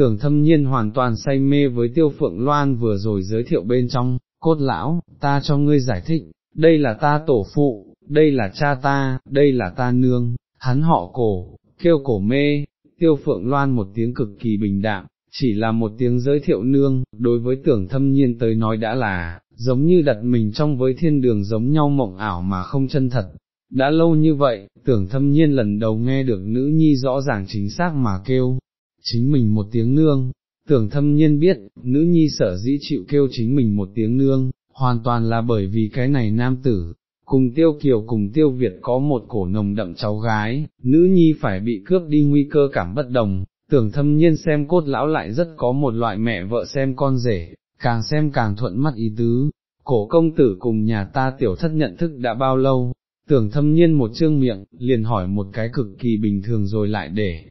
tưởng thâm nhiên hoàn toàn say mê với tiêu phượng loan vừa rồi giới thiệu bên trong, cốt lão, ta cho ngươi giải thích, đây là ta tổ phụ, đây là cha ta, đây là ta nương, hắn họ cổ, kêu cổ mê, tiêu phượng loan một tiếng cực kỳ bình đạm, chỉ là một tiếng giới thiệu nương, đối với tưởng thâm nhiên tới nói đã là, giống như đặt mình trong với thiên đường giống nhau mộng ảo mà không chân thật. Đã lâu như vậy, tưởng thâm nhiên lần đầu nghe được nữ nhi rõ ràng chính xác mà kêu, chính mình một tiếng nương, tưởng thâm nhiên biết, nữ nhi sở dĩ chịu kêu chính mình một tiếng nương, hoàn toàn là bởi vì cái này nam tử, cùng tiêu kiều cùng tiêu Việt có một cổ nồng đậm cháu gái, nữ nhi phải bị cướp đi nguy cơ cảm bất đồng, tưởng thâm nhiên xem cốt lão lại rất có một loại mẹ vợ xem con rể, càng xem càng thuận mắt ý tứ, cổ công tử cùng nhà ta tiểu thất nhận thức đã bao lâu, tưởng thâm nhiên một chương miệng, liền hỏi một cái cực kỳ bình thường rồi lại để,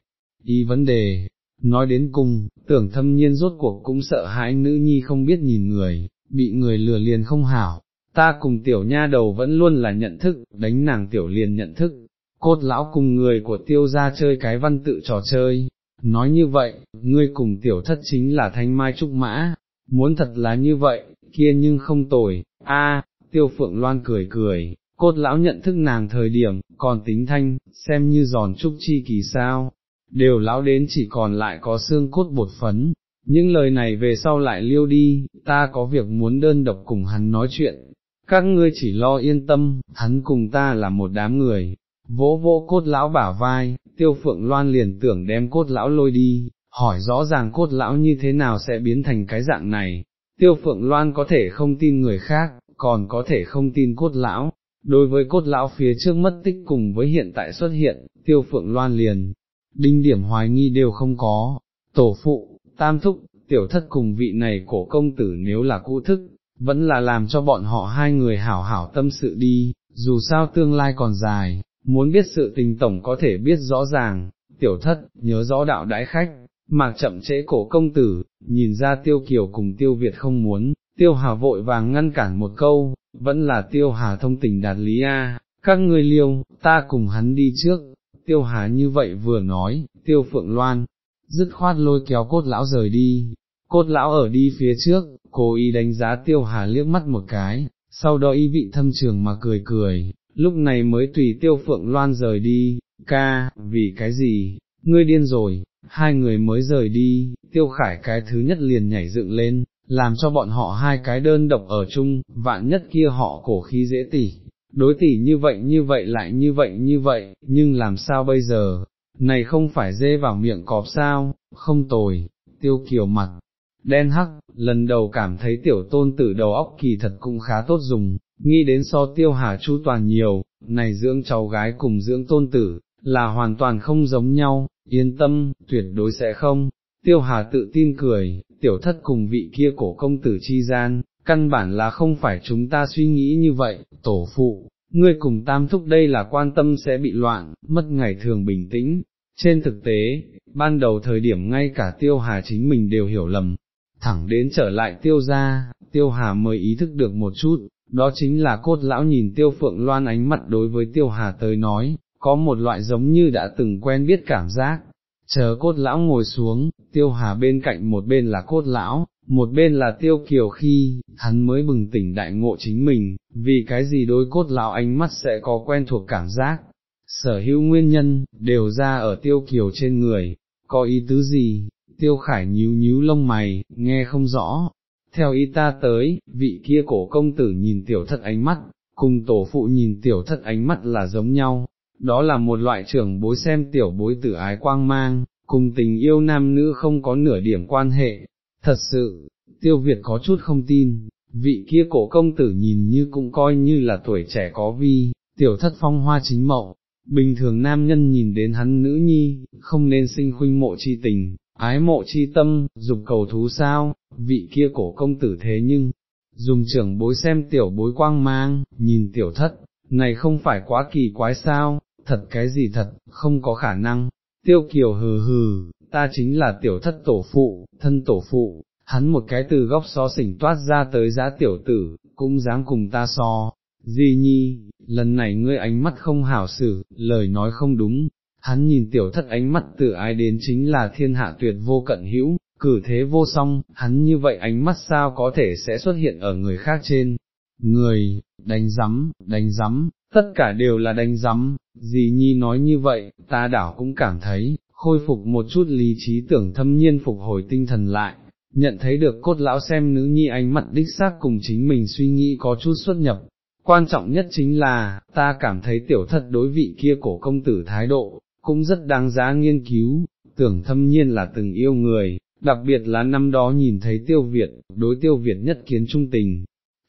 ý vấn đề, nói đến cùng, tưởng thâm nhiên rốt cuộc cũng sợ hãi nữ nhi không biết nhìn người, bị người lừa liền không hảo, ta cùng tiểu nha đầu vẫn luôn là nhận thức, đánh nàng tiểu liền nhận thức, cốt lão cùng người của tiêu ra chơi cái văn tự trò chơi, nói như vậy, ngươi cùng tiểu thất chính là thanh mai trúc mã, muốn thật là như vậy, kia nhưng không tồi, a tiêu phượng loan cười cười, cốt lão nhận thức nàng thời điểm, còn tính thanh, xem như giòn trúc chi kỳ sao, đều lão đến chỉ còn lại có xương cốt bột phấn, những lời này về sau lại liêu đi, ta có việc muốn đơn độc cùng hắn nói chuyện, các ngươi chỉ lo yên tâm, hắn cùng ta là một đám người, vỗ vỗ cốt lão bả vai, tiêu phượng loan liền tưởng đem cốt lão lôi đi, hỏi rõ ràng cốt lão như thế nào sẽ biến thành cái dạng này, tiêu phượng loan có thể không tin người khác, còn có thể không tin cốt lão, đối với cốt lão phía trước mất tích cùng với hiện tại xuất hiện, tiêu phượng loan liền, đinh điểm hoài nghi đều không có, tổ phụ, tam thúc, tiểu thất cùng vị này cổ công tử nếu là cũ thức, vẫn là làm cho bọn họ hai người hảo hảo tâm sự đi, dù sao tương lai còn dài, muốn biết sự tình tổng có thể biết rõ ràng, tiểu thất, nhớ rõ đạo đãi khách, mạc chậm trễ cổ công tử, nhìn ra tiêu kiều cùng tiêu Việt không muốn, tiêu hà vội vàng ngăn cản một câu, vẫn là tiêu hà thông tình đạt lý a. các ngươi liêu, ta cùng hắn đi trước, tiêu hà như vậy vừa nói, tiêu phượng loan, dứt khoát lôi kéo cốt lão rời đi, cốt lão ở đi phía trước, cố ý đánh giá tiêu hà liếc mắt một cái, sau đó ý vị thâm trường mà cười cười, lúc này mới tùy tiêu phượng loan rời đi, ca, vì cái gì, ngươi điên rồi, hai người mới rời đi, tiêu khải cái thứ nhất liền nhảy dựng lên, làm cho bọn họ hai cái đơn độc ở chung, vạn nhất kia họ cổ khí dễ tỉ, đối tỷ như vậy như vậy lại như vậy như vậy, nhưng làm sao bây giờ, này không phải dê vào miệng cọp sao, không tồi, tiêu kiều mặt, đen hắc, lần đầu cảm thấy tiểu tôn tử đầu óc kỳ thật cũng khá tốt dùng, nghĩ đến so tiêu hà chu toàn nhiều, này dưỡng cháu gái cùng dưỡng tôn tử, là hoàn toàn không giống nhau, yên tâm, tuyệt đối sẽ không. Tiêu hà tự tin cười, tiểu thất cùng vị kia cổ công tử chi gian, căn bản là không phải chúng ta suy nghĩ như vậy, tổ phụ, ngươi cùng tam thúc đây là quan tâm sẽ bị loạn, mất ngày thường bình tĩnh. Trên thực tế, ban đầu thời điểm ngay cả tiêu hà chính mình đều hiểu lầm, thẳng đến trở lại tiêu ra, tiêu hà mới ý thức được một chút, đó chính là cốt lão nhìn tiêu phượng loan ánh mặt đối với tiêu hà tới nói, có một loại giống như đã từng quen biết cảm giác. Chờ cốt lão ngồi xuống, tiêu hà bên cạnh một bên là cốt lão, một bên là tiêu kiều khi, hắn mới bừng tỉnh đại ngộ chính mình, vì cái gì đối cốt lão ánh mắt sẽ có quen thuộc cảm giác. Sở hữu nguyên nhân, đều ra ở tiêu kiều trên người, có ý tứ gì, tiêu khải nhíu nhíu lông mày, nghe không rõ. Theo ý ta tới, vị kia cổ công tử nhìn tiểu thất ánh mắt, cùng tổ phụ nhìn tiểu thất ánh mắt là giống nhau, đó là một loại trưởng bối xem tiểu bối tử ái quang mang, cùng tình yêu nam nữ không có nửa điểm quan hệ. Thật sự, tiêu Việt có chút không tin, vị kia cổ công tử nhìn như cũng coi như là tuổi trẻ có vi, tiểu thất phong hoa chính mậu, bình thường nam nhân nhìn đến hắn nữ nhi, không nên sinh khuynh mộ chi tình, ái mộ chi tâm, dục cầu thú sao, vị kia cổ công tử thế nhưng, dùng trưởng bối xem tiểu bối quang mang, nhìn tiểu thất, này không phải quá kỳ quái sao, thật cái gì thật, không có khả năng, tiêu kiều hừ hừ, ta chính là tiểu thất tổ phụ, thân tổ phụ, hắn một cái từ góc so xỉnh toát ra tới giá tiểu tử, cũng dám cùng ta so, di nhi, lần này ngươi ánh mắt không hảo xử, lời nói không đúng, hắn nhìn tiểu thất ánh mắt từ ai đến chính là thiên hạ tuyệt vô cận hữu, cử thế vô song, hắn như vậy ánh mắt sao có thể sẽ xuất hiện ở người khác trên, người, đánh giấm, đánh giấm, tất cả đều là đánh giấm, dì nhi nói như vậy, ta đảo cũng cảm thấy, khôi phục một chút lý trí tưởng thâm nhiên phục hồi tinh thần lại, nhận thấy được cốt lão xem nữ nhi ánh mặt đích xác cùng chính mình suy nghĩ có chút xuất nhập. Quan trọng nhất chính là, ta cảm thấy tiểu thật đối vị kia cổ công tử thái độ, cũng rất đáng giá nghiên cứu, tưởng thâm nhiên là từng yêu người, đặc biệt là năm đó nhìn thấy tiêu Việt, đối tiêu Việt nhất kiến trung tình.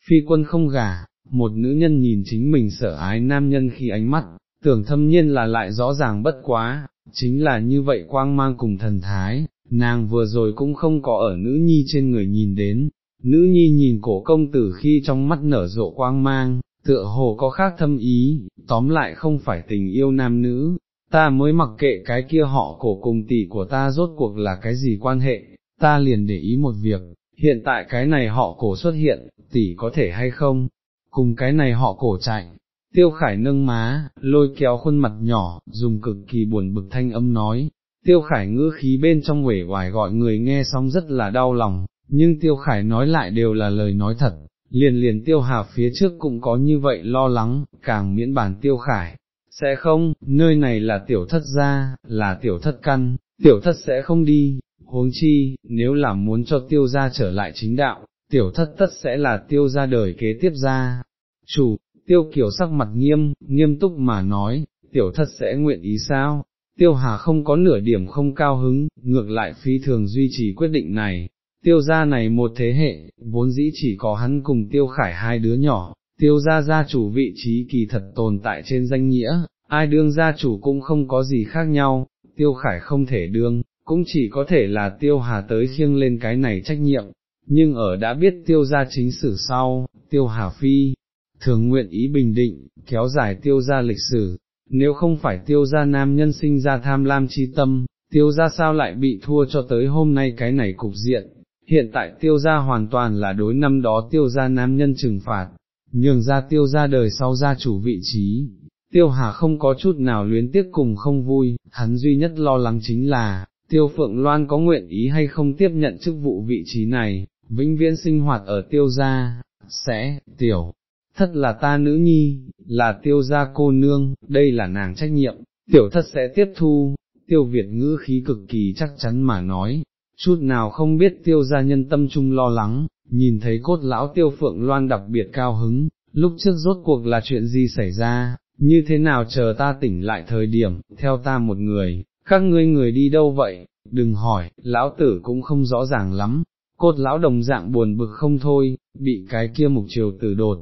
Phi quân không gả, một nữ nhân nhìn chính mình sợ ái nam nhân khi ánh mắt, tưởng thâm nhiên là lại rõ ràng bất quá, chính là như vậy quang mang cùng thần thái, nàng vừa rồi cũng không có ở nữ nhi trên người nhìn đến, nữ nhi nhìn cổ công tử khi trong mắt nở rộ quang mang, tựa hồ có khác thâm ý, tóm lại không phải tình yêu nam nữ, ta mới mặc kệ cái kia họ cổ cùng tỷ của ta rốt cuộc là cái gì quan hệ, ta liền để ý một việc, hiện tại cái này họ cổ xuất hiện, tỷ có thể hay không, cùng cái này họ cổ chạy. Tiêu khải nâng má, lôi kéo khuôn mặt nhỏ, dùng cực kỳ buồn bực thanh âm nói, tiêu khải ngữ khí bên trong quể hoài gọi người nghe xong rất là đau lòng, nhưng tiêu khải nói lại đều là lời nói thật, liền liền tiêu hà phía trước cũng có như vậy lo lắng, càng miễn bản tiêu khải, sẽ không, nơi này là tiểu thất gia, là tiểu thất căn, tiểu thất sẽ không đi, huống chi, nếu là muốn cho tiêu gia trở lại chính đạo, tiểu thất tất sẽ là tiêu gia đời kế tiếp gia. Chủ, tiêu kiểu sắc mặt nghiêm, nghiêm túc mà nói, tiểu thất sẽ nguyện ý sao? Tiêu hà không có nửa điểm không cao hứng, ngược lại phi thường duy trì quyết định này. Tiêu gia này một thế hệ, vốn dĩ chỉ có hắn cùng tiêu khải hai đứa nhỏ, tiêu gia gia chủ vị trí kỳ thật tồn tại trên danh nghĩa, ai đương gia chủ cũng không có gì khác nhau, tiêu khải không thể đương, cũng chỉ có thể là tiêu hà tới khiêng lên cái này trách nhiệm, nhưng ở đã biết tiêu gia chính sử sau, tiêu hà phi, thường nguyện ý bình định, kéo dài tiêu gia lịch sử, nếu không phải tiêu gia nam nhân sinh ra tham lam chi tâm, tiêu gia sao lại bị thua cho tới hôm nay cái này cục diện, hiện tại tiêu gia hoàn toàn là đối năm đó tiêu gia nam nhân trừng phạt, nhường ra tiêu gia đời sau gia chủ vị trí. Tiêu Hà không có chút nào luyến tiếc cùng không vui, hắn duy nhất lo lắng chính là, Tiêu Phượng Loan có nguyện ý hay không tiếp nhận chức vụ vị trí này, vĩnh viễn sinh hoạt ở tiêu gia, sẽ, tiểu, thất là ta nữ nhi, là tiêu gia cô nương, đây là nàng trách nhiệm, tiểu thất sẽ tiếp thu, tiêu Việt ngữ khí cực kỳ chắc chắn mà nói, chút nào không biết tiêu gia nhân tâm trung lo lắng, nhìn thấy cốt lão tiêu Phượng Loan đặc biệt cao hứng, lúc trước rốt cuộc là chuyện gì xảy ra, như thế nào chờ ta tỉnh lại thời điểm, theo ta một người, các ngươi người đi đâu vậy, đừng hỏi, lão tử cũng không rõ ràng lắm, cốt lão đồng dạng buồn bực không thôi, bị cái kia mục chiều tử đột.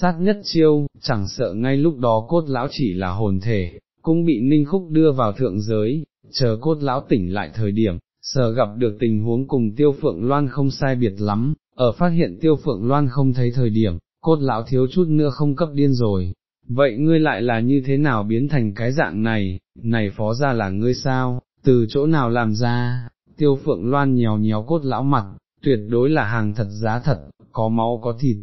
Sát nhất chiêu, chẳng sợ ngay lúc đó cốt lão chỉ là hồn thể, cũng bị ninh khúc đưa vào thượng giới, chờ cốt lão tỉnh lại thời điểm, sợ gặp được tình huống cùng tiêu phượng loan không sai biệt lắm, ở phát hiện tiêu phượng loan không thấy thời điểm, cốt lão thiếu chút nữa không cấp điên rồi. Vậy ngươi lại là như thế nào biến thành cái dạng này, này phó ra là ngươi sao, từ chỗ nào làm ra, tiêu phượng loan nhèo nhéo cốt lão mặt, tuyệt đối là hàng thật giá thật, có máu có thịt,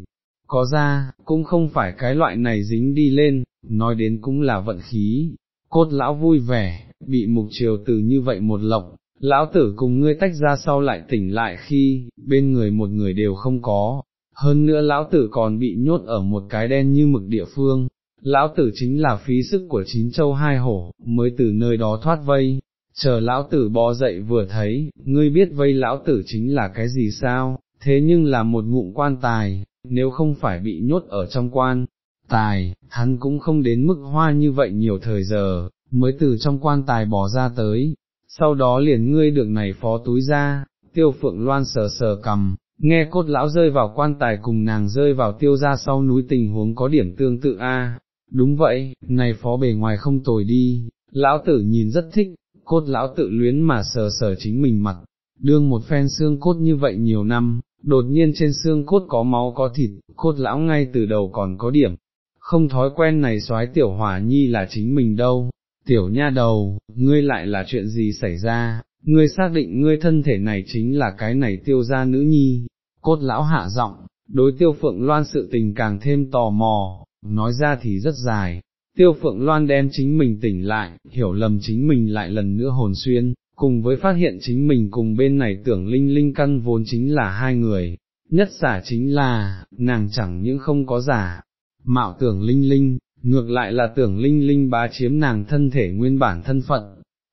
có ra cũng không phải cái loại này dính đi lên, nói đến cũng là vận khí, cốt lão vui vẻ, bị mục triều từ như vậy một lộng, lão tử cùng ngươi tách ra sau lại tỉnh lại khi, bên người một người đều không có, hơn nữa lão tử còn bị nhốt ở một cái đen như mực địa phương, lão tử chính là phí sức của chín châu hai hổ, mới từ nơi đó thoát vây, chờ lão tử bò dậy vừa thấy, ngươi biết vây lão tử chính là cái gì sao, thế nhưng là một ngụm quan tài, nếu không phải bị nhốt ở trong quan, tài, hắn cũng không đến mức hoa như vậy nhiều thời giờ, mới từ trong quan tài bỏ ra tới, sau đó liền ngươi được này phó túi ra, tiêu phượng loan sờ sờ cầm, nghe cốt lão rơi vào quan tài cùng nàng rơi vào tiêu ra sau núi tình huống có điểm tương tự a. đúng vậy, này phó bề ngoài không tồi đi, lão tử nhìn rất thích, cốt lão tự luyến mà sờ sờ chính mình mặt, đương một phen xương cốt như vậy nhiều năm, đột nhiên trên xương cốt có máu có thịt, cốt lão ngay từ đầu còn có điểm, không thói quen này soái tiểu hỏa nhi là chính mình đâu, tiểu nha đầu, ngươi lại là chuyện gì xảy ra, ngươi xác định ngươi thân thể này chính là cái này tiêu ra nữ nhi, cốt lão hạ giọng, đối tiêu phượng loan sự tình càng thêm tò mò, nói ra thì rất dài, tiêu phượng loan đem chính mình tỉnh lại, hiểu lầm chính mình lại lần nữa hồn xuyên, cùng với phát hiện chính mình cùng bên này tưởng linh linh căn vốn chính là hai người, nhất giả chính là, nàng chẳng những không có giả, mạo tưởng linh linh, ngược lại là tưởng linh linh bá chiếm nàng thân thể nguyên bản thân phận,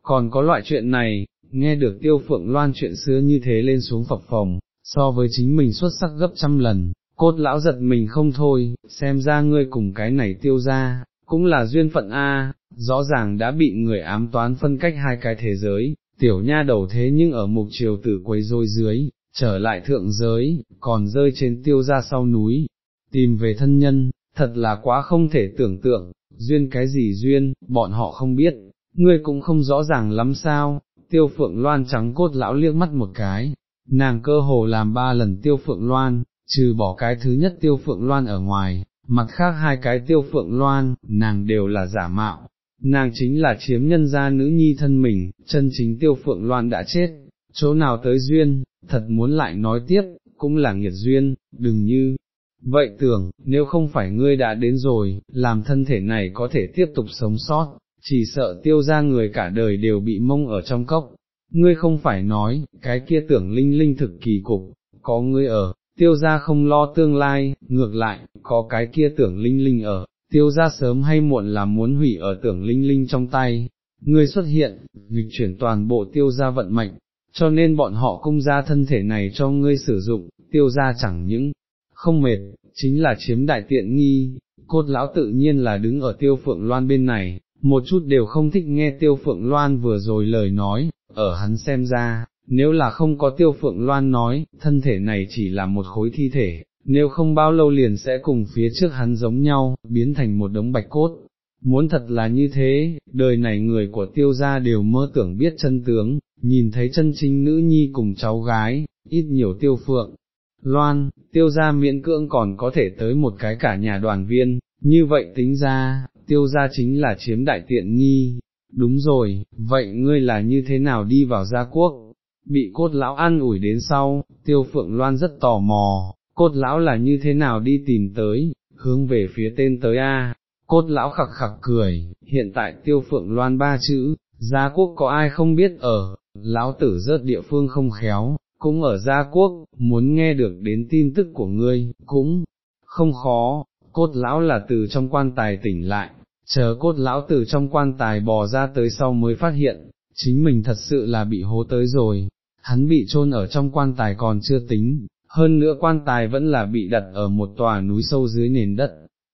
còn có loại chuyện này, nghe được tiêu phượng loan chuyện xưa như thế lên xuống phập phòng, so với chính mình xuất sắc gấp trăm lần, cốt lão giật mình không thôi, xem ra ngươi cùng cái này tiêu ra, cũng là duyên phận A, rõ ràng đã bị người ám toán phân cách hai cái thế giới, tiểu nha đầu thế nhưng ở mục triều tử quấy rối dưới, trở lại thượng giới, còn rơi trên tiêu ra sau núi, tìm về thân nhân, thật là quá không thể tưởng tượng, duyên cái gì duyên, bọn họ không biết, ngươi cũng không rõ ràng lắm sao, tiêu phượng loan trắng cốt lão liếc mắt một cái, nàng cơ hồ làm ba lần tiêu phượng loan, trừ bỏ cái thứ nhất tiêu phượng loan ở ngoài, mặt khác hai cái tiêu phượng loan, nàng đều là giả mạo, nàng chính là chiếm nhân gia nữ nhi thân mình, chân chính tiêu phượng loan đã chết, chỗ nào tới duyên, thật muốn lại nói tiếp, cũng là nghiệt duyên, đừng như. Vậy tưởng, nếu không phải ngươi đã đến rồi, làm thân thể này có thể tiếp tục sống sót, chỉ sợ tiêu ra người cả đời đều bị mông ở trong cốc. Ngươi không phải nói, cái kia tưởng linh linh thực kỳ cục, có ngươi ở, tiêu ra không lo tương lai, ngược lại, có cái kia tưởng linh linh ở, tiêu ra sớm hay muộn là muốn hủy ở tưởng linh linh trong tay, ngươi xuất hiện, nghịch chuyển toàn bộ tiêu ra vận mệnh, cho nên bọn họ cung ra thân thể này cho ngươi sử dụng, tiêu ra chẳng những không mệt, chính là chiếm đại tiện nghi, cốt lão tự nhiên là đứng ở tiêu phượng loan bên này, một chút đều không thích nghe tiêu phượng loan vừa rồi lời nói, ở hắn xem ra, nếu là không có tiêu phượng loan nói, thân thể này chỉ là một khối thi thể, nếu không bao lâu liền sẽ cùng phía trước hắn giống nhau, biến thành một đống bạch cốt. Muốn thật là như thế, đời này người của tiêu gia đều mơ tưởng biết chân tướng, nhìn thấy chân chính nữ nhi cùng cháu gái, ít nhiều tiêu phượng. Loan, tiêu gia miễn cưỡng còn có thể tới một cái cả nhà đoàn viên, như vậy tính ra, tiêu gia chính là chiếm đại tiện nghi. Đúng rồi, vậy ngươi là như thế nào đi vào gia quốc? Bị cốt lão ăn ủi đến sau, tiêu phượng loan rất tò mò, cốt lão là như thế nào đi tìm tới, hướng về phía tên tới A, cốt lão khặc khặc cười, hiện tại tiêu phượng loan ba chữ, gia quốc có ai không biết ở, lão tử rớt địa phương không khéo, cũng ở gia quốc, muốn nghe được đến tin tức của ngươi, cũng không khó, cốt lão là từ trong quan tài tỉnh lại, chờ cốt lão từ trong quan tài bò ra tới sau mới phát hiện, chính mình thật sự là bị hố tới rồi, hắn bị chôn ở trong quan tài còn chưa tính, hơn nữa quan tài vẫn là bị đặt ở một tòa núi sâu dưới nền đất.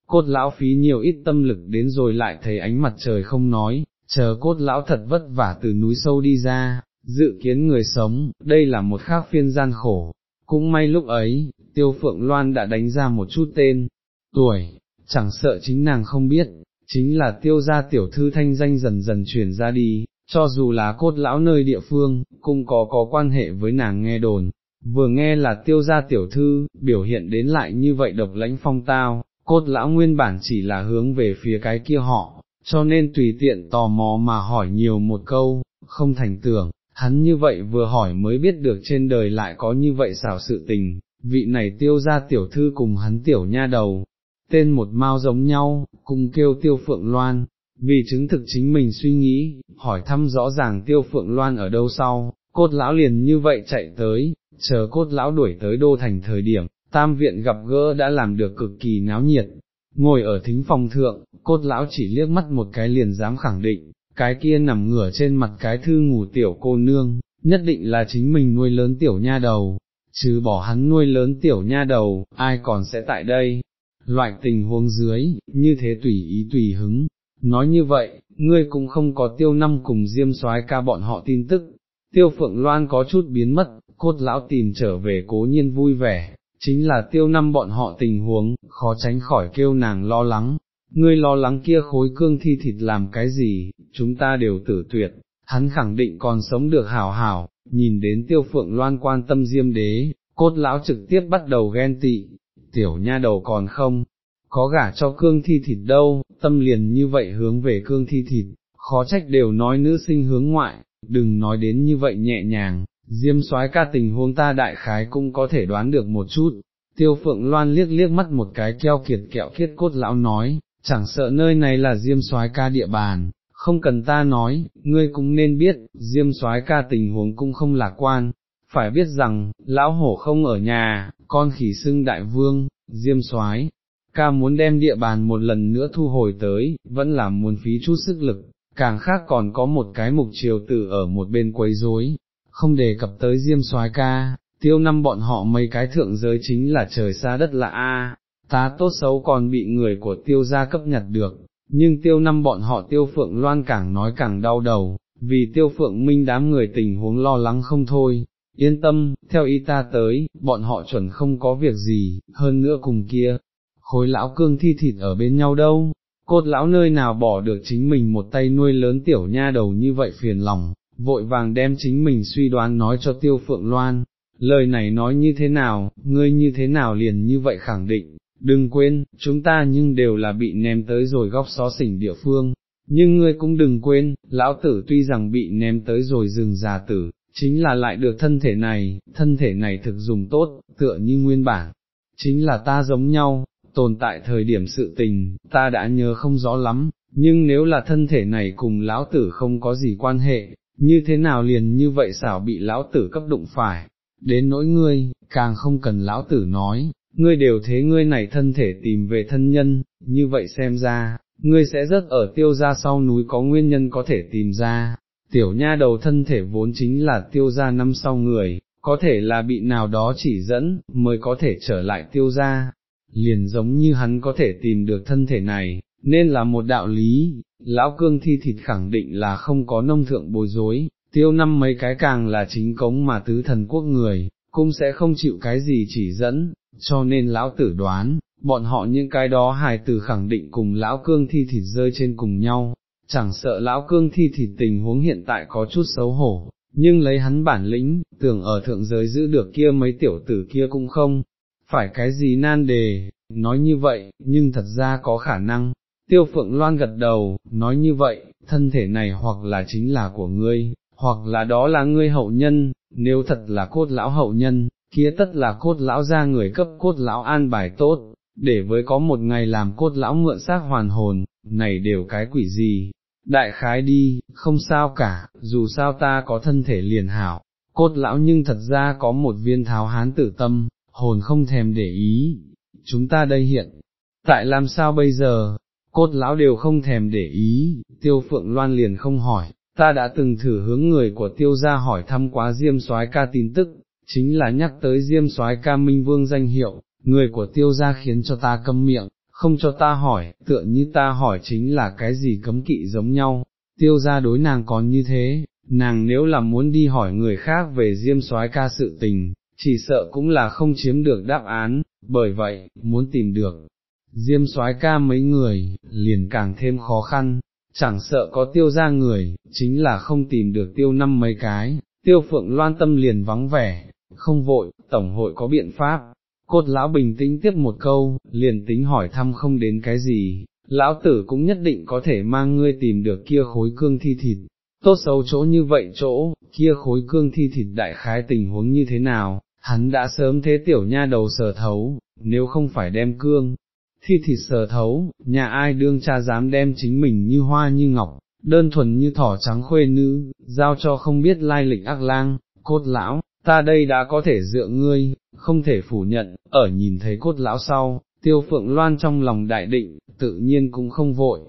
Cốt lão phí nhiều ít tâm lực đến rồi lại thấy ánh mặt trời không nói, chờ cốt lão thật vất vả từ núi sâu đi ra, dự kiến người sống, đây là một khác phiên gian khổ. Cũng may lúc ấy, tiêu phượng loan đã đánh ra một chút tên, tuổi, chẳng sợ chính nàng không biết, chính là tiêu gia tiểu thư thanh danh dần dần truyền ra đi, cho dù là cốt lão nơi địa phương, cũng có có quan hệ với nàng nghe đồn, vừa nghe là tiêu gia tiểu thư, biểu hiện đến lại như vậy độc lãnh phong tao, cốt lão nguyên bản chỉ là hướng về phía cái kia họ, cho nên tùy tiện tò mò mà hỏi nhiều một câu, không thành tưởng, hắn như vậy vừa hỏi mới biết được trên đời lại có như vậy xảo sự tình, vị này tiêu gia tiểu thư cùng hắn tiểu nha đầu, tên một mau giống nhau, cùng kêu tiêu phượng loan, vì chứng thực chính mình suy nghĩ, hỏi thăm rõ ràng tiêu phượng loan ở đâu sau, cốt lão liền như vậy chạy tới, chờ cốt lão đuổi tới đô thành thời điểm, tam viện gặp gỡ đã làm được cực kỳ náo nhiệt, ngồi ở thính phòng thượng, cốt lão chỉ liếc mắt một cái liền dám khẳng định, cái kia nằm ngửa trên mặt cái thư ngủ tiểu cô nương, nhất định là chính mình nuôi lớn tiểu nha đầu, chứ bỏ hắn nuôi lớn tiểu nha đầu, ai còn sẽ tại đây, loại tình huống dưới, như thế tùy ý tùy hứng, nói như vậy, ngươi cũng không có tiêu năm cùng diêm soái ca bọn họ tin tức, tiêu phượng loan có chút biến mất, cốt lão tìm trở về cố nhiên vui vẻ, chính là tiêu năm bọn họ tình huống, khó tránh khỏi kêu nàng lo lắng, ngươi lo lắng kia khối cương thi thịt làm cái gì, chúng ta đều tử tuyệt, hắn khẳng định còn sống được hảo hảo, nhìn đến tiêu phượng loan quan tâm diêm đế, cốt lão trực tiếp bắt đầu ghen tị, tiểu nha đầu còn không, có gả cho cương thi thịt đâu, tâm liền như vậy hướng về cương thi thịt, khó trách đều nói nữ sinh hướng ngoại, đừng nói đến như vậy nhẹ nhàng, diêm soái ca tình huống ta đại khái cũng có thể đoán được một chút. Tiêu phượng loan liếc liếc mắt một cái keo kiệt kẹo kiết cốt lão nói, chẳng sợ nơi này là diêm soái ca địa bàn, không cần ta nói, ngươi cũng nên biết, diêm soái ca tình huống cũng không lạc quan, phải biết rằng, lão hổ không ở nhà, con khỉ xưng đại vương, diêm soái. Ca muốn đem địa bàn một lần nữa thu hồi tới, vẫn là muốn phí chút sức lực, càng khác còn có một cái mục triều tử ở một bên quấy rối, không đề cập tới diêm soái ca, tiêu năm bọn họ mấy cái thượng giới chính là trời xa đất lạ. A, ta tốt xấu còn bị người của tiêu gia cấp nhặt được, nhưng tiêu năm bọn họ tiêu phượng loan càng nói càng đau đầu, vì tiêu phượng minh đám người tình huống lo lắng không thôi. Yên tâm, theo ý ta tới, bọn họ chuẩn không có việc gì, hơn nữa cùng kia, khối lão cương thi thịt ở bên nhau đâu, cốt lão nơi nào bỏ được chính mình một tay nuôi lớn tiểu nha đầu như vậy phiền lòng, vội vàng đem chính mình suy đoán nói cho tiêu phượng loan, lời này nói như thế nào, ngươi như thế nào liền như vậy khẳng định, đừng quên, chúng ta nhưng đều là bị ném tới rồi góc xó xỉnh địa phương, nhưng ngươi cũng đừng quên, lão tử tuy rằng bị ném tới rồi rừng già tử, chính là lại được thân thể này, thân thể này thực dùng tốt, tựa như nguyên bản, chính là ta giống nhau, tồn tại thời điểm sự tình, ta đã nhớ không rõ lắm, nhưng nếu là thân thể này cùng lão tử không có gì quan hệ, như thế nào liền như vậy xảo bị lão tử cấp đụng phải, đến nỗi ngươi, càng không cần lão tử nói, ngươi đều thế ngươi này thân thể tìm về thân nhân, như vậy xem ra, ngươi sẽ rất ở tiêu gia sau núi có nguyên nhân có thể tìm ra, tiểu nha đầu thân thể vốn chính là tiêu gia năm sau người, có thể là bị nào đó chỉ dẫn, mới có thể trở lại tiêu gia, liền giống như hắn có thể tìm được thân thể này, nên là một đạo lý, lão cương thi thịt khẳng định là không có nông thượng bối rối, tiêu năm mấy cái càng là chính cống mà tứ thần quốc người, cũng sẽ không chịu cái gì chỉ dẫn, cho nên lão tử đoán, bọn họ những cái đó hài tử khẳng định cùng lão cương thi thịt rơi trên cùng nhau, chẳng sợ lão cương thi thịt tình huống hiện tại có chút xấu hổ, nhưng lấy hắn bản lĩnh, tưởng ở thượng giới giữ được kia mấy tiểu tử kia cũng không, phải cái gì nan đề, nói như vậy, nhưng thật ra có khả năng. Tiêu Phượng Loan gật đầu, nói như vậy, thân thể này hoặc là chính là của ngươi, hoặc là đó là ngươi hậu nhân, nếu thật là cốt lão hậu nhân, kia tất là cốt lão ra người cấp cốt lão an bài tốt, để với có một ngày làm cốt lão mượn xác hoàn hồn, này đều cái quỷ gì, đại khái đi, không sao cả, dù sao ta có thân thể liền hảo, cốt lão nhưng thật ra có một viên tháo hán tử tâm, hồn không thèm để ý, chúng ta đây hiện, tại làm sao bây giờ, cốt lão đều không thèm để ý, tiêu phượng loan liền không hỏi, ta đã từng thử hướng người của tiêu gia hỏi thăm quá diêm soái ca tin tức, chính là nhắc tới diêm soái ca minh vương danh hiệu, người của tiêu gia khiến cho ta câm miệng, không cho ta hỏi, tựa như ta hỏi chính là cái gì cấm kỵ giống nhau, tiêu gia đối nàng còn như thế, nàng nếu là muốn đi hỏi người khác về diêm soái ca sự tình, chỉ sợ cũng là không chiếm được đáp án, bởi vậy, muốn tìm được, diêm soái ca mấy người, liền càng thêm khó khăn, chẳng sợ có tiêu ra người, chính là không tìm được tiêu năm mấy cái, tiêu phượng loan tâm liền vắng vẻ, không vội, tổng hội có biện pháp. Cốt lão bình tĩnh tiếp một câu, liền tính hỏi thăm không đến cái gì, lão tử cũng nhất định có thể mang ngươi tìm được kia khối cương thi thịt, tốt xấu chỗ như vậy chỗ, kia khối cương thi thịt đại khái tình huống như thế nào, hắn đã sớm thế tiểu nha đầu sở thấu, nếu không phải đem cương, thi thịt sở thấu, nhà ai đương cha dám đem chính mình như hoa như ngọc, đơn thuần như thỏ trắng khuê nữ, giao cho không biết lai lịch ác lang, cốt lão, ta đây đã có thể dựa ngươi, không thể phủ nhận, ở nhìn thấy cốt lão sau, tiêu phượng loan trong lòng đại định, tự nhiên cũng không vội,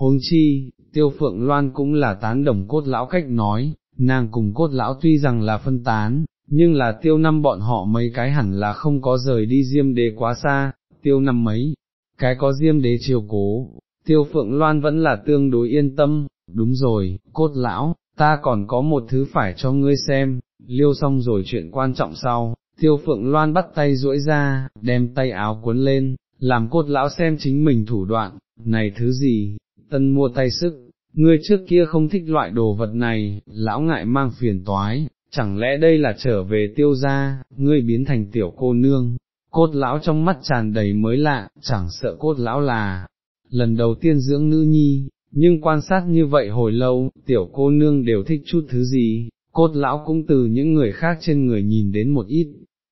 huống chi, tiêu phượng loan cũng là tán đồng cốt lão cách nói, nàng cùng cốt lão tuy rằng là phân tán, nhưng là tiêu năm bọn họ mấy cái hẳn là không có rời đi diêm đế quá xa, tiêu năm mấy, cái có diêm đế chiều cố, tiêu phượng loan vẫn là tương đối yên tâm, đúng rồi, cốt lão, ta còn có một thứ phải cho ngươi xem, liêu xong rồi chuyện quan trọng sau, tiêu phượng loan bắt tay duỗi ra, đem tay áo cuốn lên, làm cốt lão xem chính mình thủ đoạn, này thứ gì, tân mua tay sức, ngươi trước kia không thích loại đồ vật này, lão ngại mang phiền toái, chẳng lẽ đây là trở về tiêu gia, ngươi biến thành tiểu cô nương, cốt lão trong mắt tràn đầy mới lạ, chẳng sợ cốt lão là, lần đầu tiên dưỡng nữ nhi, nhưng quan sát như vậy hồi lâu, tiểu cô nương đều thích chút thứ gì, cốt lão cũng từ những người khác trên người nhìn đến một ít,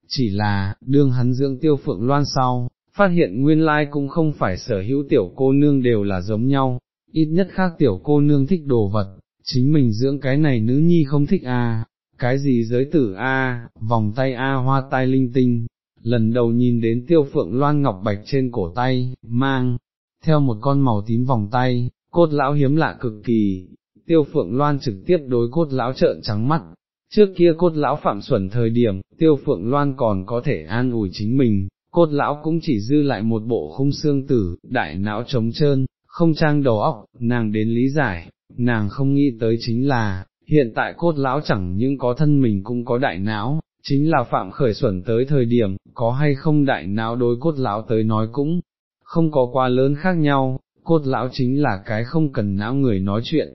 chỉ là, đương hắn dưỡng tiêu phượng loan sau, phát hiện nguyên lai cũng không phải sở hữu tiểu cô nương đều là giống nhau, ít nhất khác tiểu cô nương thích đồ vật, chính mình dưỡng cái này nữ nhi không thích a, cái gì giới tử a, vòng tay a hoa tai linh tinh, lần đầu nhìn đến tiêu phượng loan ngọc bạch trên cổ tay, mang, theo một con màu tím vòng tay, cốt lão hiếm lạ cực kỳ, tiêu phượng loan trực tiếp đối cốt lão trợn trắng mắt. Trước kia cốt lão phạm xuẩn thời điểm, tiêu phượng loan còn có thể an ủi chính mình, cốt lão cũng chỉ dư lại một bộ khung xương tử, đại não trống trơn, không trang đầu óc, nàng đến lý giải, nàng không nghĩ tới chính là, hiện tại cốt lão chẳng những có thân mình cũng có đại não, chính là phạm khởi xuẩn tới thời điểm, có hay không đại não đối cốt lão tới nói cũng không có quá lớn khác nhau, cốt lão chính là cái không cần não người nói chuyện.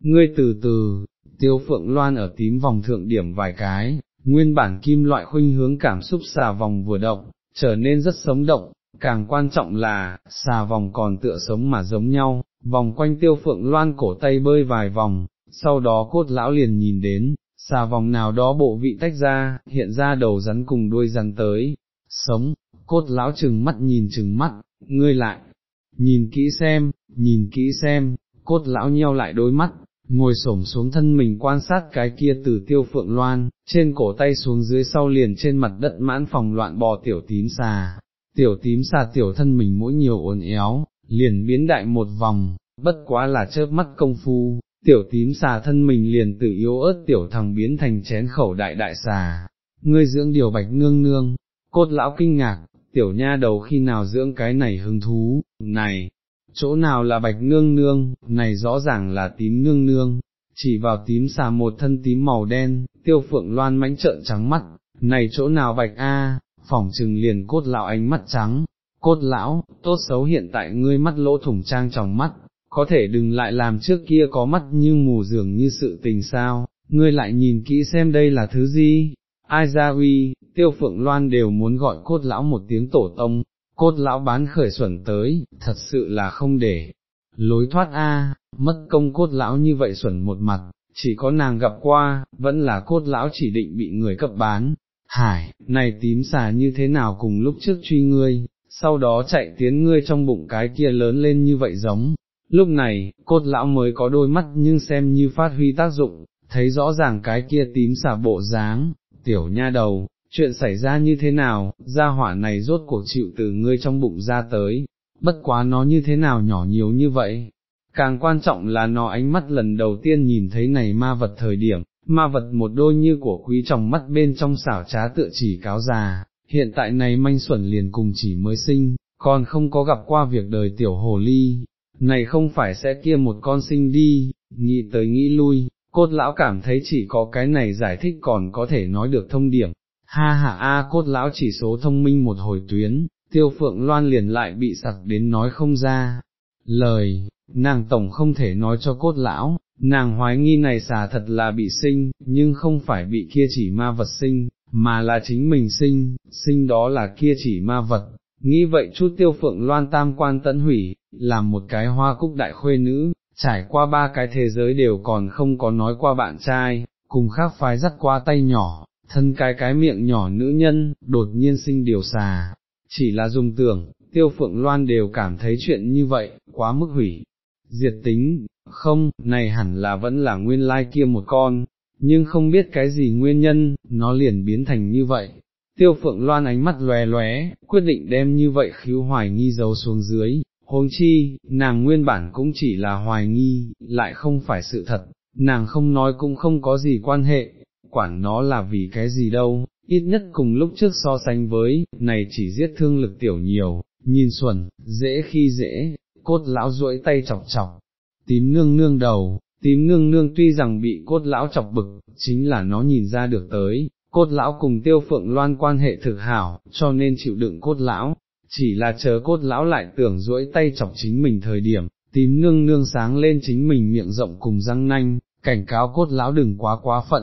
Ngươi từ từ, tiêu phượng loan ở tím vòng thượng điểm vài cái, nguyên bản kim loại khuynh hướng cảm xúc xà vòng vừa động, trở nên rất sống động, càng quan trọng là, xà vòng còn tựa sống mà giống nhau, vòng quanh tiêu phượng loan cổ tay bơi vài vòng, sau đó cốt lão liền nhìn đến, xà vòng nào đó bộ vị tách ra, hiện ra đầu rắn cùng đuôi rắn tới, sống, cốt lão chừng mắt nhìn chừng mắt, ngươi lại, nhìn kỹ xem, nhìn kỹ xem, cốt lão nheo lại đôi mắt, ngồi xổm xuống thân mình quan sát cái kia từ tiêu phượng loan, trên cổ tay xuống dưới sau liền trên mặt đất mãn phòng loạn bò tiểu tím xà, tiểu tím xà tiểu thân mình mỗi nhiều uốn éo, liền biến đại một vòng, bất quá là chớp mắt công phu, tiểu tím xà thân mình liền tự yếu ớt tiểu thằng biến thành chén khẩu đại đại xà, ngươi dưỡng điều bạch nương nương, cốt lão kinh ngạc, tiểu nha đầu khi nào dưỡng cái này hứng thú, này, chỗ nào là bạch nương nương, này rõ ràng là tím nương nương, chỉ vào tím xà một thân tím màu đen, tiêu phượng loan mãnh trợn trắng mắt, này chỗ nào bạch a, phỏng trừng liền cốt lão ánh mắt trắng, cốt lão, tốt xấu hiện tại ngươi mắt lỗ thủng trang trong mắt, có thể đừng lại làm trước kia có mắt như mù dường như sự tình sao, ngươi lại nhìn kỹ xem đây là thứ gì, ai ra uy, tiêu phượng loan đều muốn gọi cốt lão một tiếng tổ tông, cốt lão bán khởi xuẩn tới, thật sự là không để, lối thoát a, mất công cốt lão như vậy xuẩn một mặt, chỉ có nàng gặp qua, vẫn là cốt lão chỉ định bị người cấp bán, hải, này tím xà như thế nào cùng lúc trước truy ngươi, sau đó chạy tiến ngươi trong bụng cái kia lớn lên như vậy giống. Lúc này, cốt lão mới có đôi mắt nhưng xem như phát huy tác dụng, thấy rõ ràng cái kia tím xà bộ dáng, tiểu nha đầu, chuyện xảy ra như thế nào, gia hỏa này rốt cuộc chịu từ ngươi trong bụng ra tới, bất quá nó như thế nào nhỏ nhiều như vậy. Càng quan trọng là nó ánh mắt lần đầu tiên nhìn thấy này ma vật thời điểm, ma vật một đôi như của quý trong mắt bên trong xảo trá tựa chỉ cáo già, hiện tại này manh xuẩn liền cùng chỉ mới sinh, còn không có gặp qua việc đời tiểu hồ ly, này không phải sẽ kia một con sinh đi, nghĩ tới nghĩ lui, cốt lão cảm thấy chỉ có cái này giải thích còn có thể nói được thông điểm, ha ha a cốt lão chỉ số thông minh một hồi tuyến, tiêu phượng loan liền lại bị sặc đến nói không ra, lời, nàng tổng không thể nói cho cốt lão, nàng hoái nghi này xà thật là bị sinh, nhưng không phải bị kia chỉ ma vật sinh, mà là chính mình sinh, sinh đó là kia chỉ ma vật. Nghĩ vậy chút tiêu phượng loan tam quan tận hủy, làm một cái hoa cúc đại khuê nữ, trải qua ba cái thế giới đều còn không có nói qua bạn trai, cùng khác phái dắt qua tay nhỏ, thân cái cái miệng nhỏ nữ nhân, đột nhiên sinh điều xà, chỉ là dùng tưởng, tiêu phượng loan đều cảm thấy chuyện như vậy, quá mức hủy, diệt tính, không, này hẳn là vẫn là nguyên lai kia một con, nhưng không biết cái gì nguyên nhân, nó liền biến thành như vậy. Tiêu phượng loan ánh mắt lóe lóe, quyết định đem như vậy khiếu hoài nghi dấu xuống dưới, huống chi, nàng nguyên bản cũng chỉ là hoài nghi, lại không phải sự thật, nàng không nói cũng không có gì quan hệ, quản nó là vì cái gì đâu, ít nhất cùng lúc trước so sánh với, này chỉ giết thương lực tiểu nhiều, nhìn xuẩn, dễ khi dễ, cốt lão duỗi tay chọc chọc, tím nương nương đầu, tím nương nương tuy rằng bị cốt lão chọc bực, chính là nó nhìn ra được tới, cốt lão cùng tiêu phượng loan quan hệ thực hảo, cho nên chịu đựng cốt lão, chỉ là chờ cốt lão lại tưởng duỗi tay chọc chính mình thời điểm, tím nương nương sáng lên chính mình miệng rộng cùng răng nanh, cảnh cáo cốt lão đừng quá quá phận.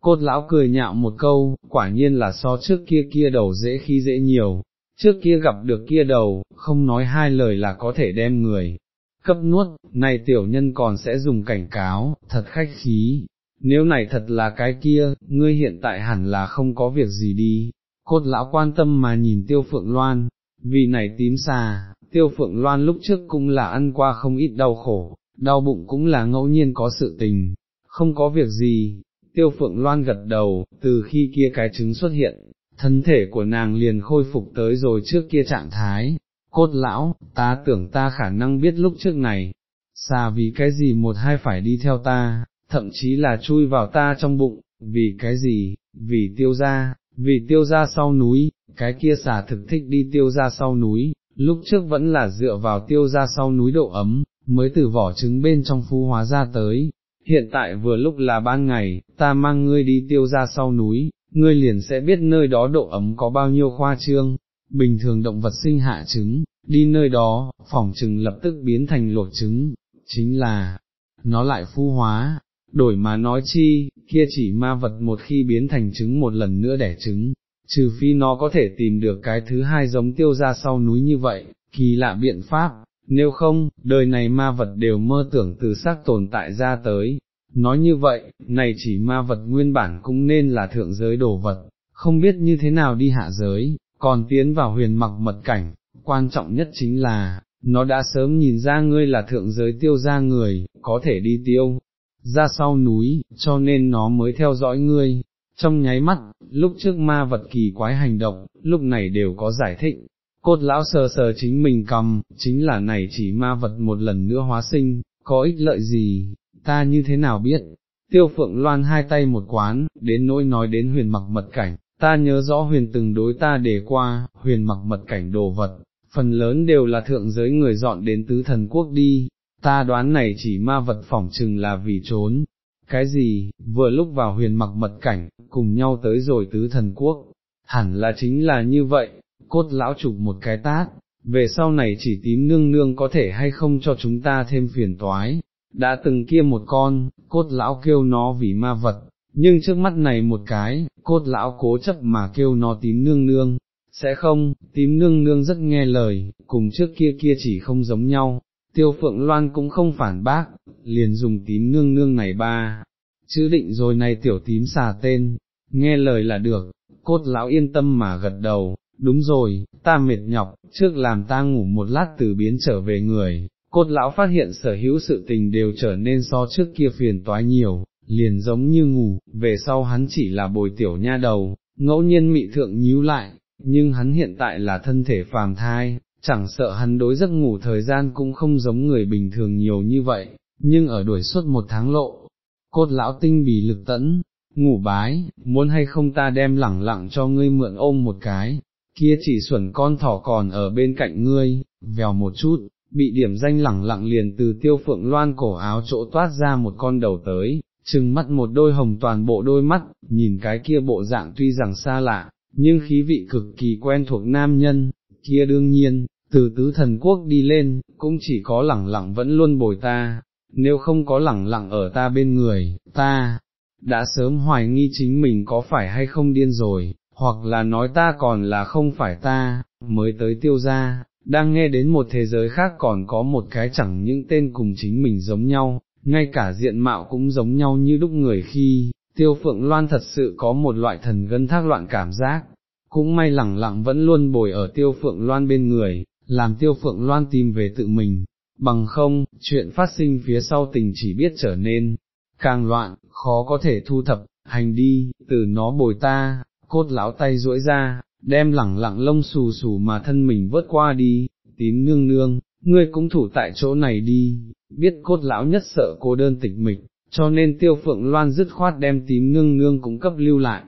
Cốt lão cười nhạo một câu, quả nhiên là so trước kia kia đầu dễ khi dễ nhiều, trước kia gặp được kia đầu, không nói hai lời là có thể đem người, cấp nuốt, này tiểu nhân còn sẽ dùng cảnh cáo, thật khách khí, nếu này thật là cái kia, ngươi hiện tại hẳn là không có việc gì đi, cốt lão quan tâm mà nhìn tiêu phượng loan, vì này tím xà, tiêu phượng loan lúc trước cũng là ăn qua không ít đau khổ, đau bụng cũng là ngẫu nhiên có sự tình, không có việc gì, tiêu phượng loan gật đầu, từ khi kia cái trứng xuất hiện, thân thể của nàng liền khôi phục tới rồi trước kia trạng thái, cốt lão, ta tưởng ta khả năng biết lúc trước này, xa vì cái gì một hai phải đi theo ta, thậm chí là chui vào ta trong bụng, vì cái gì, vì tiêu ra, vì tiêu ra sau núi, cái kia xà thực thích đi tiêu ra sau núi, lúc trước vẫn là dựa vào tiêu ra sau núi độ ấm, mới từ vỏ trứng bên trong phu hóa ra tới. Hiện tại vừa lúc là ban ngày, ta mang ngươi đi tiêu ra sau núi, ngươi liền sẽ biết nơi đó độ ấm có bao nhiêu khoa trương, bình thường động vật sinh hạ trứng, đi nơi đó, phòng trứng lập tức biến thành lột trứng, chính là, nó lại phu hóa, đổi mà nói chi, kia chỉ ma vật một khi biến thành trứng một lần nữa đẻ trứng, trừ phi nó có thể tìm được cái thứ hai giống tiêu ra sau núi như vậy, kỳ lạ biện pháp, nếu không, đời này ma vật đều mơ tưởng từ xác tồn tại ra tới. Nói như vậy, này chỉ ma vật nguyên bản cũng nên là thượng giới đồ vật, không biết như thế nào đi hạ giới, còn tiến vào huyền mặc mật cảnh, quan trọng nhất chính là, nó đã sớm nhìn ra ngươi là thượng giới tiêu ra người, có thể đi tiêu, ra sau núi, cho nên nó mới theo dõi ngươi. Trong nháy mắt, lúc trước ma vật kỳ quái hành động, lúc này đều có giải thích. Cốt lão sờ sờ chính mình cầm, chính là này chỉ ma vật một lần nữa hóa sinh, có ích lợi gì, ta như thế nào biết. Tiêu phượng loan hai tay một quán, đến nỗi nói đến huyền mặc mật cảnh, ta nhớ rõ huyền từng đối ta đề qua, huyền mặc mật cảnh đồ vật, phần lớn đều là thượng giới người dọn đến tứ thần quốc đi, ta đoán này chỉ ma vật phỏng chừng là vì trốn, cái gì, vừa lúc vào huyền mặc mật cảnh, cùng nhau tới rồi tứ thần quốc, hẳn là chính là như vậy, cốt lão chụp một cái tát, về sau này chỉ tím nương nương có thể hay không cho chúng ta thêm phiền toái, đã từng kia một con, cốt lão kêu nó vì ma vật, nhưng trước mắt này một cái, cốt lão cố chấp mà kêu nó tím nương nương, sẽ không, tím nương nương rất nghe lời, cùng trước kia kia chỉ không giống nhau, tiêu phượng loan cũng không phản bác, liền dùng tím nương nương này ba, chữ định rồi này tiểu tím xà tên, nghe lời là được, cốt lão yên tâm mà gật đầu, đúng rồi, ta mệt nhọc, trước làm ta ngủ một lát từ biến trở về người, cốt lão phát hiện sở hữu sự tình đều trở nên so trước kia phiền toái nhiều, liền giống như ngủ, về sau hắn chỉ là bồi tiểu nha đầu, ngẫu nhiên mị thượng nhíu lại, nhưng hắn hiện tại là thân thể phàm thai, chẳng sợ hắn đối giấc ngủ thời gian cũng không giống người bình thường nhiều như vậy, nhưng ở đuổi suốt một tháng lộ, cốt lão tinh bì lực tẫn, ngủ bái, muốn hay không ta đem lẳng lặng cho ngươi mượn ôm một cái, kia chỉ xuẩn con thỏ còn ở bên cạnh ngươi, vèo một chút, bị điểm danh lẳng lặng liền từ tiêu phượng loan cổ áo chỗ toát ra một con đầu tới, trừng mắt một đôi hồng toàn bộ đôi mắt, nhìn cái kia bộ dạng tuy rằng xa lạ, nhưng khí vị cực kỳ quen thuộc nam nhân, kia đương nhiên, từ tứ thần quốc đi lên, cũng chỉ có lẳng lặng vẫn luôn bồi ta, nếu không có lẳng lặng ở ta bên người, ta, đã sớm hoài nghi chính mình có phải hay không điên rồi, hoặc là nói ta còn là không phải ta, mới tới tiêu gia, đang nghe đến một thế giới khác còn có một cái chẳng những tên cùng chính mình giống nhau, ngay cả diện mạo cũng giống nhau như đúc người khi, tiêu phượng loan thật sự có một loại thần gân thác loạn cảm giác, cũng may lẳng lặng vẫn luôn bồi ở tiêu phượng loan bên người, làm tiêu phượng loan tìm về tự mình, bằng không, chuyện phát sinh phía sau tình chỉ biết trở nên, càng loạn, khó có thể thu thập, hành đi, từ nó bồi ta, cốt lão tay duỗi ra, đem lẳng lặng lông xù xù mà thân mình vớt qua đi, tím nương nương, ngươi cũng thủ tại chỗ này đi, biết cốt lão nhất sợ cô đơn tịch mịch, cho nên tiêu phượng loan dứt khoát đem tím nương nương cũng cấp lưu lại,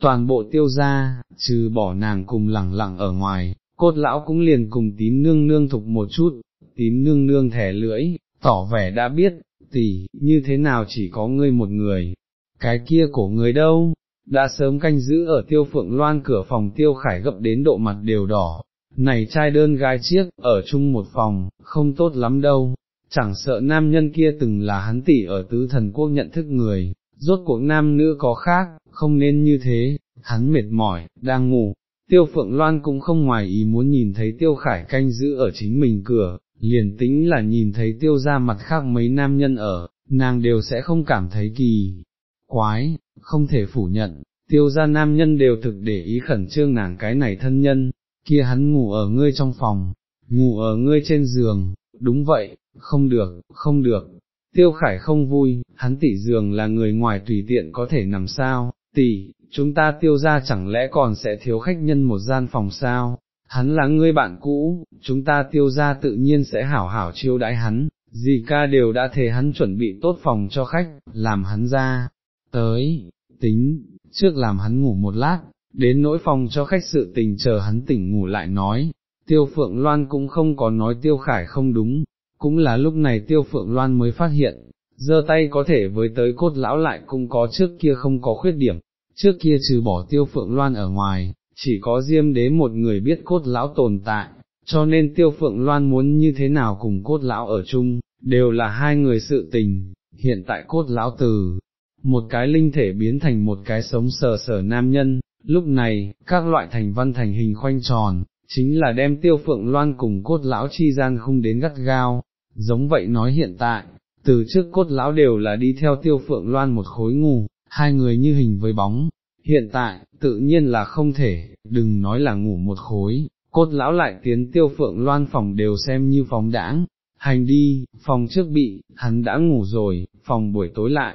toàn bộ tiêu ra, trừ bỏ nàng cùng lẳng lặng ở ngoài, cốt lão cũng liền cùng tím nương nương thục một chút, tím nương nương thẻ lưỡi, tỏ vẻ đã biết, tỷ, như thế nào chỉ có ngươi một người, cái kia của người đâu, đã sớm canh giữ ở tiêu phượng loan cửa phòng tiêu khải gập đến độ mặt đều đỏ, này trai đơn gái chiếc, ở chung một phòng, không tốt lắm đâu, chẳng sợ nam nhân kia từng là hắn tỷ ở tứ thần quốc nhận thức người, rốt cuộc nam nữ có khác, không nên như thế, hắn mệt mỏi, đang ngủ, tiêu phượng loan cũng không ngoài ý muốn nhìn thấy tiêu khải canh giữ ở chính mình cửa, liền tính là nhìn thấy tiêu ra mặt khác mấy nam nhân ở, nàng đều sẽ không cảm thấy kỳ, quái, không thể phủ nhận, tiêu gia nam nhân đều thực để ý khẩn trương nàng cái này thân nhân, kia hắn ngủ ở ngươi trong phòng, ngủ ở ngươi trên giường, đúng vậy, không được, không được. Tiêu Khải không vui, hắn tỷ giường là người ngoài tùy tiện có thể nằm sao, tỷ, chúng ta tiêu ra chẳng lẽ còn sẽ thiếu khách nhân một gian phòng sao, hắn là ngươi bạn cũ, chúng ta tiêu ra tự nhiên sẽ hảo hảo chiêu đãi hắn, dì ca đều đã thề hắn chuẩn bị tốt phòng cho khách, làm hắn ra, tới, tính, trước làm hắn ngủ một lát, đến nỗi phòng cho khách sự tình chờ hắn tỉnh ngủ lại nói, tiêu phượng loan cũng không có nói tiêu khải không đúng, cũng là lúc này tiêu phượng loan mới phát hiện, giơ tay có thể với tới cốt lão lại cũng có trước kia không có khuyết điểm, trước kia trừ bỏ tiêu phượng loan ở ngoài, chỉ có diêm đế một người biết cốt lão tồn tại, cho nên tiêu phượng loan muốn như thế nào cùng cốt lão ở chung, đều là hai người sự tình, hiện tại cốt lão từ, một cái linh thể biến thành một cái sống sờ sờ nam nhân, lúc này, các loại thành văn thành hình khoanh tròn, chính là đem tiêu phượng loan cùng cốt lão chi gian không đến gắt gao, giống vậy nói hiện tại, từ trước cốt lão đều là đi theo tiêu phượng loan một khối ngủ, hai người như hình với bóng, hiện tại, tự nhiên là không thể, đừng nói là ngủ một khối, cốt lão lại tiến tiêu phượng loan phòng đều xem như phòng đãng, hành đi, phòng trước bị, hắn đã ngủ rồi, phòng buổi tối lại,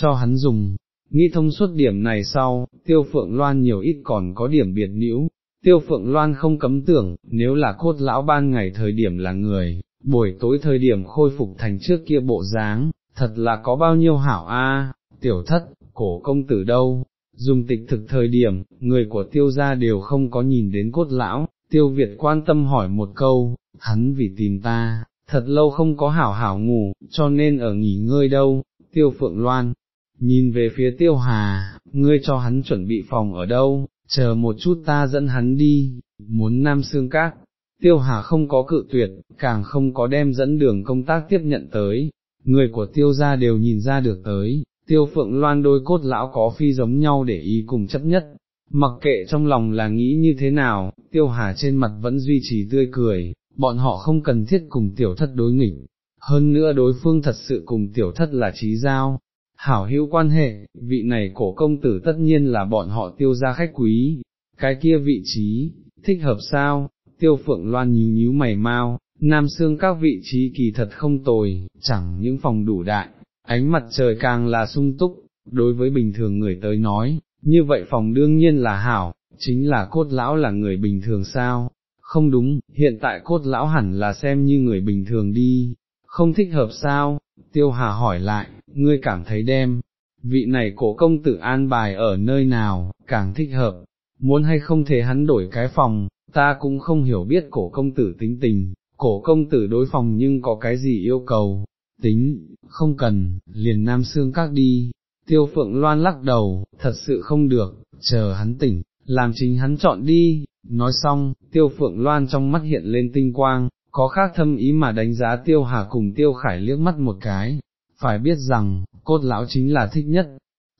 cho hắn dùng, nghĩ thông suốt điểm này sau, tiêu phượng loan nhiều ít còn có điểm biệt nữ, tiêu phượng loan không cấm tưởng, nếu là cốt lão ban ngày thời điểm là người, buổi tối thời điểm khôi phục thành trước kia bộ dáng, thật là có bao nhiêu hảo a. Tiểu thất, cổ công tử đâu, dùng tịch thực thời điểm, người của tiêu gia đều không có nhìn đến cốt lão, tiêu Việt quan tâm hỏi một câu, hắn vì tìm ta, thật lâu không có hảo hảo ngủ, cho nên ở nghỉ ngơi đâu, tiêu phượng loan, nhìn về phía tiêu hà, ngươi cho hắn chuẩn bị phòng ở đâu, chờ một chút ta dẫn hắn đi, muốn nam xương các. Tiêu Hà không có cự tuyệt, càng không có đem dẫn đường công tác tiếp nhận tới, người của tiêu gia đều nhìn ra được tới, tiêu phượng loan đôi cốt lão có phi giống nhau để ý cùng chấp nhất, mặc kệ trong lòng là nghĩ như thế nào, tiêu hà trên mặt vẫn duy trì tươi cười, bọn họ không cần thiết cùng tiểu thất đối nghịch, hơn nữa đối phương thật sự cùng tiểu thất là trí giao. Hảo hữu quan hệ, vị này cổ công tử tất nhiên là bọn họ tiêu ra khách quý, cái kia vị trí, thích hợp sao, tiêu phượng loan nhíu nhíu mày mau, nam xương các vị trí kỳ thật không tồi, chẳng những phòng đủ đại, ánh mặt trời càng là sung túc, đối với bình thường người tới nói, như vậy phòng đương nhiên là hảo, chính là cốt lão là người bình thường sao, không đúng, hiện tại cốt lão hẳn là xem như người bình thường đi, không thích hợp sao, tiêu hà hỏi lại, ngươi cảm thấy đem, vị này cổ công tử an bài ở nơi nào, càng thích hợp, muốn hay không thể hắn đổi cái phòng, ta cũng không hiểu biết cổ công tử tính tình, cổ công tử đối phòng nhưng có cái gì yêu cầu, tính, không cần, liền nam xương các đi, tiêu phượng loan lắc đầu, thật sự không được, chờ hắn tỉnh, làm chính hắn chọn đi, nói xong, tiêu phượng loan trong mắt hiện lên tinh quang, có khác thâm ý mà đánh giá tiêu hà cùng tiêu khải liếc mắt một cái, phải biết rằng, cốt lão chính là thích nhất.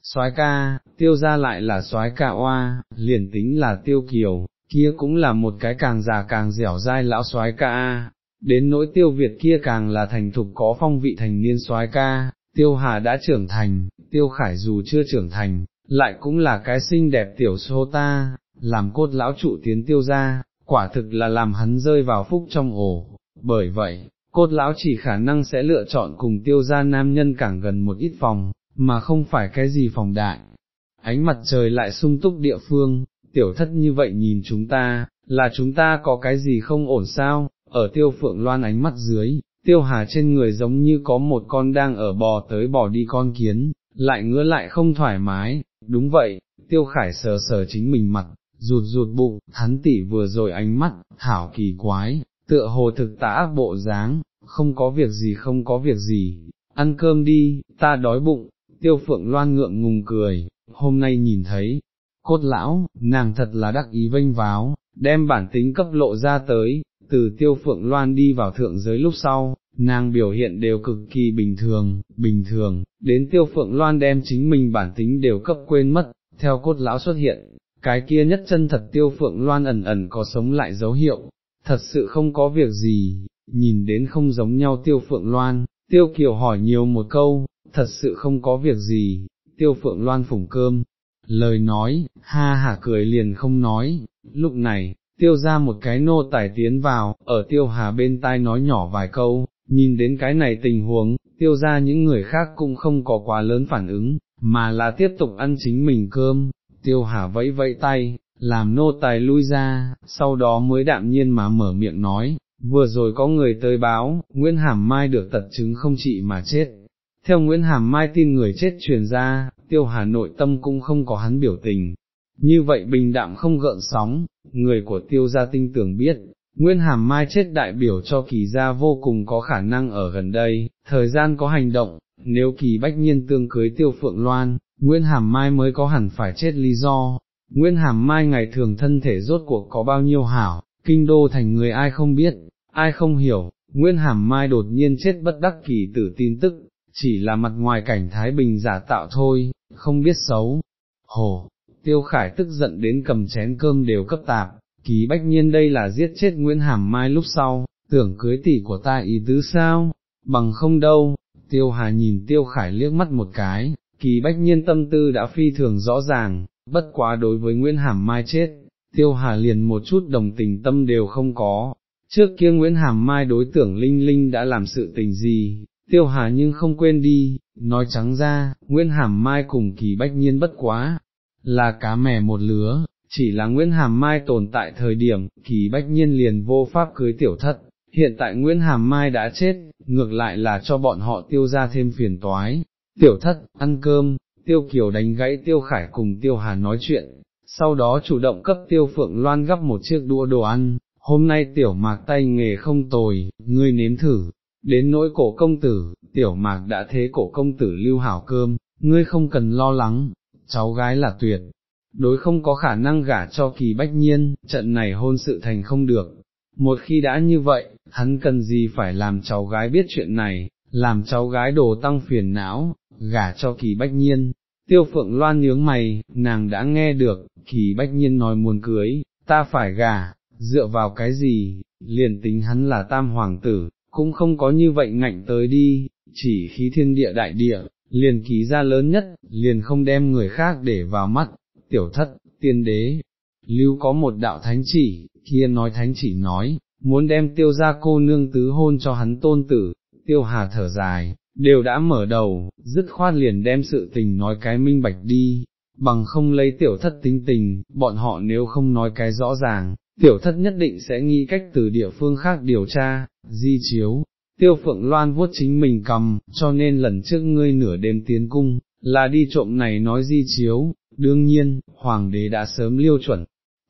soái ca, tiêu ra lại là soái ca oa, liền tính là tiêu kiều, kia cũng là một cái càng già càng dẻo dai lão soái ca, đến nỗi tiêu Việt kia càng là thành thục có phong vị thành niên soái ca, tiêu hà đã trưởng thành, tiêu khải dù chưa trưởng thành, lại cũng là cái xinh đẹp tiểu sô ta, làm cốt lão trụ tiến tiêu ra, quả thực là làm hắn rơi vào phúc trong ổ, bởi vậy, cốt lão chỉ khả năng sẽ lựa chọn cùng tiêu gia nam nhân càng gần một ít phòng, mà không phải cái gì phòng đại. Ánh mặt trời lại sung túc địa phương, tiểu thất như vậy nhìn chúng ta, là chúng ta có cái gì không ổn sao, ở tiêu phượng loan ánh mắt dưới, tiêu hà trên người giống như có một con đang ở bò tới bò đi con kiến, lại ngứa lại không thoải mái, đúng vậy, tiêu khải sờ sờ chính mình mặt, rụt rụt bụng, hắn tỉ vừa rồi ánh mắt, thảo kỳ quái, tựa hồ thực tả ác bộ dáng, không có việc gì không có việc gì, ăn cơm đi, ta đói bụng, tiêu phượng loan ngượng ngùng cười, hôm nay nhìn thấy, cốt lão, nàng thật là đắc ý vênh váo, đem bản tính cấp lộ ra tới, từ tiêu phượng loan đi vào thượng giới lúc sau, nàng biểu hiện đều cực kỳ bình thường, bình thường, đến tiêu phượng loan đem chính mình bản tính đều cấp quên mất, theo cốt lão xuất hiện, cái kia nhất chân thật tiêu phượng loan ẩn ẩn có sống lại dấu hiệu, thật sự không có việc gì, nhìn đến không giống nhau tiêu phượng loan, tiêu kiều hỏi nhiều một câu, thật sự không có việc gì, tiêu phượng loan phủng cơm, lời nói, ha hả cười liền không nói, lúc này, tiêu ra một cái nô tài tiến vào, ở tiêu hà bên tai nói nhỏ vài câu, nhìn đến cái này tình huống, tiêu ra những người khác cũng không có quá lớn phản ứng, mà là tiếp tục ăn chính mình cơm, tiêu hà vẫy vẫy tay, làm nô tài lui ra, sau đó mới đạm nhiên mà mở miệng nói, vừa rồi có người tới báo, Nguyễn Hàm Mai được tật chứng không trị mà chết. Theo Nguyễn Hàm Mai tin người chết truyền ra, tiêu hà nội tâm cũng không có hắn biểu tình. Như vậy bình đạm không gợn sóng, người của tiêu gia tinh tưởng biết, Nguyễn Hàm Mai chết đại biểu cho kỳ gia vô cùng có khả năng ở gần đây, thời gian có hành động, nếu kỳ bách nhiên tương cưới tiêu phượng loan, Nguyễn Hàm Mai mới có hẳn phải chết lý do. Nguyễn Hàm Mai ngày thường thân thể rốt cuộc có bao nhiêu hảo, kinh đô thành người ai không biết, ai không hiểu, Nguyễn Hàm Mai đột nhiên chết bất đắc kỳ tử tin tức, chỉ là mặt ngoài cảnh Thái Bình giả tạo thôi, không biết xấu. Hồ, Tiêu Khải tức giận đến cầm chén cơm đều cấp tạp, ký bách nhiên đây là giết chết Nguyễn Hàm Mai lúc sau, tưởng cưới tỷ của ta ý tứ sao, bằng không đâu, Tiêu Hà nhìn Tiêu Khải liếc mắt một cái, kỳ bách nhiên tâm tư đã phi thường rõ ràng, bất quá đối với Nguyễn Hàm Mai chết, Tiêu Hà liền một chút đồng tình tâm đều không có. Trước kia Nguyễn Hàm Mai đối tưởng Linh Linh đã làm sự tình gì, Tiêu Hà nhưng không quên đi, nói trắng ra, Nguyễn Hàm Mai cùng kỳ bách nhiên bất quá, là cá mè một lứa, chỉ là Nguyễn Hàm Mai tồn tại thời điểm, kỳ bách nhiên liền vô pháp cưới tiểu thất, hiện tại Nguyễn Hàm Mai đã chết, ngược lại là cho bọn họ tiêu ra thêm phiền toái, tiểu thất, ăn cơm, tiêu kiều đánh gãy tiêu khải cùng tiêu hà nói chuyện, sau đó chủ động cấp tiêu phượng loan gấp một chiếc đũa đồ ăn, hôm nay tiểu mạc tay nghề không tồi, ngươi nếm thử, đến nỗi cổ công tử, tiểu mạc đã thế cổ công tử lưu hảo cơm, ngươi không cần lo lắng, cháu gái là tuyệt, đối không có khả năng gả cho kỳ bách nhiên, trận này hôn sự thành không được. Một khi đã như vậy, hắn cần gì phải làm cháu gái biết chuyện này, làm cháu gái đồ tăng phiền não, gả cho kỳ bách nhiên. Tiêu phượng loan nhướng mày, nàng đã nghe được, kỳ bách nhiên nói muốn cưới, ta phải gả, dựa vào cái gì, liền tính hắn là tam hoàng tử, cũng không có như vậy ngạnh tới đi, chỉ khí thiên địa đại địa, liền ký ra lớn nhất, liền không đem người khác để vào mắt, tiểu thất, tiên đế, lưu có một đạo thánh chỉ, kia nói thánh chỉ nói, muốn đem tiêu ra cô nương tứ hôn cho hắn tôn tử, tiêu hà thở dài, đều đã mở đầu, dứt khoát liền đem sự tình nói cái minh bạch đi, bằng không lấy tiểu thất tính tình, bọn họ nếu không nói cái rõ ràng, tiểu thất nhất định sẽ nghĩ cách từ địa phương khác điều tra, di chiếu. Tiêu phượng loan vuốt chính mình cầm, cho nên lần trước ngươi nửa đêm tiến cung, là đi trộm này nói di chiếu, đương nhiên, hoàng đế đã sớm liêu chuẩn,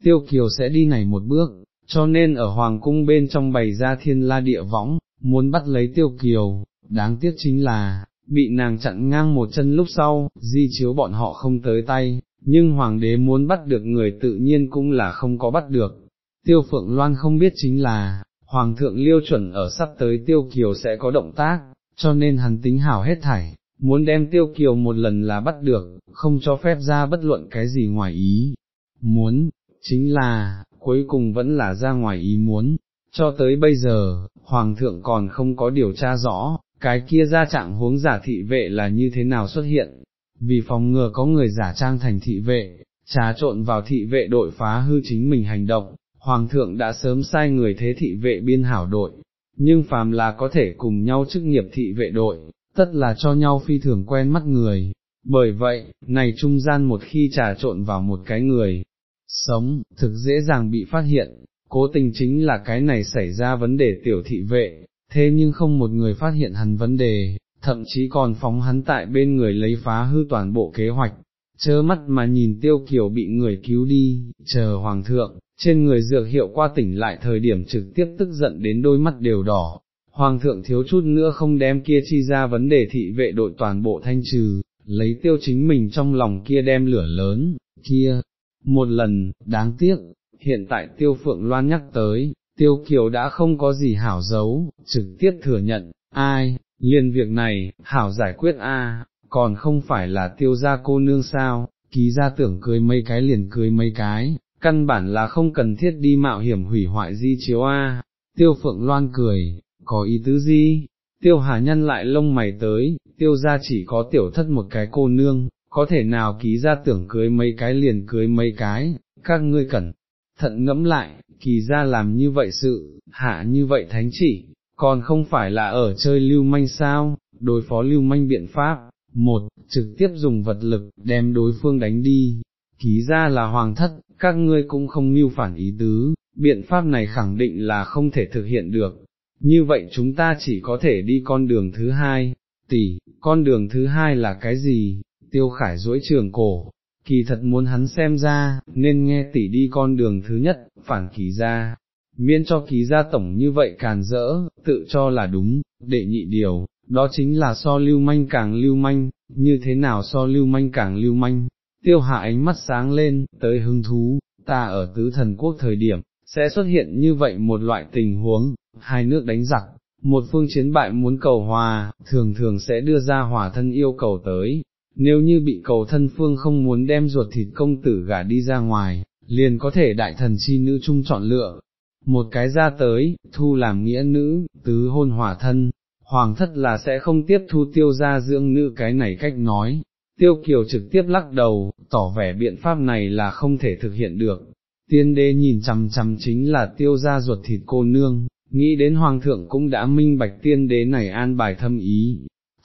tiêu kiều sẽ đi này một bước, cho nên ở hoàng cung bên trong bày ra thiên la địa võng, muốn bắt lấy tiêu kiều, đáng tiếc chính là, bị nàng chặn ngang một chân lúc sau, di chiếu bọn họ không tới tay, nhưng hoàng đế muốn bắt được người tự nhiên cũng là không có bắt được. Tiêu Phượng Loan không biết chính là, Hoàng thượng liêu chuẩn ở sắp tới Tiêu Kiều sẽ có động tác, cho nên hắn tính hảo hết thảy, muốn đem tiêu kiều một lần là bắt được, không cho phép ra bất luận cái gì ngoài ý, muốn, chính là, cuối cùng vẫn là ra ngoài ý muốn, cho tới bây giờ, Hoàng thượng còn không có điều tra rõ, cái kia ra trạng huống giả thị vệ là như thế nào xuất hiện, vì phòng ngừa có người giả trang thành thị vệ, trà trộn vào thị vệ đội phá hư chính mình hành động, Hoàng thượng đã sớm sai người thế thị vệ biên hảo đội, nhưng phàm là có thể cùng nhau chức nghiệp thị vệ đội, tất là cho nhau phi thường quen mắt người, bởi vậy, này trung gian một khi trà trộn vào một cái người, sống, thực dễ dàng bị phát hiện, cố tình chính là cái này xảy ra vấn đề tiểu thị vệ, thế nhưng không một người phát hiện hắn vấn đề, thậm chí còn phóng hắn tại bên người lấy phá hư toàn bộ kế hoạch, chớ mắt mà nhìn tiêu kiều bị người cứu đi, chờ hoàng thượng, trên người dược hiệu qua tỉnh lại thời điểm trực tiếp tức giận đến đôi mắt đều đỏ, Hoàng thượng thiếu chút nữa không đem kia chi ra vấn đề thị vệ đội toàn bộ thanh trừ, lấy tiêu chính mình trong lòng kia đem lửa lớn, kia, một lần, đáng tiếc, hiện tại tiêu phượng loan nhắc tới, tiêu kiều đã không có gì hảo giấu, trực tiếp thừa nhận, ai, liền việc này, hảo giải quyết a, còn không phải là tiêu gia cô nương sao, ký ra tưởng cưới mấy cái liền cưới mấy cái, căn bản là không cần thiết đi mạo hiểm hủy hoại di chiếu a. Tiêu phượng loan cười, có ý tứ gì? Tiêu hà nhân lại lông mày tới, tiêu gia chỉ có tiểu thất một cái cô nương, có thể nào ký ra tưởng cưới mấy cái liền cưới mấy cái, các ngươi cẩn thận ngẫm lại, kỳ ra làm như vậy sự, hạ như vậy thánh chỉ, còn không phải là ở chơi lưu manh sao, đối phó lưu manh biện pháp, một, trực tiếp dùng vật lực, đem đối phương đánh đi, ký ra là hoàng thất, các ngươi cũng không mưu phản ý tứ, biện pháp này khẳng định là không thể thực hiện được, như vậy chúng ta chỉ có thể đi con đường thứ hai, tỷ, con đường thứ hai là cái gì, tiêu khải duỗi trường cổ, kỳ thật muốn hắn xem ra, nên nghe tỷ đi con đường thứ nhất, phản kỳ ra, miễn cho kỳ gia tổng như vậy càn rỡ, tự cho là đúng, đệ nhị điều, đó chính là so lưu manh càng lưu manh, như thế nào so lưu manh càng lưu manh, tiêu hạ ánh mắt sáng lên, tới hứng thú, ta ở tứ thần quốc thời điểm, sẽ xuất hiện như vậy một loại tình huống, hai nước đánh giặc, một phương chiến bại muốn cầu hòa, thường thường sẽ đưa ra hòa thân yêu cầu tới, nếu như bị cầu thân phương không muốn đem ruột thịt công tử gả đi ra ngoài, liền có thể đại thần chi nữ chung chọn lựa, một cái ra tới, thu làm nghĩa nữ, tứ hôn hòa thân, hoàng thất là sẽ không tiếp thu tiêu ra dưỡng nữ cái này cách nói. Tiêu Kiều trực tiếp lắc đầu, tỏ vẻ biện pháp này là không thể thực hiện được. Tiên đế nhìn chằm chằm chính là tiêu ra ruột thịt cô nương, nghĩ đến hoàng thượng cũng đã minh bạch tiên đế này an bài thâm ý.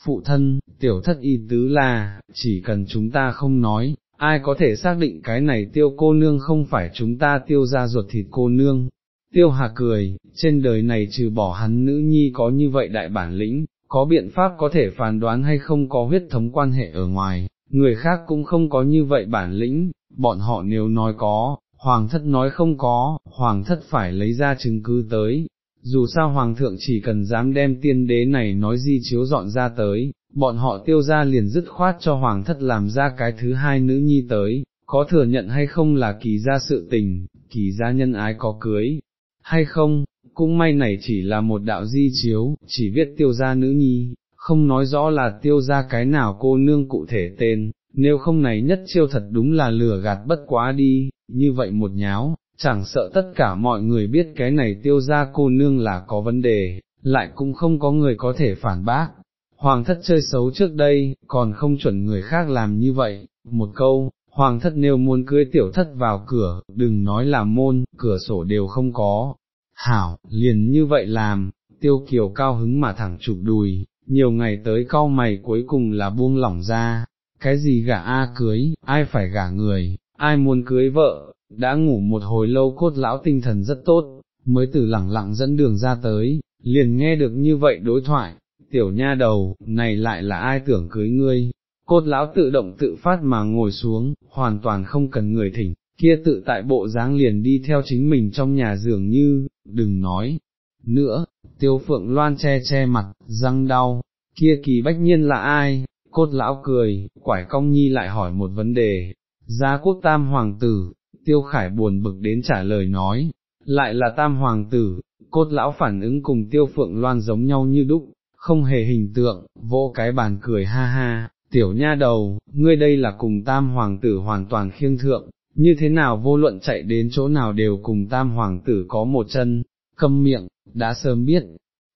Phụ thân, tiểu thất y tứ là, chỉ cần chúng ta không nói, ai có thể xác định cái này tiêu cô nương không phải chúng ta tiêu ra ruột thịt cô nương, Tiêu Hà cười, trên đời này trừ bỏ hắn nữ nhi có như vậy đại bản lĩnh, có biện pháp có thể phán đoán hay không có huyết thống quan hệ ở ngoài, người khác cũng không có như vậy bản lĩnh, bọn họ nếu nói có, hoàng thất nói không có, hoàng thất phải lấy ra chứng cứ tới, dù sao hoàng thượng chỉ cần dám đem tiên đế này nói di chiếu dọn ra tới, bọn họ tiêu ra liền dứt khoát cho hoàng thất làm ra cái thứ hai nữ nhi tới, có thừa nhận hay không là kỳ ra sự tình, kỳ ra nhân ái có cưới, hay không, cũng may này chỉ là một đạo di chiếu, chỉ viết tiêu gia nữ nhi, không nói rõ là tiêu gia cái nào cô nương cụ thể tên, nếu không này nhất chiêu thật đúng là lừa gạt bất quá đi, như vậy một nháo, chẳng sợ tất cả mọi người biết cái này tiêu gia cô nương là có vấn đề, lại cũng không có người có thể phản bác. Hoàng thất chơi xấu trước đây, còn không chuẩn người khác làm như vậy, một câu, hoàng thất nếu muốn cưới tiểu thất vào cửa, đừng nói là môn, cửa sổ đều không có. Hảo, liền như vậy làm, tiêu kiều cao hứng mà thẳng chụp đùi, nhiều ngày tới cau mày cuối cùng là buông lỏng ra, cái gì gả A cưới, ai phải gả người, ai muốn cưới vợ, đã ngủ một hồi lâu cốt lão tinh thần rất tốt, mới từ lẳng lặng dẫn đường ra tới, liền nghe được như vậy đối thoại, tiểu nha đầu, này lại là ai tưởng cưới ngươi, cốt lão tự động tự phát mà ngồi xuống, hoàn toàn không cần người thỉnh, kia tự tại bộ dáng liền đi theo chính mình trong nhà dường như, đừng nói, nữa, tiêu phượng loan che che mặt, răng đau, kia kỳ bách nhiên là ai, cốt lão cười, quải công nhi lại hỏi một vấn đề, gia quốc tam hoàng tử, tiêu khải buồn bực đến trả lời nói, lại là tam hoàng tử, cốt lão phản ứng cùng tiêu phượng loan giống nhau như đúc, không hề hình tượng, vỗ cái bàn cười ha ha, tiểu nha đầu, ngươi đây là cùng tam hoàng tử hoàn toàn khiêng thượng, như thế nào vô luận chạy đến chỗ nào đều cùng tam hoàng tử có một chân, câm miệng, đã sớm biết,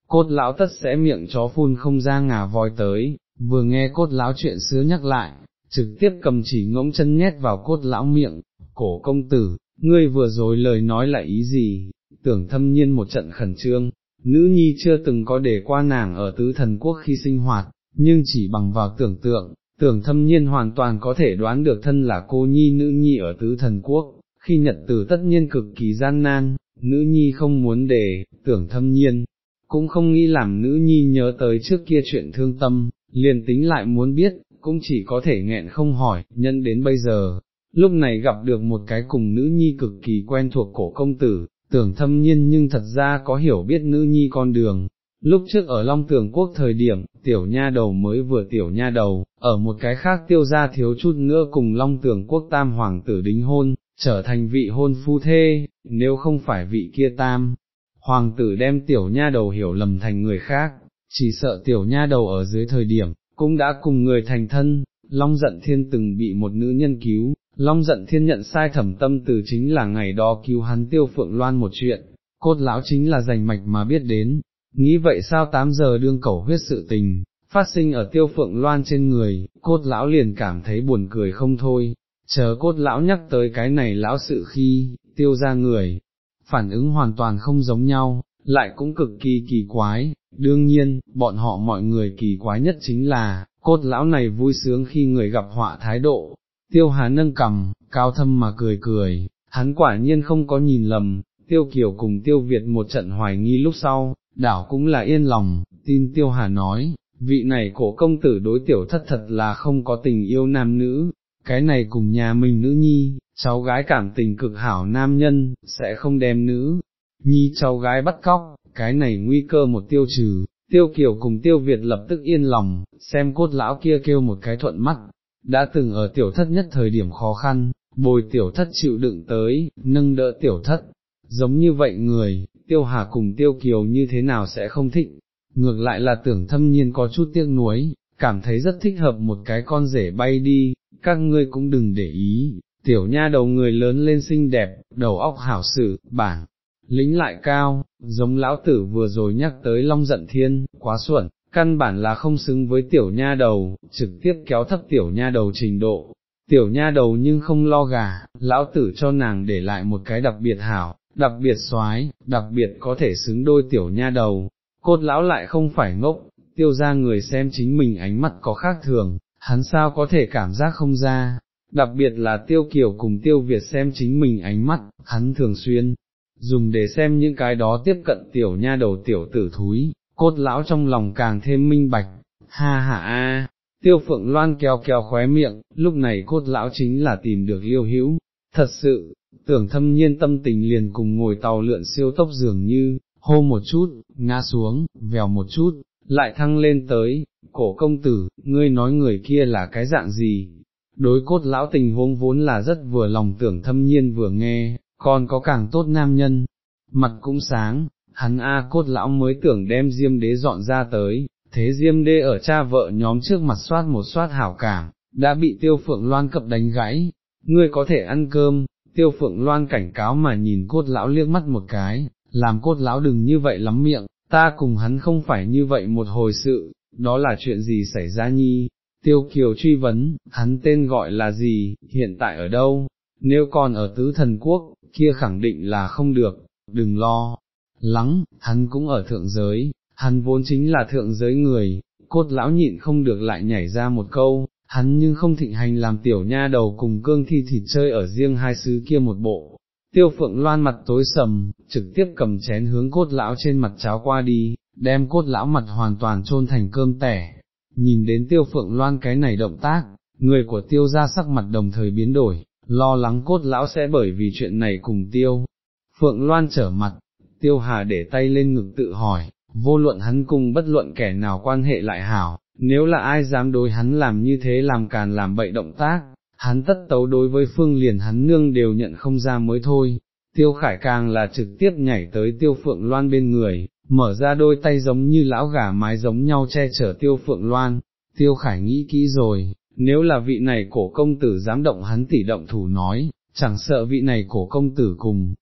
cốt lão tất sẽ miệng chó phun không ra ngà voi tới, vừa nghe cốt lão chuyện xưa nhắc lại, trực tiếp cầm chỉ ngỗng chân nhét vào cốt lão miệng, cổ công tử, ngươi vừa rồi lời nói là ý gì, tưởng thâm nhiên một trận khẩn trương, nữ nhi chưa từng có để qua nàng ở tứ thần quốc khi sinh hoạt, nhưng chỉ bằng vào tưởng tượng, tưởng thâm nhiên hoàn toàn có thể đoán được thân là cô nhi nữ nhi ở tứ thần quốc, khi nhật tử tất nhiên cực kỳ gian nan, nữ nhi không muốn để, tưởng thâm nhiên, cũng không nghĩ làm nữ nhi nhớ tới trước kia chuyện thương tâm, liền tính lại muốn biết, cũng chỉ có thể nghẹn không hỏi, nhân đến bây giờ, lúc này gặp được một cái cùng nữ nhi cực kỳ quen thuộc cổ công tử, tưởng thâm nhiên nhưng thật ra có hiểu biết nữ nhi con đường, Lúc trước ở Long Tường Quốc thời điểm, tiểu nha đầu mới vừa tiểu nha đầu, ở một cái khác tiêu ra thiếu chút nữa cùng Long Tường Quốc tam hoàng tử đính hôn, trở thành vị hôn phu thê, nếu không phải vị kia tam. Hoàng tử đem tiểu nha đầu hiểu lầm thành người khác, chỉ sợ tiểu nha đầu ở dưới thời điểm, cũng đã cùng người thành thân, Long giận thiên từng bị một nữ nhân cứu, Long giận thiên nhận sai thẩm tâm từ chính là ngày đó cứu hắn tiêu phượng loan một chuyện, cốt lão chính là giành mạch mà biết đến, nghĩ vậy sao 8 giờ đương cầu huyết sự tình, phát sinh ở tiêu phượng loan trên người, cốt lão liền cảm thấy buồn cười không thôi, chờ cốt lão nhắc tới cái này lão sự khi, tiêu ra người, phản ứng hoàn toàn không giống nhau, lại cũng cực kỳ kỳ quái, đương nhiên, bọn họ mọi người kỳ quái nhất chính là, cốt lão này vui sướng khi người gặp họa thái độ, tiêu hà nâng cầm, cao thâm mà cười cười, hắn quả nhiên không có nhìn lầm, tiêu kiều cùng tiêu Việt một trận hoài nghi lúc sau, đảo cũng là yên lòng, tin tiêu hà nói, vị này cổ công tử đối tiểu thất thật là không có tình yêu nam nữ, cái này cùng nhà mình nữ nhi, cháu gái cảm tình cực hảo nam nhân, sẽ không đem nữ, nhi cháu gái bắt cóc, cái này nguy cơ một tiêu trừ, tiêu kiều cùng tiêu Việt lập tức yên lòng, xem cốt lão kia kêu một cái thuận mắt, đã từng ở tiểu thất nhất thời điểm khó khăn, bồi tiểu thất chịu đựng tới, nâng đỡ tiểu thất, giống như vậy người, tiêu hà cùng tiêu kiều như thế nào sẽ không thích, ngược lại là tưởng thâm nhiên có chút tiếc nuối, cảm thấy rất thích hợp một cái con rể bay đi, các ngươi cũng đừng để ý, tiểu nha đầu người lớn lên xinh đẹp, đầu óc hảo sự, bản, lính lại cao, giống lão tử vừa rồi nhắc tới long giận thiên, quá xuẩn, căn bản là không xứng với tiểu nha đầu, trực tiếp kéo thấp tiểu nha đầu trình độ. Tiểu nha đầu nhưng không lo gà, lão tử cho nàng để lại một cái đặc biệt hảo, đặc biệt soái, đặc biệt có thể xứng đôi tiểu nha đầu, cốt lão lại không phải ngốc, tiêu ra người xem chính mình ánh mắt có khác thường, hắn sao có thể cảm giác không ra, đặc biệt là tiêu kiều cùng tiêu Việt xem chính mình ánh mắt, hắn thường xuyên, dùng để xem những cái đó tiếp cận tiểu nha đầu tiểu tử thúi, cốt lão trong lòng càng thêm minh bạch, ha ha a. Tiêu phượng loan kéo kéo khóe miệng, lúc này cốt lão chính là tìm được liêu hữu, thật sự, tưởng thâm nhiên tâm tình liền cùng ngồi tàu lượn siêu tốc dường như, hô một chút, ngã xuống, vèo một chút, lại thăng lên tới, cổ công tử, ngươi nói người kia là cái dạng gì, đối cốt lão tình huống vốn là rất vừa lòng tưởng thâm nhiên vừa nghe, còn có càng tốt nam nhân, mặt cũng sáng, hắn A cốt lão mới tưởng đem diêm đế dọn ra tới, thế diêm đế ở cha vợ nhóm trước mặt soát một soát hảo cảm, đã bị tiêu phượng loan cập đánh gãy, ngươi có thể ăn cơm, tiêu phượng loan cảnh cáo mà nhìn cốt lão liếc mắt một cái, làm cốt lão đừng như vậy lắm miệng, ta cùng hắn không phải như vậy một hồi sự, đó là chuyện gì xảy ra nhi, tiêu kiều truy vấn, hắn tên gọi là gì, hiện tại ở đâu, nếu còn ở tứ thần quốc, kia khẳng định là không được, đừng lo, lắng, hắn cũng ở thượng giới, hắn vốn chính là thượng giới người, cốt lão nhịn không được lại nhảy ra một câu, hắn nhưng không thịnh hành làm tiểu nha đầu cùng cương thi thịt chơi ở riêng hai xứ kia một bộ. Tiêu phượng loan mặt tối sầm, trực tiếp cầm chén hướng cốt lão trên mặt cháo qua đi, đem cốt lão mặt hoàn toàn trôn thành cơm tẻ. Nhìn đến tiêu phượng loan cái này động tác, người của tiêu ra sắc mặt đồng thời biến đổi, lo lắng cốt lão sẽ bởi vì chuyện này cùng tiêu. Phượng loan trở mặt, tiêu hà để tay lên ngực tự hỏi, vô luận hắn cùng bất luận kẻ nào quan hệ lại hảo, nếu là ai dám đối hắn làm như thế làm càn làm bậy động tác, hắn tất tấu đối với phương liền hắn nương đều nhận không ra mới thôi. Tiêu khải càng là trực tiếp nhảy tới tiêu phượng loan bên người, mở ra đôi tay giống như lão gà mái giống nhau che chở tiêu phượng loan, tiêu khải nghĩ kỹ rồi, nếu là vị này cổ công tử dám động hắn tỷ động thủ nói, chẳng sợ vị này cổ công tử cùng,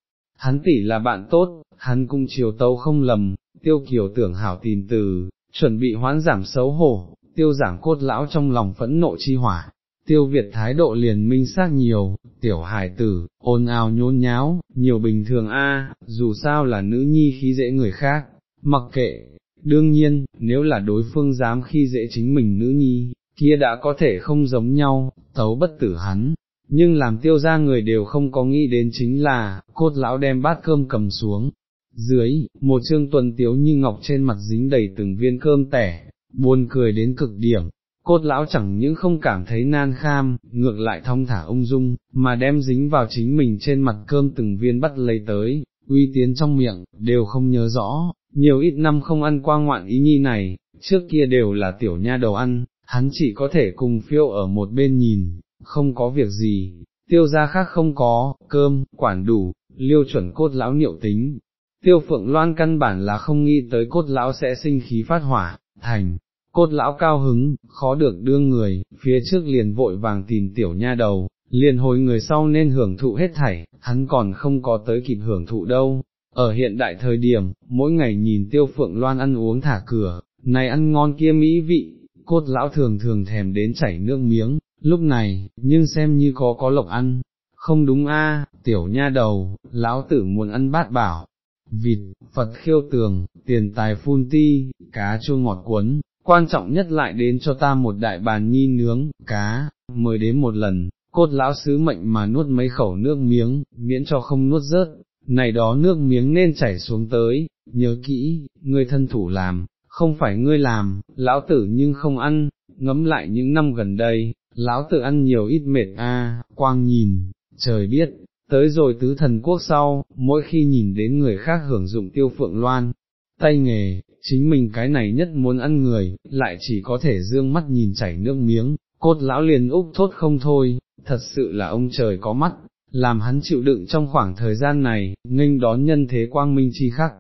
hắn tỷ là bạn tốt, hắn cung chiều tấu không lầm, tiêu kiều tưởng hảo tìm từ, chuẩn bị hoán giảm xấu hổ, tiêu giảng cốt lão trong lòng phẫn nộ chi hỏa. Tiêu Việt thái độ liền minh xác nhiều, tiểu hải tử, ồn ào nhốn nháo, nhiều bình thường a, dù sao là nữ nhi khi dễ người khác, mặc kệ, đương nhiên, nếu là đối phương dám khi dễ chính mình nữ nhi, kia đã có thể không giống nhau, tấu bất tử hắn, nhưng làm tiêu ra người đều không có nghĩ đến chính là, cốt lão đem bát cơm cầm xuống, dưới, một trương tuần tiếu như ngọc trên mặt dính đầy từng viên cơm tẻ, buồn cười đến cực điểm, cốt lão chẳng những không cảm thấy nan kham, ngược lại thong thả ung dung, mà đem dính vào chính mình trên mặt cơm từng viên bắt lấy tới, uy tiến trong miệng, đều không nhớ rõ, nhiều ít năm không ăn qua ngoạn ý nhi này, trước kia đều là tiểu nha đầu ăn, hắn chỉ có thể cùng phiêu ở một bên nhìn, không có việc gì, tiêu gia khác không có, cơm, quản đủ, liêu chuẩn cốt lão niệu tính. Tiêu phượng loan căn bản là không nghĩ tới cốt lão sẽ sinh khí phát hỏa, thành, cốt lão cao hứng, khó được đương người, phía trước liền vội vàng tìm tiểu nha đầu, liền hồi người sau nên hưởng thụ hết thảy, hắn còn không có tới kịp hưởng thụ đâu. Ở hiện đại thời điểm, mỗi ngày nhìn tiêu phượng loan ăn uống thả cửa, này ăn ngon kia mỹ vị, cốt lão thường thường thèm đến chảy nước miếng, lúc này, nhưng xem như có có lộc ăn, không đúng a, tiểu nha đầu, lão tử muốn ăn bát bảo, vịt, Phật khiêu tường, tiền tài phun ti, cá chua ngọt cuốn, quan trọng nhất lại đến cho ta một đại bàn nhi nướng, cá, mời đến một lần, cốt lão sứ mệnh mà nuốt mấy khẩu nước miếng, miễn cho không nuốt rớt, này đó nước miếng nên chảy xuống tới, nhớ kỹ, ngươi thân thủ làm, không phải ngươi làm, lão tử nhưng không ăn, ngấm lại những năm gần đây, lão tử ăn nhiều ít mệt a, quang nhìn, trời biết, tới rồi tứ thần quốc sau, mỗi khi nhìn đến người khác hưởng dụng tiêu phượng loan, tay nghề, chính mình cái này nhất muốn ăn người, lại chỉ có thể dương mắt nhìn chảy nước miếng, cốt lão liền úp thốt không thôi, thật sự là ông trời có mắt, làm hắn chịu đựng trong khoảng thời gian này, nghênh đón nhân thế quang minh chi khắc.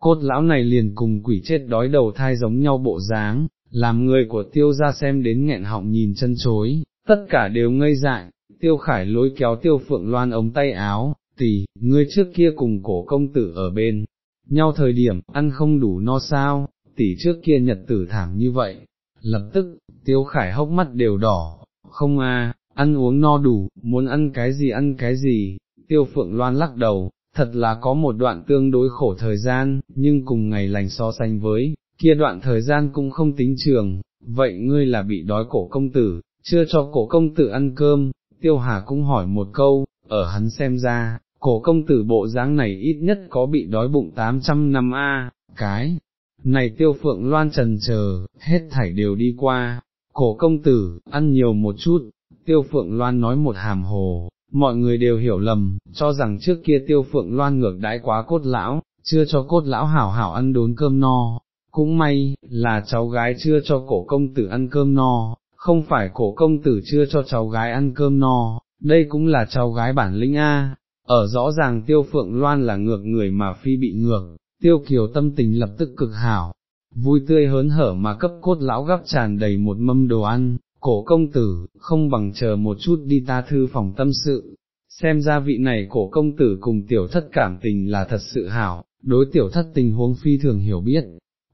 Cốt lão này liền cùng quỷ chết đói đầu thai giống nhau bộ dáng, làm người của tiêu ra xem đến nghẹn họng nhìn chân chối, tất cả đều ngây dại, tiêu khải lối kéo tiêu phượng loan ống tay áo, tỷ, ngươi trước kia cùng cổ công tử ở bên, nhau thời điểm, ăn không đủ no sao, tỷ trước kia nhật tử thảm như vậy, lập tức, tiêu khải hốc mắt đều đỏ, không a, ăn uống no đủ, muốn ăn cái gì ăn cái gì, tiêu phượng loan lắc đầu, thật là có một đoạn tương đối khổ thời gian, nhưng cùng ngày lành so sánh với, kia đoạn thời gian cũng không tính trường, vậy ngươi là bị đói cổ công tử, chưa cho cổ công tử ăn cơm, tiêu hà cũng hỏi một câu, ở hắn xem ra, cổ công tử bộ dáng này ít nhất có bị đói bụng 800 năm a, cái, này tiêu phượng loan trần chờ, hết thảy đều đi qua, cổ công tử, ăn nhiều một chút, tiêu phượng loan nói một hàm hồ, mọi người đều hiểu lầm, cho rằng trước kia tiêu phượng loan ngược đãi quá cốt lão, chưa cho cốt lão hảo hảo ăn đốn cơm no, cũng may, là cháu gái chưa cho cổ công tử ăn cơm no, không phải cổ công tử chưa cho cháu gái ăn cơm no, đây cũng là cháu gái bản lĩnh A, ở rõ ràng tiêu phượng loan là ngược người mà phi bị ngược, tiêu kiều tâm tình lập tức cực hảo, vui tươi hớn hở mà cấp cốt lão gấp tràn đầy một mâm đồ ăn, cổ công tử, không bằng chờ một chút đi ta thư phòng tâm sự, xem ra vị này cổ công tử cùng tiểu thất cảm tình là thật sự hảo, đối tiểu thất tình huống phi thường hiểu biết,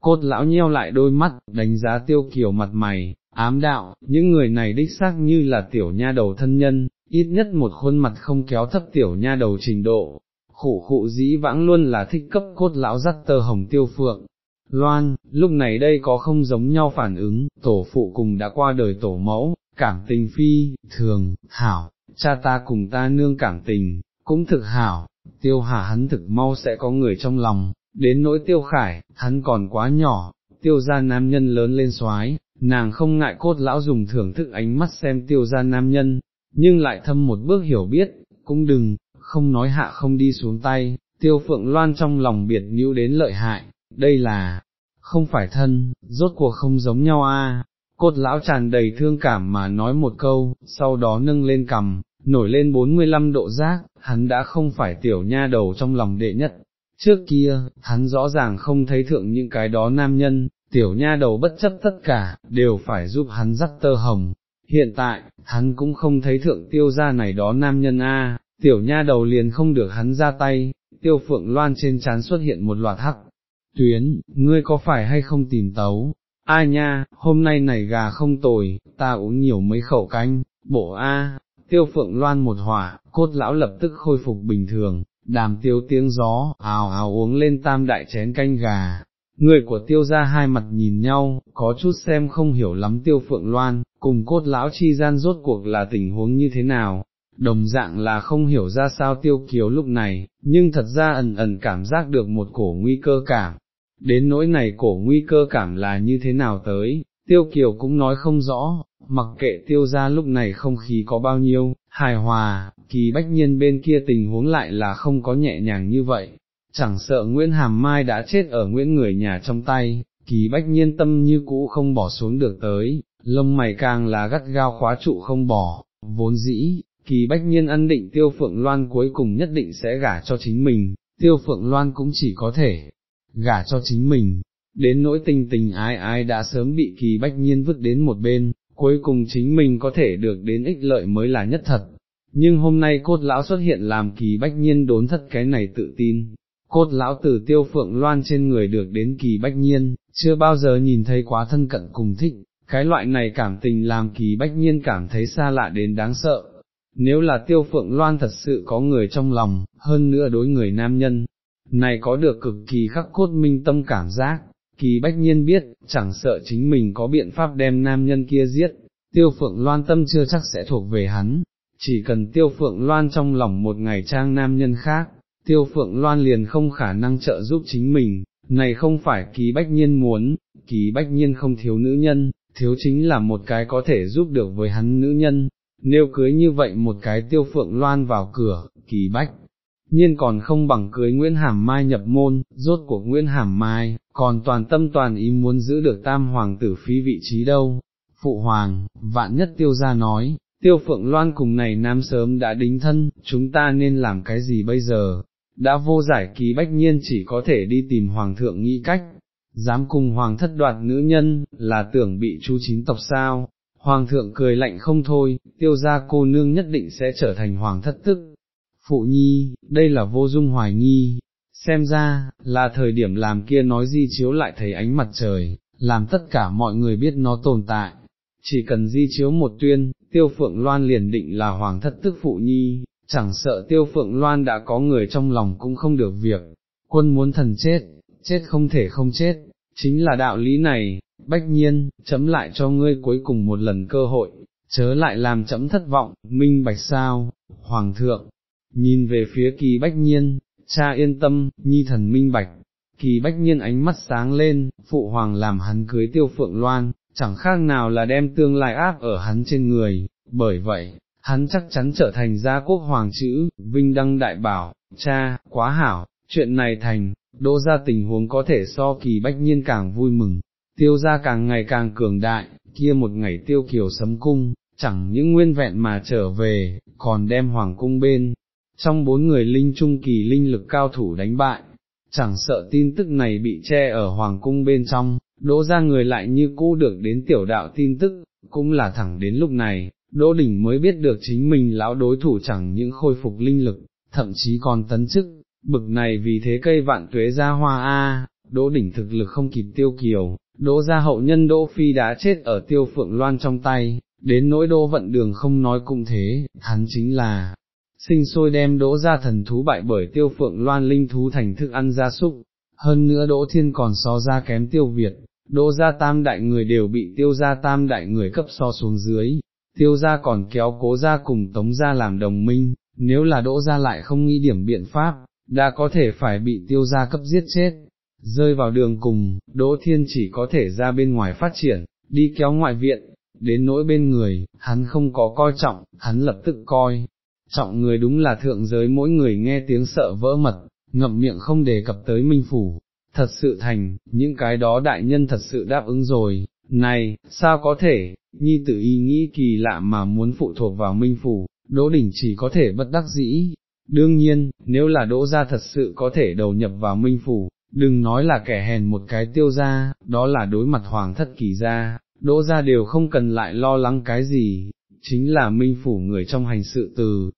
cốt lão nheo lại đôi mắt, đánh giá tiêu kiều mặt mày, ám đạo, những người này đích xác như là tiểu nha đầu thân nhân, ít nhất một khuôn mặt không kéo thấp tiểu nha đầu trình độ, khủ khụ dĩ vãng luôn là thích cấp cốt lão dắt tơ hồng tiêu phượng. Loan, lúc này đây có không giống nhau phản ứng, tổ phụ cùng đã qua đời tổ mẫu, cảm tình phi, thường, hảo, cha ta cùng ta nương cảm tình, cũng thực hảo, tiêu hà hắn thực mau sẽ có người trong lòng, đến nỗi tiêu khải, hắn còn quá nhỏ, tiêu gia nam nhân lớn lên xoái, nàng không ngại cốt lão dùng thưởng thức ánh mắt xem tiêu gia nam nhân, nhưng lại thâm một bước hiểu biết, cũng đừng, không nói hạ không đi xuống tay, tiêu phượng loan trong lòng biệt nhũ đến lợi hại, đây là, không phải thân, rốt cuộc không giống nhau a. Cốt lão tràn đầy thương cảm mà nói một câu, sau đó nâng lên cầm, nổi lên 45 độ giác, hắn đã không phải tiểu nha đầu trong lòng đệ nhất. Trước kia, hắn rõ ràng không thấy thượng những cái đó nam nhân, tiểu nha đầu bất chấp tất cả, đều phải giúp hắn dắt tơ hồng. Hiện tại, hắn cũng không thấy thượng tiêu gia này đó nam nhân a, tiểu nha đầu liền không được hắn ra tay, tiêu phượng loan trên trán xuất hiện một loạt hắc. Tuyến, ngươi có phải hay không tìm tấu? Ai nha, hôm nay này gà không tồi, ta uống nhiều mấy khẩu canh, bộ a, tiêu phượng loan một hỏa, cốt lão lập tức khôi phục bình thường, đàm tiêu tiếng gió, ào ào uống lên tam đại chén canh gà, Người của tiêu ra hai mặt nhìn nhau, có chút xem không hiểu lắm tiêu phượng loan, cùng cốt lão chi gian rốt cuộc là tình huống như thế nào, đồng dạng là không hiểu ra sao tiêu kiều lúc này, nhưng thật ra ẩn ẩn cảm giác được một cổ nguy cơ cảm. Đến nỗi này cổ nguy cơ cảm là như thế nào tới, tiêu kiều cũng nói không rõ, mặc kệ tiêu ra lúc này không khí có bao nhiêu, hài hòa, kỳ bách nhiên bên kia tình huống lại là không có nhẹ nhàng như vậy, chẳng sợ Nguyễn Hàm Mai đã chết ở Nguyễn người nhà trong tay, kỳ bách nhiên tâm như cũ không bỏ xuống được tới, lông mày càng là gắt gao khóa trụ không bỏ, vốn dĩ, kỳ bách nhiên ân định tiêu phượng loan cuối cùng nhất định sẽ gả cho chính mình, tiêu phượng loan cũng chỉ có thể gả cho chính mình, đến nỗi tình tình ai ai đã sớm bị kỳ bách nhiên vứt đến một bên, cuối cùng chính mình có thể được đến ích lợi mới là nhất thật. Nhưng hôm nay cốt lão xuất hiện làm kỳ bách nhiên đốn thất cái này tự tin, cốt lão từ tiêu phượng loan trên người được đến kỳ bách nhiên, chưa bao giờ nhìn thấy quá thân cận cùng thích, cái loại này cảm tình làm kỳ bách nhiên cảm thấy xa lạ đến đáng sợ. Nếu là tiêu phượng loan thật sự có người trong lòng, hơn nữa đối người nam nhân, này có được cực kỳ khắc cốt minh tâm cảm giác, kỳ bách nhiên biết, chẳng sợ chính mình có biện pháp đem nam nhân kia giết, tiêu phượng loan tâm chưa chắc sẽ thuộc về hắn, chỉ cần tiêu phượng loan trong lòng một ngày trang nam nhân khác, tiêu phượng loan liền không khả năng trợ giúp chính mình, này không phải kỳ bách nhiên muốn, kỳ bách nhiên không thiếu nữ nhân, thiếu chính là một cái có thể giúp được với hắn nữ nhân, nếu cưới như vậy một cái tiêu phượng loan vào cửa, kỳ bách. Nhiên còn không bằng cưới Nguyễn Hàm Mai nhập môn, rốt cuộc Nguyễn Hàm Mai, còn toàn tâm toàn ý muốn giữ được tam hoàng tử phi vị trí đâu. Phụ hoàng, vạn nhất tiêu ra nói, tiêu phượng loan cùng này nam sớm đã đính thân, chúng ta nên làm cái gì bây giờ, đã vô giải ký bách nhiên chỉ có thể đi tìm hoàng thượng nghĩ cách, dám cùng hoàng thất đoạt nữ nhân, là tưởng bị chú chín tộc sao, hoàng thượng cười lạnh không thôi, tiêu gia cô nương nhất định sẽ trở thành hoàng thất tức. Phụ nhi, đây là vô dung hoài nghi, xem ra, là thời điểm làm kia nói di chiếu lại thấy ánh mặt trời, làm tất cả mọi người biết nó tồn tại, chỉ cần di chiếu một tuyên, tiêu phượng loan liền định là hoàng thất tức phụ nhi, chẳng sợ tiêu phượng loan đã có người trong lòng cũng không được việc, quân muốn thần chết, chết không thể không chết, chính là đạo lý này, bách nhiên, chấm lại cho ngươi cuối cùng một lần cơ hội, chớ lại làm chấm thất vọng, minh bạch sao, hoàng thượng, nhìn về phía kỳ bách nhiên, cha yên tâm, nhi thần minh bạch, kỳ bách nhiên ánh mắt sáng lên, phụ hoàng làm hắn cưới tiêu phượng loan, chẳng khác nào là đem tương lai áp ở hắn trên người, bởi vậy, hắn chắc chắn trở thành gia quốc hoàng chữ, vinh đăng đại bảo, cha, quá hảo, chuyện này thành, đỗ ra tình huống có thể so kỳ bách nhiên càng vui mừng, tiêu ra càng ngày càng cường đại, kia một ngày tiêu kiều sấm cung, chẳng những nguyên vẹn mà trở về, còn đem hoàng cung bên, trong bốn người linh trung kỳ linh lực cao thủ đánh bại, chẳng sợ tin tức này bị che ở hoàng cung bên trong, đỗ ra người lại như cũ được đến tiểu đạo tin tức, cũng là thẳng đến lúc này, Đỗ Đỉnh mới biết được chính mình lão đối thủ chẳng những khôi phục linh lực, thậm chí còn tấn chức, bực này vì thế cây vạn tuế ra hoa A, Đỗ Đỉnh thực lực không kịp tiêu kiều, Đỗ gia hậu nhân Đỗ Phi đã chết ở tiêu phượng loan trong tay, đến nỗi Đỗ vận đường không nói cũng thế, hắn chính là sinh sôi đem Đỗ gia thần thú bại bởi tiêu phượng loan linh thú thành thức ăn gia súc, hơn nữa Đỗ Thiên còn so ra kém tiêu Việt, Đỗ gia tam đại người đều bị tiêu gia tam đại người cấp so xuống dưới, tiêu gia còn kéo cố gia cùng tống gia làm đồng minh, nếu là đỗ gia lại không nghĩ điểm biện pháp, đã có thể phải bị tiêu gia cấp giết chết. Rơi vào đường cùng, Đỗ Thiên chỉ có thể ra bên ngoài phát triển, đi kéo ngoại viện, đến nỗi bên người, hắn không có coi trọng, hắn lập tức coi, trọng người đúng là thượng giới mỗi người nghe tiếng sợ vỡ mật, ngậm miệng không đề cập tới minh phủ, thật sự thành, những cái đó đại nhân thật sự đáp ứng rồi, này, sao có thể, nhi tự ý nghĩ kỳ lạ mà muốn phụ thuộc vào minh phủ, đỗ đỉnh chỉ có thể bất đắc dĩ. Đương nhiên, nếu là đỗ gia thật sự có thể đầu nhập vào minh phủ, đừng nói là kẻ hèn một cái tiêu gia, đó là đối mặt hoàng thất kỳ gia, đỗ gia đều không cần lại lo lắng cái gì, chính là minh phủ người trong hành sự từ,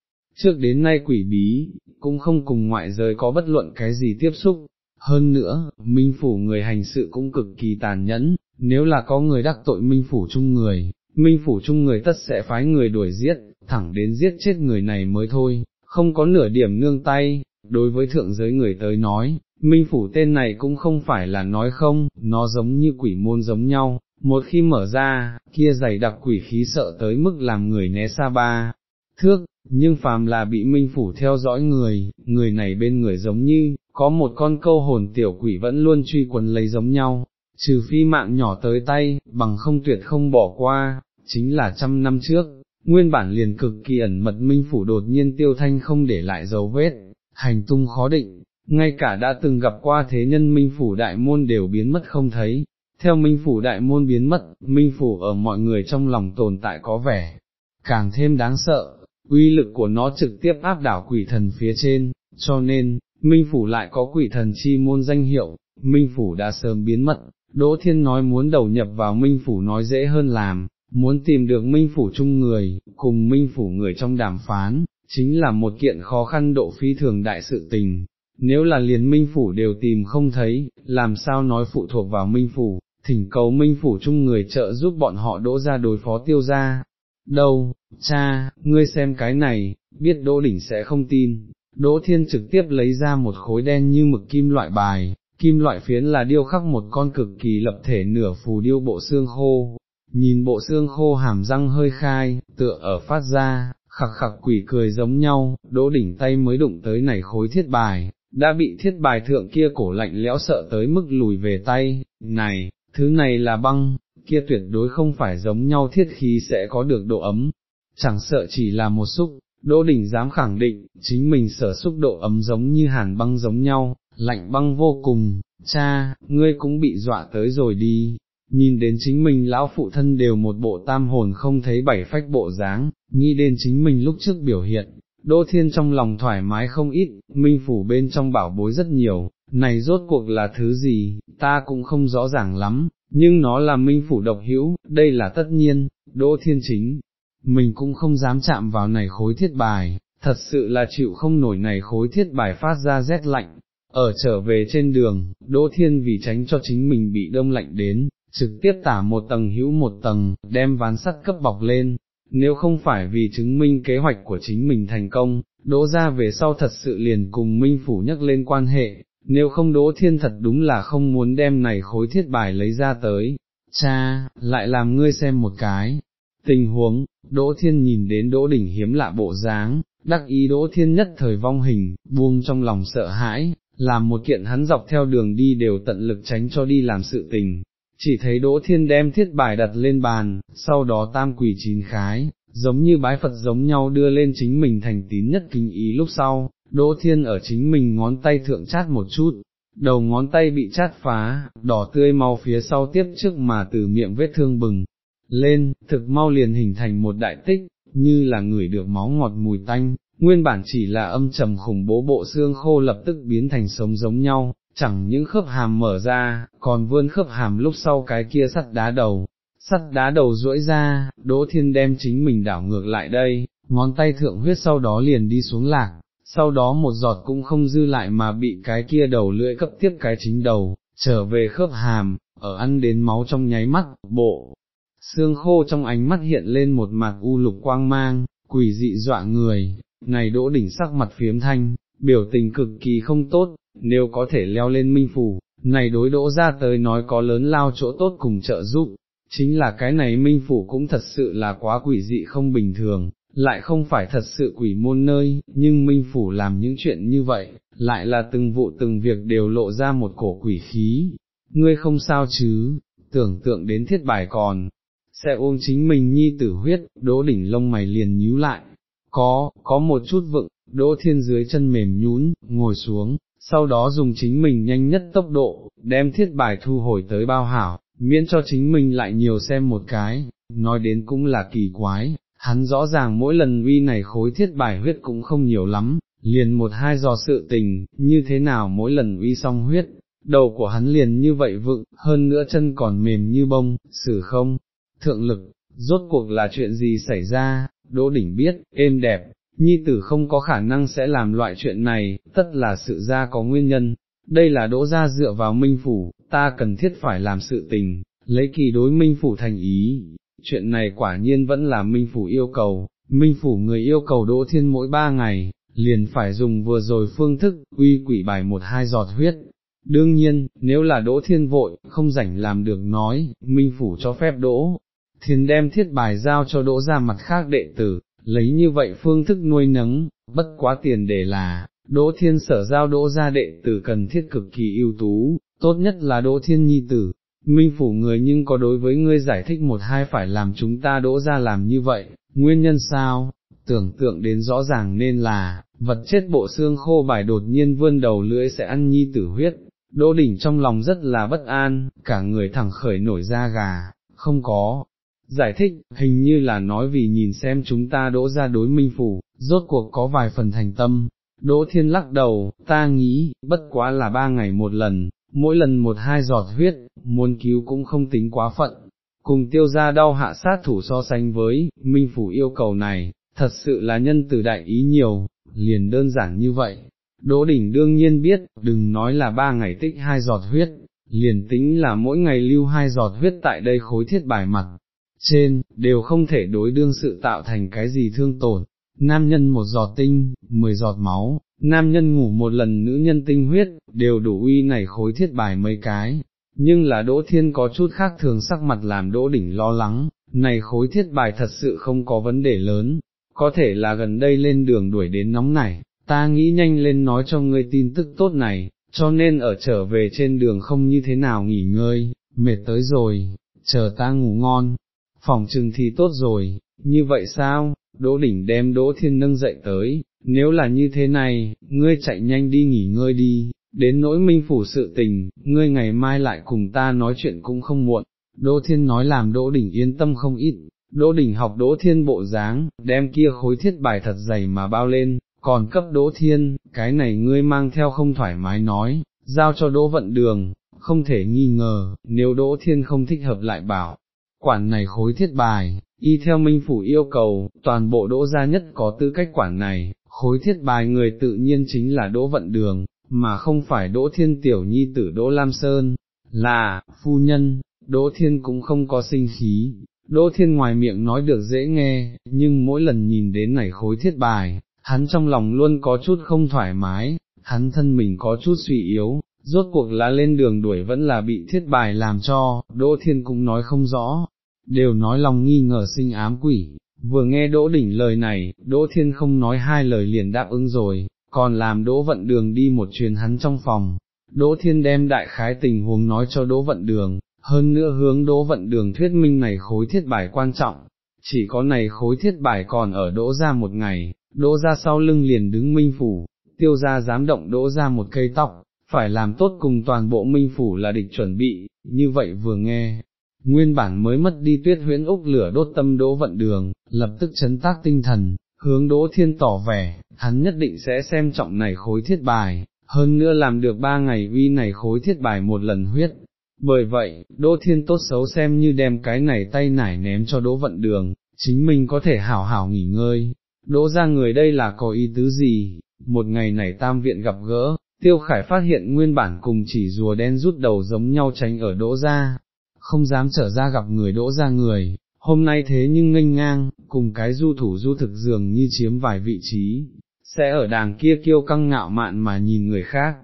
trước đến nay quỷ bí, cũng không cùng ngoại giới có bất luận cái gì tiếp xúc, hơn nữa, minh phủ người hành sự cũng cực kỳ tàn nhẫn, nếu là có người đắc tội minh phủ chung người, minh phủ chung người tất sẽ phái người đuổi giết, thẳng đến giết chết người này mới thôi, không có nửa điểm nương tay, đối với thượng giới người tới nói, minh phủ tên này cũng không phải là nói không, nó giống như quỷ môn giống nhau, một khi mở ra, kia dày đặc quỷ khí sợ tới mức làm người né xa ba, thước, nhưng phàm là bị minh phủ theo dõi người, người này bên người giống như, có một con câu hồn tiểu quỷ vẫn luôn truy quần lấy giống nhau, trừ phi mạng nhỏ tới tay, bằng không tuyệt không bỏ qua, chính là trăm năm trước, nguyên bản liền cực kỳ ẩn mật minh phủ đột nhiên tiêu thanh không để lại dấu vết, hành tung khó định, ngay cả đã từng gặp qua thế nhân minh phủ đại môn đều biến mất không thấy. Theo minh phủ đại môn biến mất, minh phủ ở mọi người trong lòng tồn tại có vẻ, càng thêm đáng sợ, uy lực của nó trực tiếp áp đảo quỷ thần phía trên, cho nên, minh phủ lại có quỷ thần chi môn danh hiệu, minh phủ đã sớm biến mất, Đỗ Thiên nói muốn đầu nhập vào Minh Phủ nói dễ hơn làm, muốn tìm được Minh Phủ chung người, cùng Minh Phủ người trong đàm phán, chính là một kiện khó khăn độ phi thường đại sự tình. Nếu là liền Minh Phủ đều tìm không thấy, làm sao nói phụ thuộc vào Minh Phủ, thỉnh cầu minh phủ chung người trợ giúp bọn họ đỗ ra đối phó tiêu ra. Đâu, cha, ngươi xem cái này, biết đỗ đỉnh sẽ không tin, đỗ thiên trực tiếp lấy ra một khối đen như mực kim loại bài, kim loại phiến là điêu khắc một con cực kỳ lập thể nửa phù điêu bộ xương khô, nhìn bộ xương khô hàm răng hơi khai, tựa ở phát ra, khặc khặc quỷ cười giống nhau, đỗ đỉnh tay mới đụng tới này khối thiết bài, đã bị thiết bài thượng kia cổ lạnh lẽo sợ tới mức lùi về tay, này, thứ này là băng, kia tuyệt đối không phải giống nhau thiết khí sẽ có được độ ấm, chẳng sợ chỉ là một xúc, Đỗ Đình dám khẳng định, chính mình sở xúc độ ấm giống như hàn băng giống nhau, lạnh băng vô cùng, cha, ngươi cũng bị dọa tới rồi đi, nhìn đến chính mình lão phụ thân đều một bộ tam hồn không thấy bảy phách bộ dáng, nghĩ đến chính mình lúc trước biểu hiện, Đỗ Thiên trong lòng thoải mái không ít, minh phủ bên trong bảo bối rất nhiều, này rốt cuộc là thứ gì, ta cũng không rõ ràng lắm, nhưng nó là minh phủ độc hữu, đây là tất nhiên, Đỗ Thiên chính, mình cũng không dám chạm vào này khối thiết bài, thật sự là chịu không nổi này khối thiết bài phát ra rét lạnh. Ở trở về trên đường, Đỗ Thiên vì tránh cho chính mình bị đông lạnh đến, trực tiếp tả một tầng hữu một tầng, đem ván sắt cấp bọc lên, nếu không phải vì chứng minh kế hoạch của chính mình thành công, đỗ ra về sau thật sự liền cùng Minh Phủ nhắc lên quan hệ, nếu không đỗ thiên thật đúng là không muốn đem này khối thiết bài lấy ra tới, cha, lại làm ngươi xem một cái. Tình huống, Đỗ Thiên nhìn đến Đỗ Đỉnh hiếm lạ bộ dáng, đắc ý Đỗ Thiên nhất thời vong hình, buông trong lòng sợ hãi, làm một kiện hắn dọc theo đường đi đều tận lực tránh cho đi làm sự tình, chỉ thấy Đỗ Thiên đem thiết bài đặt lên bàn, sau đó tam quỷ chín khái, giống như bái Phật giống nhau đưa lên chính mình thành tín nhất kinh ý lúc sau, Đỗ Thiên ở chính mình ngón tay thượng chát một chút, đầu ngón tay bị chát phá, đỏ tươi mau phía sau tiếp trước mà từ miệng vết thương bừng, lên, thực mau liền hình thành một đại tích, như là người được máu ngọt mùi tanh, nguyên bản chỉ là âm trầm khủng bố bộ xương khô lập tức biến thành sống giống nhau, chẳng những khớp hàm mở ra, còn vươn khớp hàm lúc sau cái kia sắt đá đầu, sắt đá đầu duỗi ra, đỗ thiên đem chính mình đảo ngược lại đây, ngón tay thượng huyết sau đó liền đi xuống lạc, sau đó một giọt cũng không dư lại mà bị cái kia đầu lưỡi cấp tiếp cái chính đầu, trở về khớp hàm, ở ăn đến máu trong nháy mắt, bộ, xương khô trong ánh mắt hiện lên một mặt u lục quang mang, quỷ dị dọa người, này đỗ đỉnh sắc mặt phiếm thanh, biểu tình cực kỳ không tốt, nếu có thể leo lên minh phủ, này đối đỗ ra tới nói có lớn lao chỗ tốt cùng trợ giúp, chính là cái này minh phủ cũng thật sự là quá quỷ dị không bình thường, lại không phải thật sự quỷ môn nơi, nhưng minh phủ làm những chuyện như vậy, lại là từng vụ từng việc đều lộ ra một cổ quỷ khí, ngươi không sao chứ, tưởng tượng đến thiết bài còn, sẽ uống chính mình nhi tử huyết, đỗ đỉnh lông mày liền nhíu lại, có, có một chút vựng, đỗ thiên dưới chân mềm nhún, ngồi xuống, sau đó dùng chính mình nhanh nhất tốc độ, đem thiết bài thu hồi tới bao hảo, miễn cho chính mình lại nhiều xem một cái, nói đến cũng là kỳ quái, hắn rõ ràng mỗi lần uy này khối thiết bài huyết cũng không nhiều lắm, liền một hai giò sự tình, như thế nào mỗi lần uy xong huyết, đầu của hắn liền như vậy vựng, hơn nữa chân còn mềm như bông, xử không, thượng lực, rốt cuộc là chuyện gì xảy ra, Đỗ Đỉnh biết, êm đẹp, nhi tử không có khả năng sẽ làm loại chuyện này, tất là sự ra có nguyên nhân, đây là đỗ ra dựa vào minh phủ, ta cần thiết phải làm sự tình, lấy kỳ đối minh phủ thành ý, chuyện này quả nhiên vẫn là minh phủ yêu cầu, minh phủ người yêu cầu đỗ thiên mỗi ba ngày, liền phải dùng vừa rồi phương thức, uy quỷ bài một hai giọt huyết. Đương nhiên, nếu là đỗ thiên vội, không rảnh làm được nói, minh phủ cho phép đỗ, thiên đem thiết bài giao cho đỗ ra mặt khác đệ tử, lấy như vậy phương thức nuôi nấng, bất quá tiền để là, đỗ thiên sở giao đỗ ra đệ tử cần thiết cực kỳ ưu tú, tốt nhất là đỗ thiên nhi tử, minh phủ người nhưng có đối với ngươi giải thích một hai phải làm chúng ta đỗ ra làm như vậy, nguyên nhân sao, tưởng tượng đến rõ ràng nên là, vật chết bộ xương khô bài đột nhiên vươn đầu lưỡi sẽ ăn nhi tử huyết, đỗ đỉnh trong lòng rất là bất an, cả người thẳng khởi nổi da gà, không có, giải thích, hình như là nói vì nhìn xem chúng ta đỗ ra đối minh phủ, rốt cuộc có vài phần thành tâm. Đỗ thiên lắc đầu, ta nghĩ, bất quá là ba ngày một lần, mỗi lần một hai giọt huyết, muốn cứu cũng không tính quá phận. Cùng tiêu ra đau hạ sát thủ so sánh với, minh phủ yêu cầu này, thật sự là nhân từ đại ý nhiều, liền đơn giản như vậy. Đỗ đỉnh đương nhiên biết, đừng nói là ba ngày tích hai giọt huyết, liền tính là mỗi ngày lưu hai giọt huyết tại đây khối thiết bài mặt, trên, đều không thể đối đương sự tạo thành cái gì thương tổn, nam nhân một giọt tinh, mười giọt máu, nam nhân ngủ một lần nữ nhân tinh huyết, đều đủ uy này khối thiết bài mấy cái, nhưng là Đỗ Thiên có chút khác thường sắc mặt làm Đỗ Đỉnh lo lắng, này khối thiết bài thật sự không có vấn đề lớn, có thể là gần đây lên đường đuổi đến nóng này, ta nghĩ nhanh lên nói cho ngươi tin tức tốt này, cho nên ở trở về trên đường không như thế nào nghỉ ngơi, mệt tới rồi, chờ ta ngủ ngon, phòng trừng thì tốt rồi, như vậy sao, Đỗ Đỉnh đem Đỗ Thiên nâng dậy tới, nếu là như thế này, ngươi chạy nhanh đi nghỉ ngơi đi, đến nỗi minh phủ sự tình, ngươi ngày mai lại cùng ta nói chuyện cũng không muộn, Đỗ Thiên nói làm Đỗ Đỉnh yên tâm không ít, Đỗ Đỉnh học Đỗ Thiên bộ dáng, đem kia khối thiết bài thật dày mà bao lên, còn cấp Đỗ Thiên, cái này ngươi mang theo không thoải mái nói, giao cho Đỗ Vận Đường, không thể nghi ngờ, nếu Đỗ Thiên không thích hợp lại bảo, quản này khối thiết bài, y theo minh phủ yêu cầu, toàn bộ Đỗ gia nhất có tư cách quản này, khối thiết bài người tự nhiên chính là Đỗ Vận Đường, mà không phải Đỗ Thiên Tiểu Nhi tử Đỗ Lam Sơn, là, phu nhân, Đỗ Thiên cũng không có sinh khí, Đỗ Thiên ngoài miệng nói được dễ nghe, nhưng mỗi lần nhìn đến này khối thiết bài, hắn trong lòng luôn có chút không thoải mái, hắn thân mình có chút suy yếu, rốt cuộc là lên đường đuổi vẫn là bị thiết bài làm cho, Đỗ Thiên cũng nói không rõ, đều nói lòng nghi ngờ sinh ám quỷ, vừa nghe Đỗ Đỉnh lời này, Đỗ Thiên không nói hai lời liền đáp ứng rồi, còn làm Đỗ Vận Đường đi một chuyến hắn trong phòng, Đỗ Thiên đem đại khái tình huống nói cho Đỗ Vận Đường, hơn nữa hướng Đỗ Vận Đường thuyết minh này khối thiết bài quan trọng, chỉ có này khối thiết bài còn ở Đỗ ra một ngày, Đỗ ra sau lưng liền đứng minh phủ, tiêu ra dám động Đỗ ra một cây tóc, phải làm tốt cùng toàn bộ minh phủ là địch chuẩn bị, như vậy vừa nghe. Nguyên bản mới mất đi tuyết huyễn úc lửa đốt tâm đỗ vận đường, lập tức chấn tác tinh thần, hướng đỗ thiên tỏ vẻ, hắn nhất định sẽ xem trọng này khối thiết bài, hơn nữa làm được ba ngày uy này khối thiết bài một lần huyết. Bởi vậy, Đỗ Thiên tốt xấu xem như đem cái này tay nải ném cho Đỗ Vận Đường, chính mình có thể hảo hảo nghỉ ngơi. Đỗ ra người đây là có ý tứ gì? Một ngày này tam viện gặp gỡ, Tiêu Khải phát hiện nguyên bản cùng chỉ rùa đen rút đầu giống nhau tránh ở Đỗ ra, không dám trở ra gặp người Đỗ ra người, hôm nay thế nhưng nghênh ngang, cùng cái du thủ du thực dường như chiếm vài vị trí, sẽ ở đàng kia kiêu căng ngạo mạn mà nhìn người khác.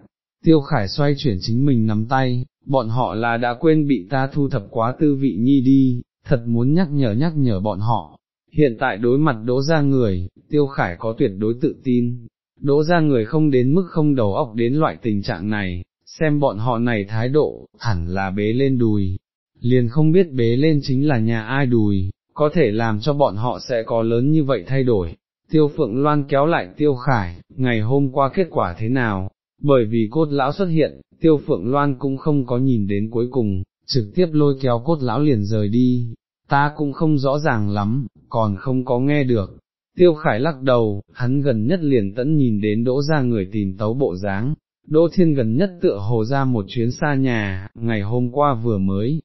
Tiêu Khải xoay chuyển chính mình nắm tay, bọn họ là đã quên bị ta thu thập quá tư vị nhi đi, thật muốn nhắc nhở nhắc nhở bọn họ. Hiện tại đối mặt đỗ ra người, Tiêu Khải có tuyệt đối tự tin, đỗ ra người không đến mức không đầu óc đến loại tình trạng này, xem bọn họ này thái độ, hẳn là bế lên đùi, liền không biết bế lên chính là nhà ai đùi, có thể làm cho bọn họ sẽ có lớn như vậy thay đổi. Tiêu Phượng Loan kéo lại Tiêu Khải, ngày hôm qua kết quả thế nào, bởi vì cốt lão xuất hiện, Tiêu Phượng Loan cũng không có nhìn đến cuối cùng, trực tiếp lôi kéo cốt lão liền rời đi, ta cũng không rõ ràng lắm, còn không có nghe được. Tiêu Khải lắc đầu, hắn gần nhất liền tẫn nhìn đến đỗ ra người tìm tấu bộ dáng, đỗ thiên gần nhất tựa hồ ra một chuyến xa nhà, ngày hôm qua vừa mới,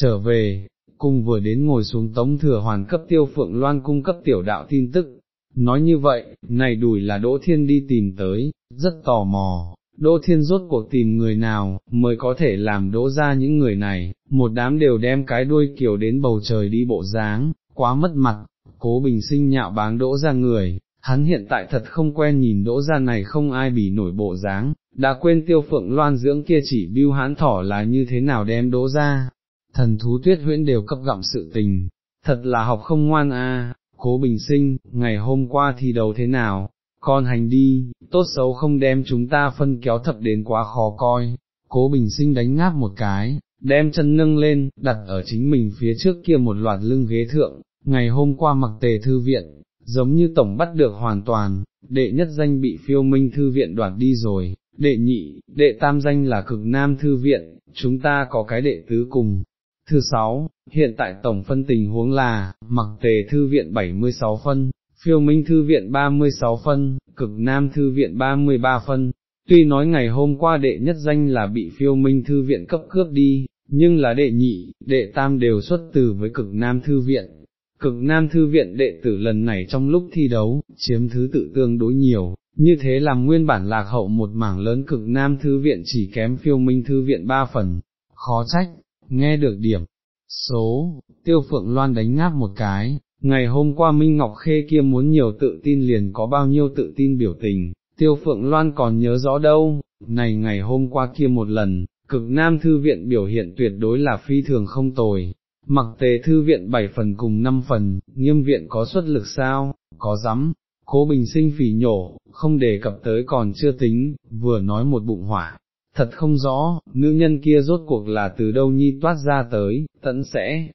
trở về, cung vừa đến ngồi xuống tống thừa hoàn cấp tiêu phượng loan cung cấp tiểu đạo tin tức. Nói như vậy, này đùi là Đỗ Thiên đi tìm tới, rất tò mò, Đỗ Thiên rốt cuộc tìm người nào, mới có thể làm đỗ ra những người này, một đám đều đem cái đuôi kiểu đến bầu trời đi bộ dáng, quá mất mặt, cố bình sinh nhạo báng đỗ ra người, hắn hiện tại thật không quen nhìn đỗ ra này không ai bị nổi bộ dáng, đã quên tiêu phượng loan dưỡng kia chỉ biêu hán thỏ là như thế nào đem đỗ ra, thần thú tuyết huyễn đều cấp gặm sự tình, thật là học không ngoan a. cố bình sinh, ngày hôm qua thi đầu thế nào, con hành đi, tốt xấu không đem chúng ta phân kéo thập đến quá khó coi, cố bình sinh đánh ngáp một cái, đem chân nâng lên, đặt ở chính mình phía trước kia một loạt lưng ghế thượng, ngày hôm qua mặc tề thư viện, giống như tổng bắt được hoàn toàn, đệ nhất danh bị phiêu minh thư viện đoạt đi rồi, đệ nhị, đệ tam danh là cực nam thư viện, chúng ta có cái đệ tứ cùng, Thứ sáu, hiện tại tổng phân tình huống là, mặc tề thư viện 76 phân, phiêu minh thư viện 36 phân, cực nam thư viện 33 phân. Tuy nói ngày hôm qua đệ nhất danh là bị phiêu minh thư viện cấp cướp đi, nhưng là đệ nhị, đệ tam đều xuất từ với cực nam thư viện. Cực nam thư viện đệ tử lần này trong lúc thi đấu, chiếm thứ tự tương đối nhiều, như thế làm nguyên bản lạc hậu một mảng lớn cực nam thư viện chỉ kém phiêu minh thư viện ba phần, khó trách, nghe được điểm. Số, tiêu phượng loan đánh ngáp một cái, ngày hôm qua Minh Ngọc Khê kia muốn nhiều tự tin liền có bao nhiêu tự tin biểu tình, tiêu phượng loan còn nhớ rõ đâu, này ngày hôm qua kia một lần, cực nam thư viện biểu hiện tuyệt đối là phi thường không tồi, mặc tề thư viện 7 phần cùng 5 phần, nghiêm viện có xuất lực sao, có dám, cố bình sinh phỉ nhổ, không đề cập tới còn chưa tính, vừa nói một bụng hỏa. Thật không rõ, nữ nhân kia rốt cuộc là từ đâu nhi toát ra tới, tận sẽ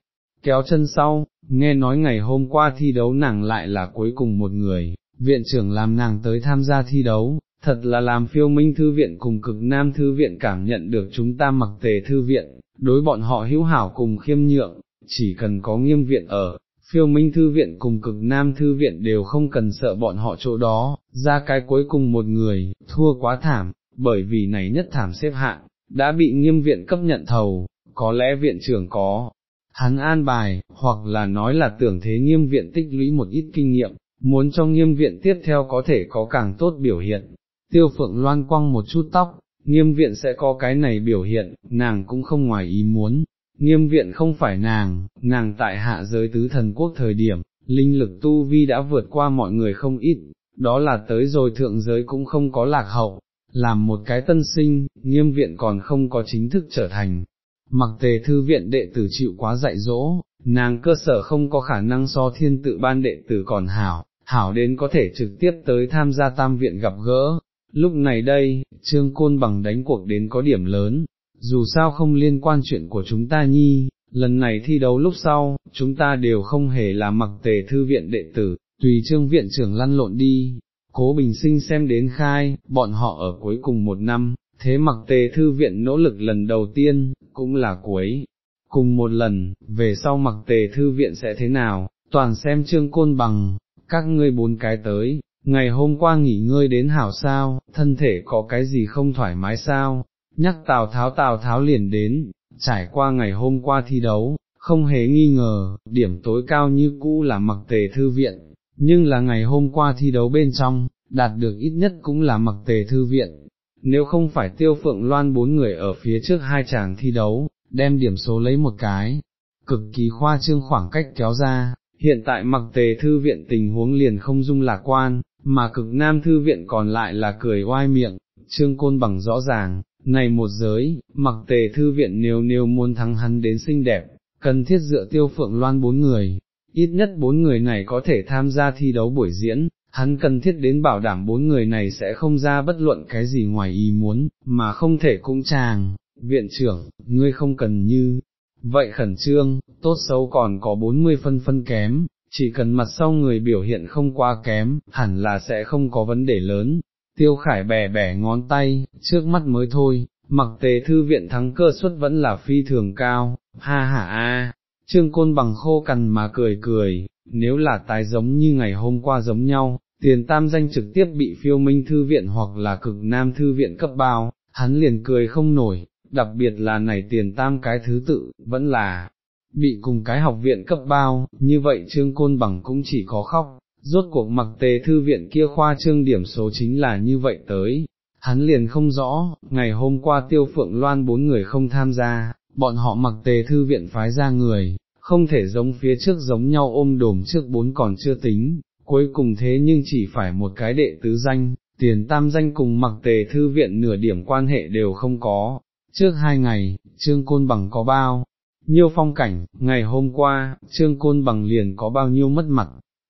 kéo chân sau, nghe nói ngày hôm qua thi đấu nàng lại là cuối cùng một người, viện trưởng làm nàng tới tham gia thi đấu, thật là làm phiêu minh thư viện cùng cực nam thư viện cảm nhận được chúng ta mặc tề thư viện, đối bọn họ hữu hảo cùng khiêm nhượng, chỉ cần có nghiêm viện ở, phiêu minh thư viện cùng cực nam thư viện đều không cần sợ bọn họ chỗ đó, ra cái cuối cùng một người, thua quá thảm, bởi vì này nhất thảm xếp hạng, đã bị nghiêm viện cấp nhận thầu, có lẽ viện trưởng có. Hắn an bài, hoặc là nói là tưởng thế nghiêm viện tích lũy một ít kinh nghiệm, muốn cho nghiêm viện tiếp theo có thể có càng tốt biểu hiện, tiêu phượng loan quăng một chút tóc, nghiêm viện sẽ có cái này biểu hiện, nàng cũng không ngoài ý muốn, nghiêm viện không phải nàng, nàng tại hạ giới tứ thần quốc thời điểm, linh lực tu vi đã vượt qua mọi người không ít, đó là tới rồi thượng giới cũng không có lạc hậu, làm một cái tân sinh, nghiêm viện còn không có chính thức trở thành. Mặc tề thư viện đệ tử chịu quá dạy dỗ, nàng cơ sở không có khả năng so thiên tự ban đệ tử còn hảo, hảo đến có thể trực tiếp tới tham gia tam viện gặp gỡ, Lúc này đây, trương côn bằng đánh cuộc đến có điểm lớn, dù sao không liên quan chuyện của chúng ta nhi, lần này thi đấu lúc sau, chúng ta đều không hề là mặc tề thư viện đệ tử, tùy trương viện trưởng lăn lộn đi, cố bình sinh xem đến khai, bọn họ ở cuối cùng một năm, thế mặc tề thư viện nỗ lực lần đầu tiên, cũng là cuối. Cùng một lần, về sau mặc tề thư viện sẽ thế nào, toàn xem trương côn bằng, các ngươi bốn cái tới, ngày hôm qua nghỉ ngơi đến hảo sao, thân thể có cái gì không thoải mái sao, nhắc Tào Tháo Tào Tháo liền đến, trải qua ngày hôm qua thi đấu, không hề nghi ngờ, điểm tối cao như cũ là mặc tề thư viện, nhưng là ngày hôm qua thi đấu bên trong, đạt được ít nhất cũng là mặc tề thư viện, nếu không phải tiêu phượng loan bốn người ở phía trước hai chàng thi đấu, đem điểm số lấy một cái, cực kỳ khoa trương khoảng cách kéo ra, hiện tại mặc tề thư viện tình huống liền không dung lạc quan, mà cực nam thư viện còn lại là cười oai miệng, trương côn bằng rõ ràng, này một giới, mặc tề thư viện nếu nếu muốn thắng hắn đến xinh đẹp, cần thiết dựa tiêu phượng loan bốn người, ít nhất bốn người này có thể tham gia thi đấu buổi diễn, hắn cần thiết đến bảo đảm bốn người này sẽ không ra bất luận cái gì ngoài ý muốn, mà không thể cũng chàng, viện trưởng, ngươi không cần như, vậy khẩn trương, tốt xấu còn có 40 phân phân kém, chỉ cần mặt sau người biểu hiện không quá kém, hẳn là sẽ không có vấn đề lớn. Tiêu khải bẻ bẻ ngón tay, trước mắt mới thôi, mặc tề thư viện thắng cơ suất vẫn là phi thường cao, ha ha a, trương côn bằng khô cằn mà cười cười, nếu là tái giống như ngày hôm qua giống nhau, tiền tam danh trực tiếp bị phiêu minh thư viện hoặc là cực nam thư viện cấp bao, hắn liền cười không nổi, đặc biệt là này tiền tam cái thứ tự, vẫn là, bị cùng cái học viện cấp bao, như vậy trương côn bằng cũng chỉ có khóc, rốt cuộc mặc tề thư viện kia khoa trương điểm số chính là như vậy tới. Hắn liền không rõ, ngày hôm qua tiêu phượng loan bốn người không tham gia, bọn họ mặc tề thư viện phái ra người, không thể giống phía trước giống nhau ôm đồm trước bốn còn chưa tính, cuối cùng thế nhưng chỉ phải một cái đệ tứ danh, tiền tam danh cùng mặc tề thư viện nửa điểm quan hệ đều không có. Trước hai ngày, Trương Côn Bằng có bao, nhiêu phong cảnh, ngày hôm qua, Trương Côn Bằng liền có bao nhiêu mất mặt,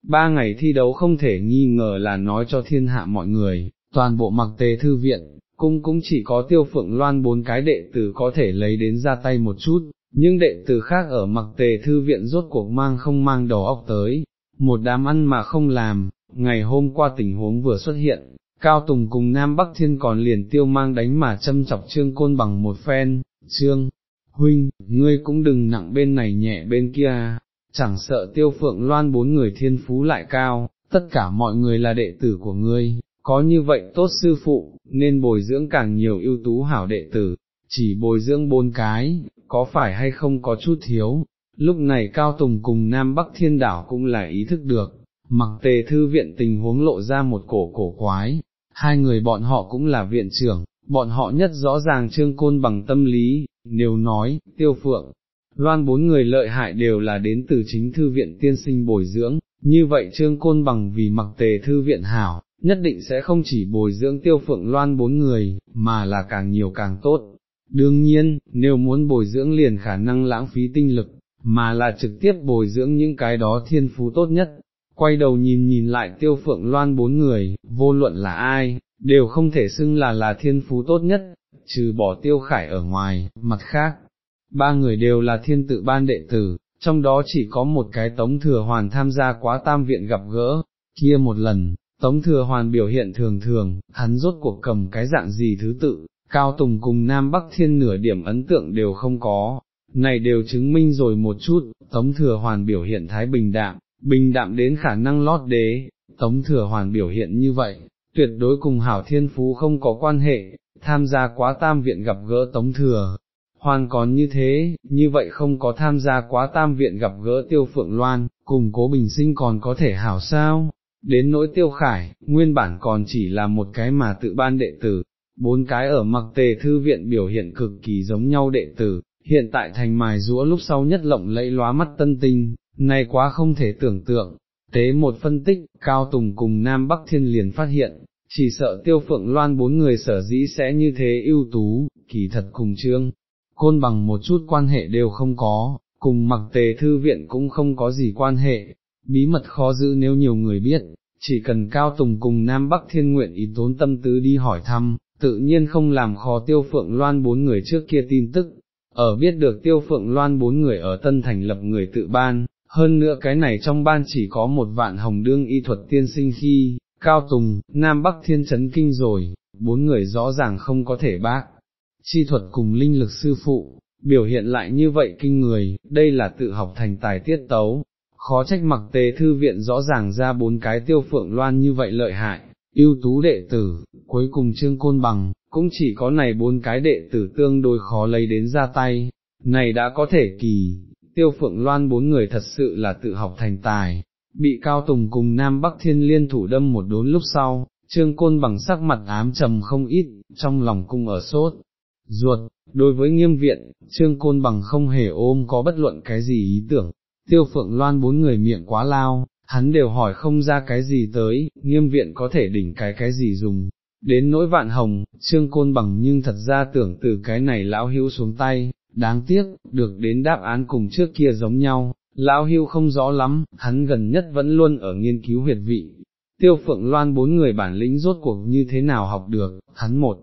ba ngày thi đấu không thể nghi ngờ là nói cho thiên hạ mọi người, toàn bộ mặc tề thư viện, cung cũng chỉ có tiêu phượng loan bốn cái đệ tử có thể lấy đến ra tay một chút, nhưng đệ tử khác ở mặc tề thư viện rốt cuộc mang không mang đầu óc tới, một đám ăn mà không làm, ngày hôm qua tình huống vừa xuất hiện. Cao Tùng cùng Nam Bắc Thiên còn liền tiêu mang đánh mà châm chọc trương côn bằng một phen, trương, huynh, ngươi cũng đừng nặng bên này nhẹ bên kia, chẳng sợ tiêu phượng loan bốn người thiên phú lại cao, tất cả mọi người là đệ tử của ngươi, có như vậy tốt sư phụ, nên bồi dưỡng càng nhiều ưu tú hảo đệ tử, chỉ bồi dưỡng bốn cái, có phải hay không có chút thiếu, lúc này Cao Tùng cùng Nam Bắc Thiên Đảo cũng là ý thức được, mặc tề thư viện tình huống lộ ra một cổ cổ quái, hai người bọn họ cũng là viện trưởng, bọn họ nhất rõ ràng trương côn bằng tâm lý, nếu nói, tiêu phượng, loan bốn người lợi hại đều là đến từ chính thư viện tiên sinh bồi dưỡng, như vậy trương côn bằng vì mặc tề thư viện hảo, nhất định sẽ không chỉ bồi dưỡng tiêu phượng loan bốn người, mà là càng nhiều càng tốt. Đương nhiên, nếu muốn bồi dưỡng liền khả năng lãng phí tinh lực, mà là trực tiếp bồi dưỡng những cái đó thiên phú tốt nhất. Quay đầu nhìn nhìn lại tiêu phượng loan bốn người, vô luận là ai, đều không thể xưng là là thiên phú tốt nhất, trừ bỏ tiêu khải ở ngoài, mặt khác, ba người đều là thiên tự ban đệ tử, trong đó chỉ có một cái tống thừa hoàn tham gia quá tam viện gặp gỡ, kia một lần, tống thừa hoàn biểu hiện thường thường, hắn rốt cuộc cầm cái dạng gì thứ tự, cao tùng cùng nam bắc thiên nửa điểm ấn tượng đều không có, này đều chứng minh rồi một chút, tống thừa hoàn biểu hiện thái bình đạm, bình đạm đến khả năng lót đế, tống thừa hoàn biểu hiện như vậy, tuyệt đối cùng hảo thiên phú không có quan hệ, tham gia quá tam viện gặp gỡ tống thừa, hoàn còn như thế, như vậy không có tham gia quá tam viện gặp gỡ tiêu phượng loan, cùng cố bình sinh còn có thể hảo sao, đến nỗi tiêu khải, nguyên bản còn chỉ là một cái mà tự ban đệ tử, bốn cái ở mặc tề thư viện biểu hiện cực kỳ giống nhau đệ tử, hiện tại thành mài rũa lúc sau nhất lộng lẫy lóa mắt tân tinh, này quá không thể tưởng tượng, tế một phân tích, Cao Tùng cùng Nam Bắc Thiên liền phát hiện, chỉ sợ tiêu phượng loan bốn người sở dĩ sẽ như thế ưu tú, kỳ thật cùng trương, côn bằng một chút quan hệ đều không có, cùng mặc tề thư viện cũng không có gì quan hệ, bí mật khó giữ nếu nhiều người biết, chỉ cần Cao Tùng cùng Nam Bắc Thiên nguyện ý tốn tâm tứ đi hỏi thăm, tự nhiên không làm khó tiêu phượng loan bốn người trước kia tin tức, ở biết được tiêu phượng loan bốn người ở Tân Thành lập người tự ban, hơn nữa cái này trong ban chỉ có một vạn hồng đương y thuật tiên sinh khi, Cao Tùng, Nam Bắc Thiên chấn kinh rồi, bốn người rõ ràng không có thể bác, chi thuật cùng linh lực sư phụ, biểu hiện lại như vậy kinh người, đây là tự học thành tài tiết tấu, khó trách mặc tề thư viện rõ ràng ra bốn cái tiêu phượng loan như vậy lợi hại, ưu tú đệ tử, cuối cùng trương côn bằng, cũng chỉ có này bốn cái đệ tử tương đối khó lấy đến ra tay, này đã có thể kỳ, tiêu phượng loan bốn người thật sự là tự học thành tài, bị Cao Tùng cùng Nam Bắc Thiên liên thủ đâm một đốn lúc sau, trương côn bằng sắc mặt ám trầm không ít, trong lòng cung ở sốt, ruột, đối với nghiêm viện, trương côn bằng không hề ôm có bất luận cái gì ý tưởng, tiêu phượng loan bốn người miệng quá lao, hắn đều hỏi không ra cái gì tới, nghiêm viện có thể đỉnh cái cái gì dùng. Đến nỗi vạn hồng, trương côn bằng nhưng thật ra tưởng từ cái này lão hữu xuống tay, đáng tiếc, được đến đáp án cùng trước kia giống nhau, lão hưu không rõ lắm, hắn gần nhất vẫn luôn ở nghiên cứu huyệt vị. Tiêu phượng loan bốn người bản lĩnh rốt cuộc như thế nào học được, hắn một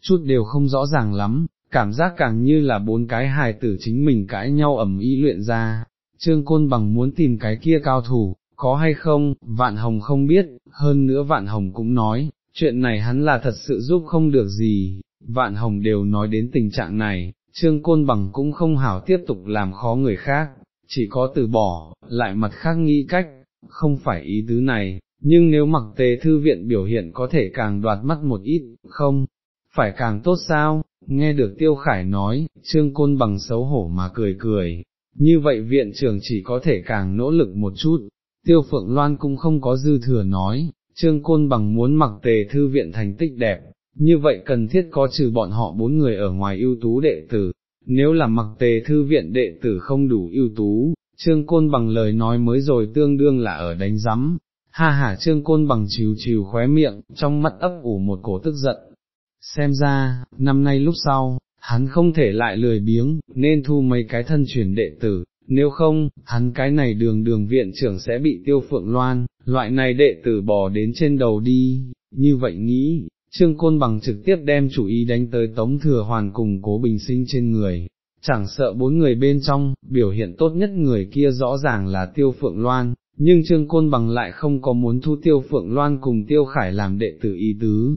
chút đều không rõ ràng lắm, cảm giác càng như là bốn cái hài tử chính mình cãi nhau ẩm ý luyện ra, trương côn bằng muốn tìm cái kia cao thủ, có hay không, vạn hồng không biết, hơn nữa vạn hồng cũng nói, chuyện này hắn là thật sự giúp không được gì, vạn hồng đều nói đến tình trạng này, trương côn bằng cũng không hảo tiếp tục làm khó người khác, chỉ có từ bỏ, lại mặt khác nghĩ cách, không phải ý tứ này, nhưng nếu mặc tề thư viện biểu hiện có thể càng đoạt mắt một ít, không, phải càng tốt sao, nghe được tiêu khải nói, trương côn bằng xấu hổ mà cười cười, như vậy viện trưởng chỉ có thể càng nỗ lực một chút, tiêu phượng loan cũng không có dư thừa nói, trương côn bằng muốn mặc tề thư viện thành tích đẹp, như vậy cần thiết có trừ bọn họ bốn người ở ngoài ưu tú đệ tử, nếu là mặc tề thư viện đệ tử không đủ ưu tú, trương côn bằng lời nói mới rồi tương đương là ở đánh giấm. ha ha trương côn bằng chiều chiều khóe miệng, trong mắt ấp ủ một cổ tức giận. Xem ra, năm nay lúc sau, hắn không thể lại lười biếng, nên thu mấy cái thân truyền đệ tử, nếu không, hắn cái này đường đường viện trưởng sẽ bị tiêu phượng loan, loại này đệ tử bỏ đến trên đầu đi, như vậy nghĩ, Trương Côn Bằng trực tiếp đem chủ ý đánh tới Tống Thừa Hoàn cùng Cố Bình Sinh trên người, chẳng sợ bốn người bên trong, biểu hiện tốt nhất người kia rõ ràng là Tiêu Phượng Loan, nhưng Trương Côn Bằng lại không có muốn thu Tiêu Phượng Loan cùng Tiêu Khải làm đệ tử ý tứ.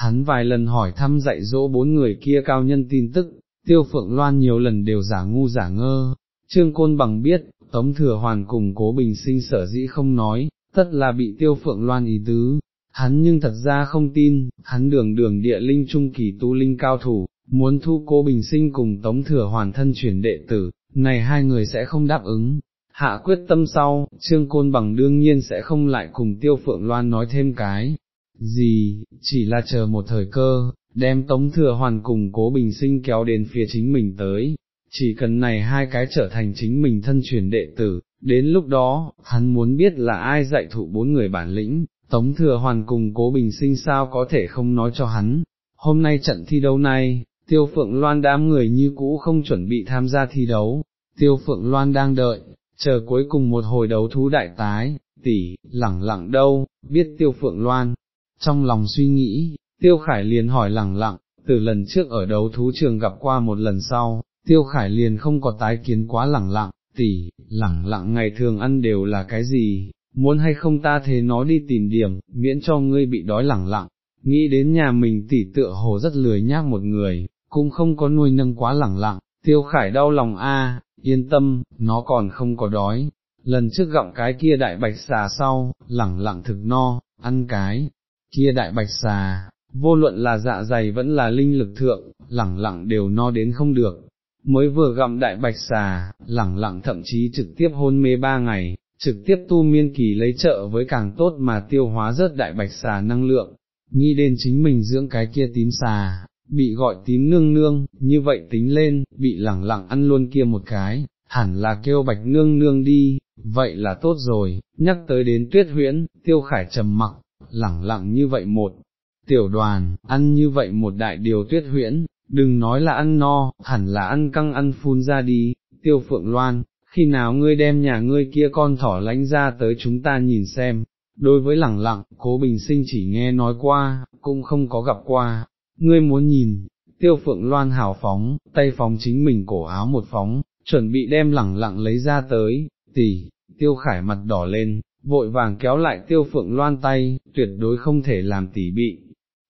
Hắn vài lần hỏi thăm dạy dỗ bốn người kia cao nhân tin tức, Tiêu Phượng Loan nhiều lần đều giả ngu giả ngơ, Trương Côn Bằng biết, Tống Thừa Hoàn cùng Cố Bình Sinh sở dĩ không nói, tất là bị Tiêu Phượng Loan ý tứ, hắn nhưng thật ra không tin, hắn đường đường địa linh trung kỳ tu linh cao thủ, muốn thu cố bình sinh cùng tống thừa hoàn thân chuyển đệ tử, này hai người sẽ không đáp ứng. Hạ quyết tâm sau, Trương Côn Bằng đương nhiên sẽ không lại cùng Tiêu Phượng Loan nói thêm cái gì, chỉ là chờ một thời cơ, đem tống thừa hoàn cùng cố bình sinh kéo đến phía chính mình tới, chỉ cần này hai cái trở thành chính mình thân truyền đệ tử, đến lúc đó, hắn muốn biết là ai dạy thụ bốn người bản lĩnh, tống thừa hoàn cùng cố bình sinh sao có thể không nói cho hắn, hôm nay trận thi đấu này, tiêu phượng loan đám người như cũ không chuẩn bị tham gia thi đấu, tiêu phượng loan đang đợi, chờ cuối cùng một hồi đấu thú đại tái, tỷ, lẳng lặng đâu, biết tiêu phượng loan, trong lòng suy nghĩ, tiêu khải liền hỏi lẳng lặng, từ lần trước ở đấu thú trường gặp qua một lần sau, tiêu khải liền không có tái kiến quá lẳng lặng, tỷ, lẳng lặng ngày thường ăn đều là cái gì, muốn hay không ta thế nó đi tìm điểm, miễn cho ngươi bị đói lẳng lặng, nghĩ đến nhà mình tỷ tựa hồ rất lười nhác một người, cũng không có nuôi nâng quá lẳng lặng, tiêu khải đau lòng a, yên tâm, nó còn không có đói, lần trước gặm cái kia đại bạch xà sau, lẳng lặng thực no, ăn cái, kia đại bạch xà, vô luận là dạ dày vẫn là linh lực thượng, lẳng lặng đều no đến không được. Mới vừa gặm đại bạch xà, lẳng lặng thậm chí trực tiếp hôn mê ba ngày, trực tiếp tu miên kỳ lấy trợ với càng tốt mà tiêu hóa rớt đại bạch xà năng lượng, nghĩ đến chính mình dưỡng cái kia tím xà, bị gọi tím nương nương, như vậy tính lên, bị lẳng lặng ăn luôn kia một cái, hẳn là kêu bạch nương nương đi, vậy là tốt rồi, nhắc tới đến tuyết huyễn, tiêu khải trầm mặc, lẳng lặng như vậy một, tiểu đoàn, ăn như vậy một đại điều tuyết huyễn, đừng nói là ăn no, hẳn là ăn căng ăn phun ra đi, tiêu phượng loan, khi nào ngươi đem nhà ngươi kia con thỏ lánh ra tới chúng ta nhìn xem, đối với lẳng lặng, cố bình sinh chỉ nghe nói qua, cũng không có gặp qua, ngươi muốn nhìn, tiêu phượng loan hào phóng, tay phóng chính mình cổ áo một phóng, chuẩn bị đem lẳng lặng lấy ra tới, tỷ, tiêu khải mặt đỏ lên, vội vàng kéo lại tiêu phượng loan tay, tuyệt đối không thể làm tỷ bị.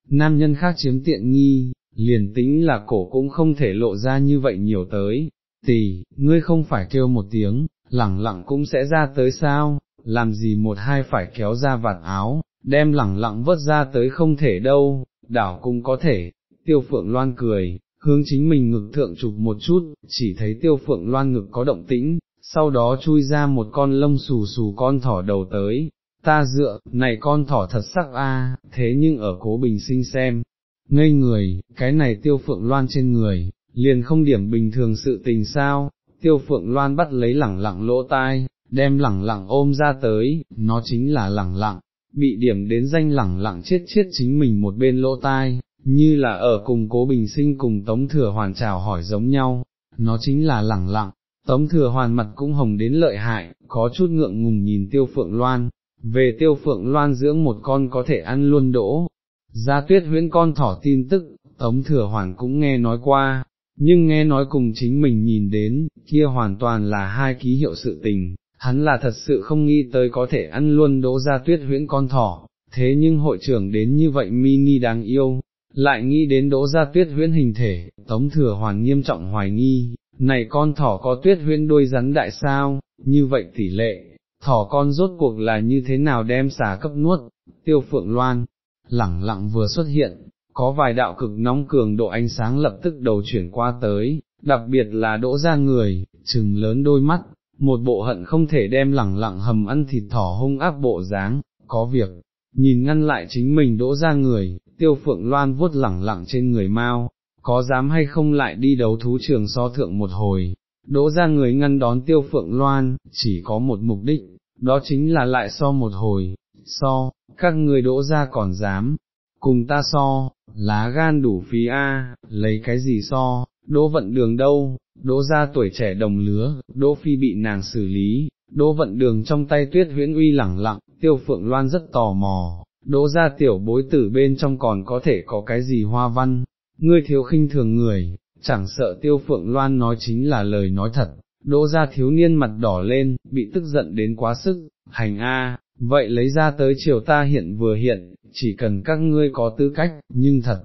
Nam nhân khác chiếm tiện nghi, liền tính là cổ cũng không thể lộ ra như vậy nhiều tới, tỷ, ngươi không phải kêu một tiếng, lẳng lặng cũng sẽ ra tới sao, làm gì một hai phải kéo ra vạt áo, đem lẳng lặng vớt ra tới không thể đâu, đảo cũng có thể, tiêu phượng loan cười, hướng chính mình ngực thượng chụp một chút, chỉ thấy tiêu phượng loan ngực có động tĩnh, sau đó chui ra một con lông xù xù con thỏ đầu tới, ta dựa, này con thỏ thật sắc a, thế nhưng ở cố bình sinh xem, ngây người, cái này tiêu phượng loan trên người, liền không điểm bình thường sự tình sao, tiêu phượng loan bắt lấy lẳng lặng lỗ tai, đem lẳng lặng ôm ra tới, nó chính là lẳng lặng, bị điểm đến danh lẳng lặng chết chết chính mình một bên lỗ tai, như là ở cùng cố bình sinh cùng tống thừa hoàn trào hỏi giống nhau, nó chính là lẳng lặng, tống thừa hoàn mặt cũng hồng đến lợi hại, có chút ngượng ngùng nhìn tiêu phượng loan, về tiêu phượng loan dưỡng một con có thể ăn luôn đỗ, Gia tuyết huyễn con thỏ tin tức, tống thừa hoàn cũng nghe nói qua, nhưng nghe nói cùng chính mình nhìn đến, kia hoàn toàn là hai ký hiệu sự tình, hắn là thật sự không nghĩ tới có thể ăn luôn đỗ Gia tuyết huyễn con thỏ, thế nhưng hội trưởng đến như vậy mini đáng yêu, lại nghĩ đến đỗ Gia tuyết huyễn hình thể, tống thừa hoàn nghiêm trọng hoài nghi, này con thỏ có tuyết huyên đôi rắn đại sao, như vậy tỷ lệ, thỏ con rốt cuộc là như thế nào đem xà cấp nuốt, tiêu phượng loan, lẳng lặng vừa xuất hiện, có vài đạo cực nóng cường độ ánh sáng lập tức đầu chuyển qua tới, đặc biệt là đỗ ra người, trừng lớn đôi mắt, một bộ hận không thể đem lẳng lặng hầm ăn thịt thỏ hung ác bộ dáng, có việc, nhìn ngăn lại chính mình đỗ ra người, tiêu phượng loan vuốt lẳng lặng trên người mau, có dám hay không lại đi đấu thú trường so thượng một hồi, đỗ ra người ngăn đón tiêu phượng loan, chỉ có một mục đích, đó chính là lại so một hồi, so, các người đỗ ra còn dám, cùng ta so, lá gan đủ phí a, lấy cái gì so, đỗ vận đường đâu, đỗ ra tuổi trẻ đồng lứa, đỗ phi bị nàng xử lý, đỗ vận đường trong tay tuyết huyễn uy lẳng lặng, tiêu phượng loan rất tò mò, đỗ ra tiểu bối tử bên trong còn có thể có cái gì hoa văn, ngươi thiếu khinh thường người, chẳng sợ tiêu phượng loan nói chính là lời nói thật, đỗ ra thiếu niên mặt đỏ lên, bị tức giận đến quá sức, hành a, vậy lấy ra tới chiều ta hiện vừa hiện, chỉ cần các ngươi có tư cách, nhưng thật,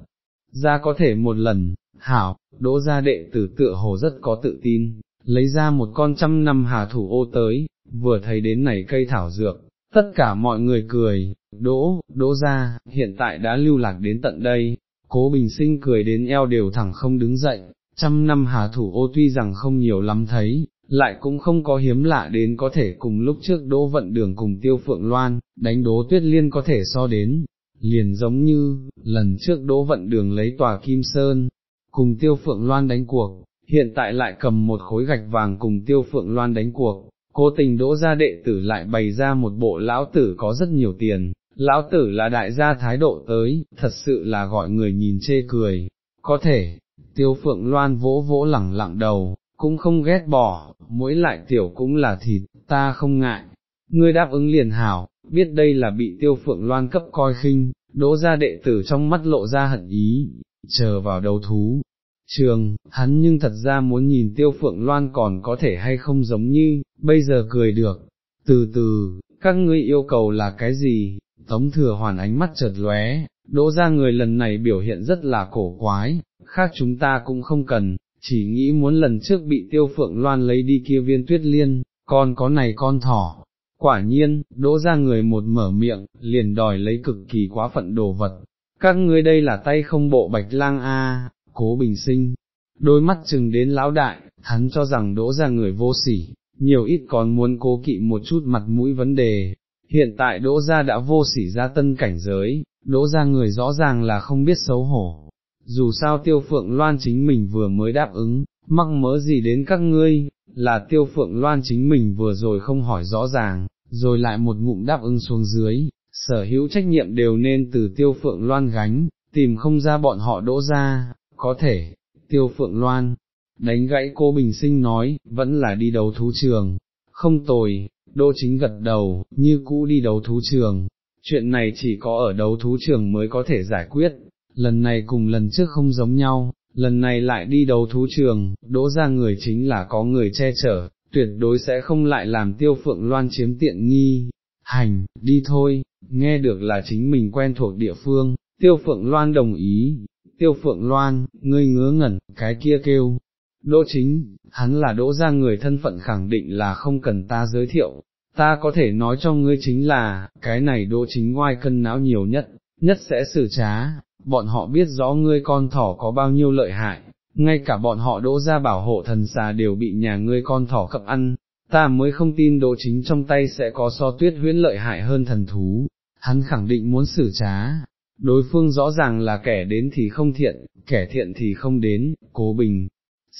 ra có thể một lần, hảo, đỗ ra đệ tử tựa hồ rất có tự tin, lấy ra một con trăm năm hà thủ ô tới, vừa thấy đến này cây thảo dược, tất cả mọi người cười, đỗ, đỗ ra, hiện tại đã lưu lạc đến tận đây, cố bình sinh cười đến eo đều thẳng không đứng dậy, trăm năm hà thủ ô tuy rằng không nhiều lắm thấy, lại cũng không có hiếm lạ đến có thể cùng lúc trước đỗ vận đường cùng tiêu phượng loan, đánh đố tuyết liên có thể so đến, liền giống như, lần trước đỗ vận đường lấy tòa Kim Sơn, cùng Tiêu Phượng Loan đánh cuộc, hiện tại lại cầm một khối gạch vàng cùng Tiêu Phượng Loan đánh cuộc, cố tình đỗ ra đệ tử lại bày ra một bộ lão tử có rất nhiều tiền, lão tử là đại gia thái độ tới, thật sự là gọi người nhìn chê cười, có thể, Tiêu Phượng Loan vỗ vỗ lẳng lặng đầu, cũng không ghét bỏ, mỗi lại tiểu cũng là thịt, ta không ngại, ngươi đáp ứng liền hảo, biết đây là bị tiêu phượng loan cấp coi khinh, đỗ ra đệ tử trong mắt lộ ra hận ý, chờ vào đầu thú. Trường, hắn nhưng thật ra muốn nhìn tiêu phượng loan còn có thể hay không giống như, bây giờ cười được, từ từ, các ngươi yêu cầu là cái gì, tống thừa hoàn ánh mắt chợt lóe, đỗ ra người lần này biểu hiện rất là cổ quái, khác chúng ta cũng không cần, chỉ nghĩ muốn lần trước bị tiêu phượng loan lấy đi kia viên tuyết liên, con có này con thỏ, Quả nhiên, đỗ ra người một mở miệng, liền đòi lấy cực kỳ quá phận đồ vật. Các ngươi đây là tay không bộ bạch lang a, cố bình sinh. Đôi mắt chừng đến lão đại, hắn cho rằng đỗ ra người vô sỉ, nhiều ít còn muốn cố kỵ một chút mặt mũi vấn đề. Hiện tại đỗ Gia đã vô sỉ ra tân cảnh giới, đỗ Gia người rõ ràng là không biết xấu hổ. Dù sao tiêu phượng loan chính mình vừa mới đáp ứng, mắc mớ gì đến các ngươi, là tiêu phượng loan chính mình vừa rồi không hỏi rõ ràng, rồi lại một ngụm đáp ứng xuống dưới, sở hữu trách nhiệm đều nên từ tiêu phượng loan gánh, tìm không ra bọn họ đỗ ra, có thể, tiêu phượng loan, đánh gãy cô bình sinh nói, vẫn là đi đấu thú trường, không tồi, đỗ chính gật đầu, như cũ đi đấu thú trường, chuyện này chỉ có ở đấu thú trường mới có thể giải quyết, lần này cùng lần trước không giống nhau, lần này lại đi đấu thú trường, đỗ ra người chính là có người che chở, tuyệt đối sẽ không lại làm tiêu phượng loan chiếm tiện nghi, hành, đi thôi, nghe được là chính mình quen thuộc địa phương, tiêu phượng loan đồng ý, tiêu phượng loan, ngươi ngứa ngẩn, cái kia kêu, đỗ chính, hắn là đỗ ra người thân phận khẳng định là không cần ta giới thiệu, ta có thể nói cho ngươi chính là, cái này đỗ chính ngoài cân não nhiều nhất, nhất sẽ xử trá, bọn họ biết rõ ngươi con thỏ có bao nhiêu lợi hại, ngay cả bọn họ đỗ ra bảo hộ thần xà đều bị nhà ngươi con thỏ cập ăn, ta mới không tin đỗ chính trong tay sẽ có so tuyết huyễn lợi hại hơn thần thú, hắn khẳng định muốn xử trá, đối phương rõ ràng là kẻ đến thì không thiện, kẻ thiện thì không đến, cố bình.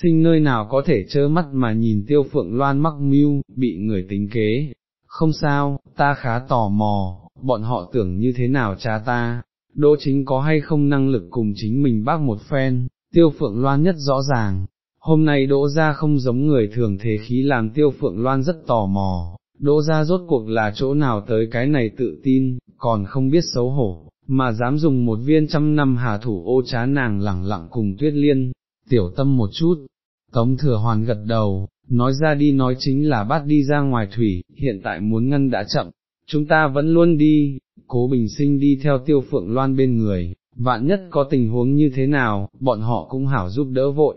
Sinh nơi nào có thể trơ mắt mà nhìn tiêu phượng loan mắc mưu, bị người tính kế, không sao, ta khá tò mò, bọn họ tưởng như thế nào cha ta, đỗ chính có hay không năng lực cùng chính mình bác một phen, tiêu phượng loan nhất rõ ràng, hôm nay đỗ ra không giống người thường thế khí làm tiêu phượng loan rất tò mò, đỗ ra rốt cuộc là chỗ nào tới cái này tự tin, còn không biết xấu hổ, mà dám dùng một viên trăm năm hà thủ ô trá nàng lẳng lặng cùng tuyết liên, tiểu tâm một chút, tống thừa hoàn gật đầu, nói ra đi nói chính là bắt đi ra ngoài thủy, hiện tại muốn ngăn đã chậm, chúng ta vẫn luôn đi, cố bình sinh đi theo tiêu phượng loan bên người, vạn nhất có tình huống như thế nào, bọn họ cũng hảo giúp đỡ vội.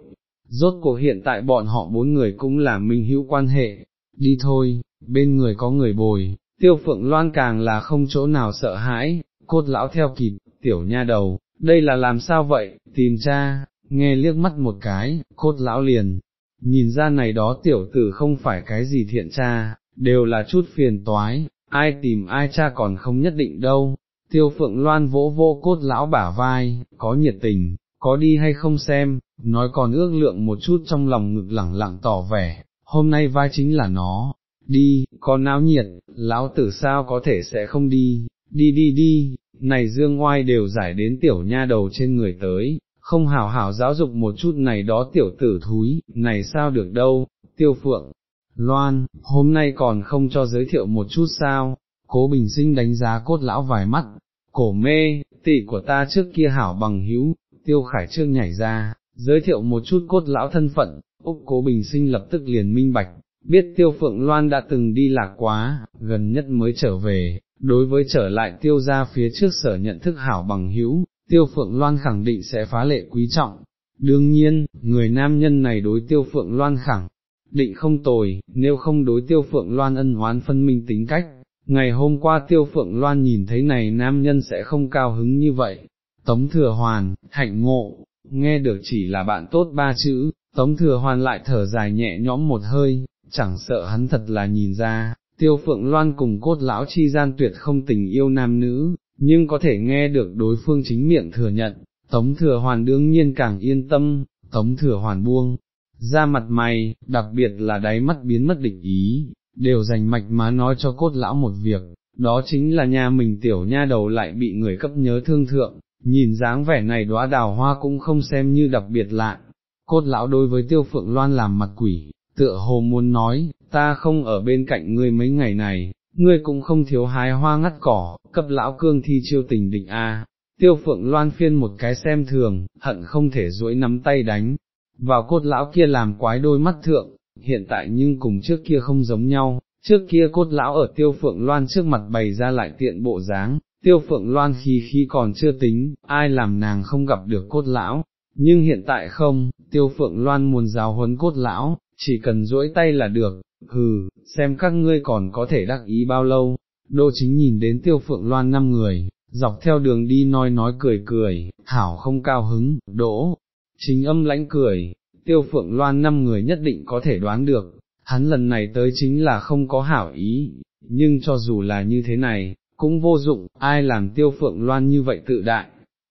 Rốt cuộc hiện tại bọn họ bốn người cũng là minh hữu quan hệ, đi thôi, bên người có người bồi, tiêu phượng loan càng là không chỗ nào sợ hãi, cốt lão theo kịp, tiểu nha đầu, đây là làm sao vậy, tìm cha, nghe liếc mắt một cái, cốt lão liền, nhìn ra này đó tiểu tử không phải cái gì thiện cha, đều là chút phiền toái, ai tìm ai cha còn không nhất định đâu, tiêu phượng loan vỗ vô cốt lão bả vai, có nhiệt tình, có đi hay không xem, nói còn ước lượng một chút trong lòng ngực lẳng lặng tỏ vẻ, hôm nay vai chính là nó, đi, có náo nhiệt, lão tử sao có thể sẽ không đi, đi đi đi, này dương Oai đều giải đến tiểu nha đầu trên người tới, không hảo hảo giáo dục một chút này đó tiểu tử thúi, này sao được đâu, tiêu phượng. Loan, hôm nay còn không cho giới thiệu một chút sao, cố bình sinh đánh giá cốt lão vài mắt, cổ mê, tỷ của ta trước kia hảo bằng hữu, tiêu khải trương nhảy ra, giới thiệu một chút cốt lão thân phận, Úc cố bình sinh lập tức liền minh bạch, biết tiêu phượng loan đã từng đi lạc quá, gần nhất mới trở về, đối với trở lại tiêu ra phía trước sở nhận thức hảo bằng hữu, tiêu phượng loan khẳng định sẽ phá lệ quý trọng. Đương nhiên, người nam nhân này đối tiêu phượng loan khẳng định không tồi, nếu không đối tiêu phượng loan ân oán phân minh tính cách, ngày hôm qua tiêu phượng loan nhìn thấy này nam nhân sẽ không cao hứng như vậy, tống thừa hoàn, hạnh ngộ, nghe được chỉ là bạn tốt ba chữ, tống thừa hoàn lại thở dài nhẹ nhõm một hơi, chẳng sợ hắn thật là nhìn ra, tiêu phượng loan cùng cốt lão chi gian tuyệt không tình yêu nam nữ, nhưng có thể nghe được đối phương chính miệng thừa nhận, Tống Thừa Hoàn đương nhiên càng yên tâm, Tống Thừa Hoàn buông, ra mặt mày, đặc biệt là đáy mắt biến mất định ý, đều dành mạch má nói cho cốt lão một việc, đó chính là nhà mình tiểu nha đầu lại bị người cấp nhớ thương thượng, nhìn dáng vẻ này đóa đào hoa cũng không xem như đặc biệt lạ. Cốt lão đối với tiêu phượng loan làm mặt quỷ, tựa hồ muốn nói, ta không ở bên cạnh ngươi mấy ngày này, ngươi cũng không thiếu hái hoa ngắt cỏ, cấp lão cương thi chiêu tình định a. Tiêu phượng loan phiên một cái xem thường, hận không thể duỗi nắm tay đánh, vào cốt lão kia làm quái đôi mắt thượng, hiện tại nhưng cùng trước kia không giống nhau, trước kia cốt lão ở tiêu phượng loan trước mặt bày ra lại tiện bộ dáng, tiêu phượng loan khi khi còn chưa tính, ai làm nàng không gặp được cốt lão, nhưng hiện tại không, tiêu phượng loan muốn giáo huấn cốt lão, chỉ cần duỗi tay là được, hừ, xem các ngươi còn có thể đắc ý bao lâu, đô chính nhìn đến tiêu phượng loan năm người, dọc theo đường đi nói nói cười cười, hảo không cao hứng, đỗ, chính âm lãnh cười, tiêu phượng loan năm người nhất định có thể đoán được, hắn lần này tới chính là không có hảo ý, nhưng cho dù là như thế này, cũng vô dụng, ai làm tiêu phượng loan như vậy tự đại.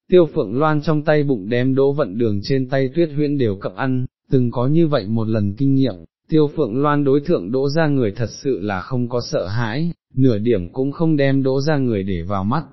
Tiêu phượng loan trong tay bụng đem đỗ vận đường trên tay tuyết huyễn đều cập ăn, từng có như vậy một lần kinh nghiệm, tiêu phượng loan đối thượng đỗ ra người thật sự là không có sợ hãi, nửa điểm cũng không đem đỗ ra người để vào mắt.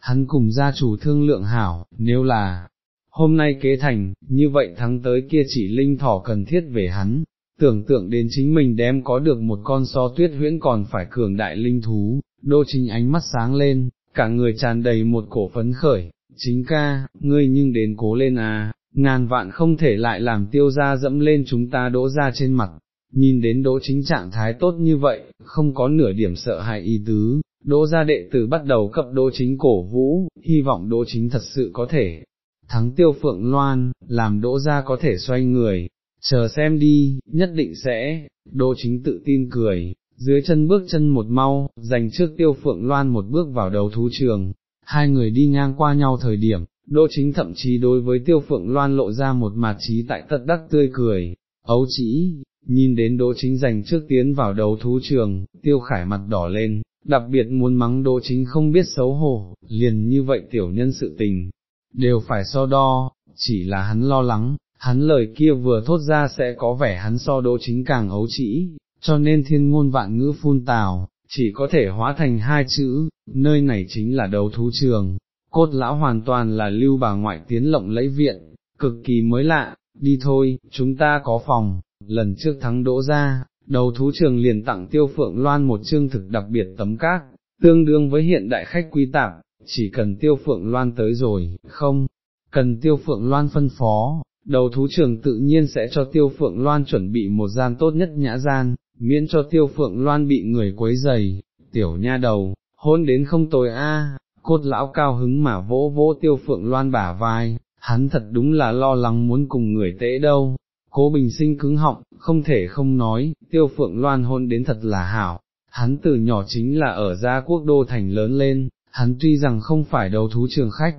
Hắn cùng gia chủ thương lượng hảo, nếu là, hôm nay kế thành, như vậy thắng tới kia chỉ linh thỏ cần thiết về hắn, tưởng tượng đến chính mình đem có được một con so tuyết huyễn còn phải cường đại linh thú, đô chính ánh mắt sáng lên, cả người tràn đầy một cổ phấn khởi, chính ca, ngươi nhưng đến cố lên à, ngàn vạn không thể lại làm tiêu ra dẫm lên chúng ta đỗ ra trên mặt, nhìn đến đỗ chính trạng thái tốt như vậy, không có nửa điểm sợ hãi ý tứ, đỗ ra đệ tử bắt đầu cập đỗ chính cổ vũ, hy vọng đỗ chính thật sự có thể thắng tiêu phượng loan, làm đỗ ra có thể xoay người, chờ xem đi, nhất định sẽ, đỗ chính tự tin cười, dưới chân bước chân một mau, dành trước tiêu phượng loan một bước vào đầu thú trường, hai người đi ngang qua nhau thời điểm, đỗ chính thậm chí đối với tiêu phượng loan lộ ra một mặt trí tại tật đắc tươi cười, ấu chỉ, nhìn đến đỗ chính dành trước tiến vào đầu thú trường, tiêu khải mặt đỏ lên, đặc biệt muốn mắng đỗ chính không biết xấu hổ, liền như vậy tiểu nhân sự tình, đều phải so đo, chỉ là hắn lo lắng, hắn lời kia vừa thốt ra sẽ có vẻ hắn so đỗ chính càng ấu trĩ, cho nên thiên ngôn vạn ngữ phun tào, chỉ có thể hóa thành hai chữ, nơi này chính là đầu thú trường, cốt lão hoàn toàn là lưu bà ngoại tiến lộng lẫy viện, cực kỳ mới lạ, đi thôi, chúng ta có phòng, lần trước thắng đỗ ra, đầu thú trường liền tặng tiêu phượng loan một chương thực đặc biệt tấm cát, tương đương với hiện đại khách quý tạp, chỉ cần tiêu phượng loan tới rồi, không, cần tiêu phượng loan phân phó, đầu thú trường tự nhiên sẽ cho tiêu phượng loan chuẩn bị một gian tốt nhất nhã gian, miễn cho tiêu phượng loan bị người quấy dày, tiểu nha đầu, hôn đến không tồi a cốt lão cao hứng mà vỗ vỗ tiêu phượng loan bả vai, hắn thật đúng là lo lắng muốn cùng người tễ đâu. Cố bình sinh cứng họng, không thể không nói, tiêu phượng loan hôn đến thật là hảo, hắn từ nhỏ chính là ở gia quốc đô thành lớn lên, hắn tuy rằng không phải đầu thú trường khách,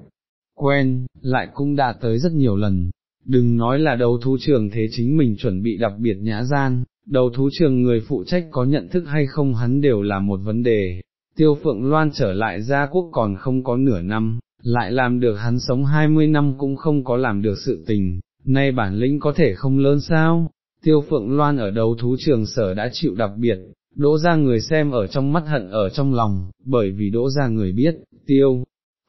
quen, lại cũng đã tới rất nhiều lần, đừng nói là đầu thú trường thế chính mình chuẩn bị đặc biệt nhã gian, đầu thú trường người phụ trách có nhận thức hay không hắn đều là một vấn đề, tiêu phượng loan trở lại gia quốc còn không có nửa năm, lại làm được hắn sống hai mươi năm cũng không có làm được sự tình, nay bản lĩnh có thể không lớn sao, tiêu phượng loan ở đầu thú trường sở đã chịu đặc biệt, đỗ ra người xem ở trong mắt hận ở trong lòng, bởi vì đỗ ra người biết, tiêu.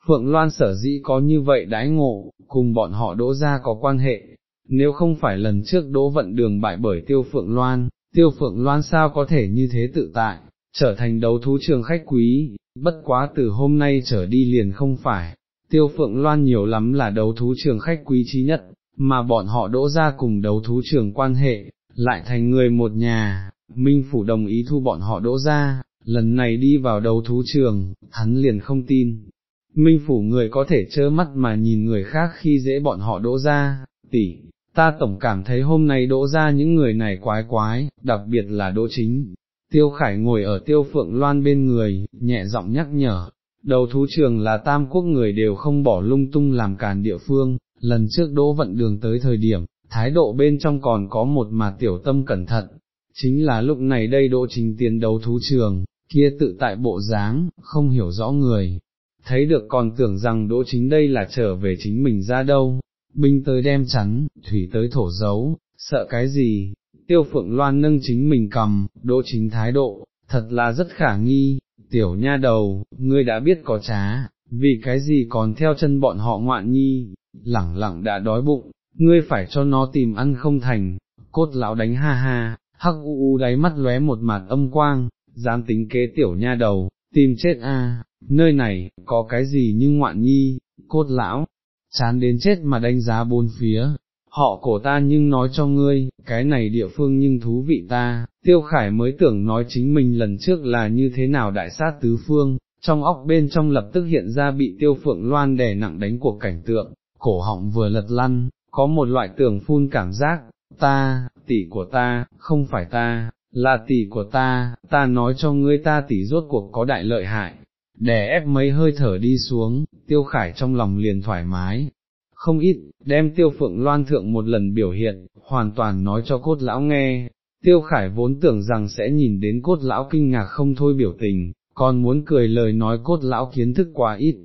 Phượng Loan sở dĩ có như vậy đãi ngộ, cùng bọn họ đỗ ra có quan hệ, nếu không phải lần trước đỗ vận đường bại bởi tiêu phượng loan, tiêu phượng loan sao có thể như thế tự tại, trở thành đấu thú trường khách quý, bất quá từ hôm nay trở đi liền không phải, tiêu phượng loan nhiều lắm là đấu thú trường khách quý trí nhất, mà bọn họ đỗ ra cùng đấu thú trường quan hệ, lại thành người một nhà, Minh Phủ đồng ý thu bọn họ đỗ ra, lần này đi vào đấu thú trường, hắn liền không tin. Minh Phủ người có thể trơ mắt mà nhìn người khác khi dễ bọn họ đỗ ra, tỷ, ta tổng cảm thấy hôm nay đỗ ra những người này quái quái, đặc biệt là đỗ chính. Tiêu Khải ngồi ở tiêu phượng loan bên người, nhẹ giọng nhắc nhở, đầu thú trường là tam quốc người đều không bỏ lung tung làm càn địa phương, lần trước đỗ vận đường tới thời điểm, thái độ bên trong còn có một mà tiểu tâm cẩn thận, chính là lúc này đây đỗ chính tiến đấu thú trường, kia tự tại bộ dáng, không hiểu rõ người, thấy được còn tưởng rằng đỗ chính đây là trở về chính mình ra đâu, binh tới đem chắn, thủy tới thổ dấu, sợ cái gì, tiêu phượng loan nâng chính mình cầm, đỗ chính thái độ, thật là rất khả nghi, tiểu nha đầu, ngươi đã biết có trá, vì cái gì còn theo chân bọn họ ngoạn nhi, lẳng lặng đã đói bụng, ngươi phải cho nó tìm ăn không thành, cốt lão đánh ha ha, hắc u u đáy mắt lóe một mặt âm quang, dám tính kế tiểu nha đầu, tìm chết a, nơi này, có cái gì như ngoạn nhi, cốt lão, chán đến chết mà đánh giá bốn phía, họ cổ ta nhưng nói cho ngươi, cái này địa phương nhưng thú vị ta, tiêu khải mới tưởng nói chính mình lần trước là như thế nào đại sát tứ phương, trong óc bên trong lập tức hiện ra bị tiêu phượng loan đè nặng đánh cuộc cảnh tượng, cổ họng vừa lật lăn, có một loại tưởng phun cảm giác, ta, tỷ của ta, không phải ta, là tỷ của ta, ta nói cho ngươi ta tỷ rốt cuộc có đại lợi hại, đè ép mấy hơi thở đi xuống, tiêu khải trong lòng liền thoải mái, không ít, đem tiêu phượng loan thượng một lần biểu hiện, hoàn toàn nói cho cốt lão nghe, tiêu khải vốn tưởng rằng sẽ nhìn đến cốt lão kinh ngạc không thôi biểu tình, còn muốn cười lời nói cốt lão kiến thức quá ít,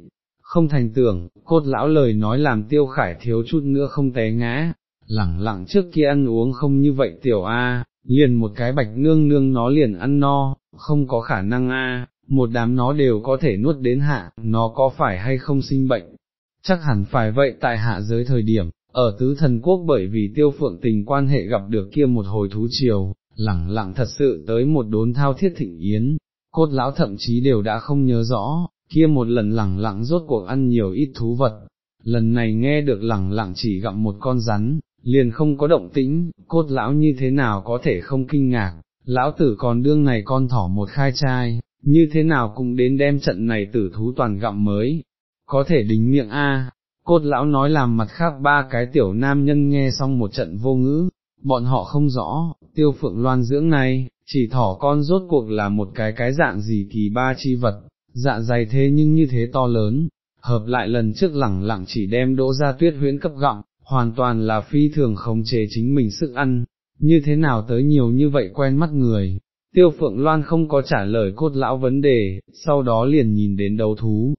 không thành tưởng, cốt lão lời nói làm tiêu khải thiếu chút nữa không té ngã, lẳng lặng trước kia ăn uống không như vậy tiểu A, liền một cái bạch nương nương nó liền ăn no, không có khả năng A, một đám nó đều có thể nuốt đến hạ, nó có phải hay không sinh bệnh, chắc hẳn phải vậy tại hạ giới thời điểm, ở tứ thần quốc bởi vì tiêu phượng tình quan hệ gặp được kia một hồi thú triều, lẳng lặng thật sự tới một đốn thao thiết thịnh yến, cốt lão thậm chí đều đã không nhớ rõ, kia một lần lẳng lặng rốt cuộc ăn nhiều ít thú vật, lần này nghe được lẳng lặng chỉ gặm một con rắn, liền không có động tĩnh, cốt lão như thế nào có thể không kinh ngạc, lão tử còn đương này con thỏ một khai trai, như thế nào cũng đến đem trận này tử thú toàn gặm mới, có thể đính miệng a. Cốt lão nói làm mặt khác ba cái tiểu nam nhân nghe xong một trận vô ngữ, bọn họ không rõ, tiêu phượng loan dưỡng này, chỉ thỏ con rốt cuộc là một cái cái dạng gì kỳ ba chi vật, dạ dày thế nhưng như thế to lớn, hợp lại lần trước lẳng lặng chỉ đem đỗ ra tuyết huyễn cấp gọng, hoàn toàn là phi thường khống chế chính mình sức ăn, như thế nào tới nhiều như vậy quen mắt người. Tiêu Phượng Loan không có trả lời cốt lão vấn đề, sau đó liền nhìn đến đấu thú,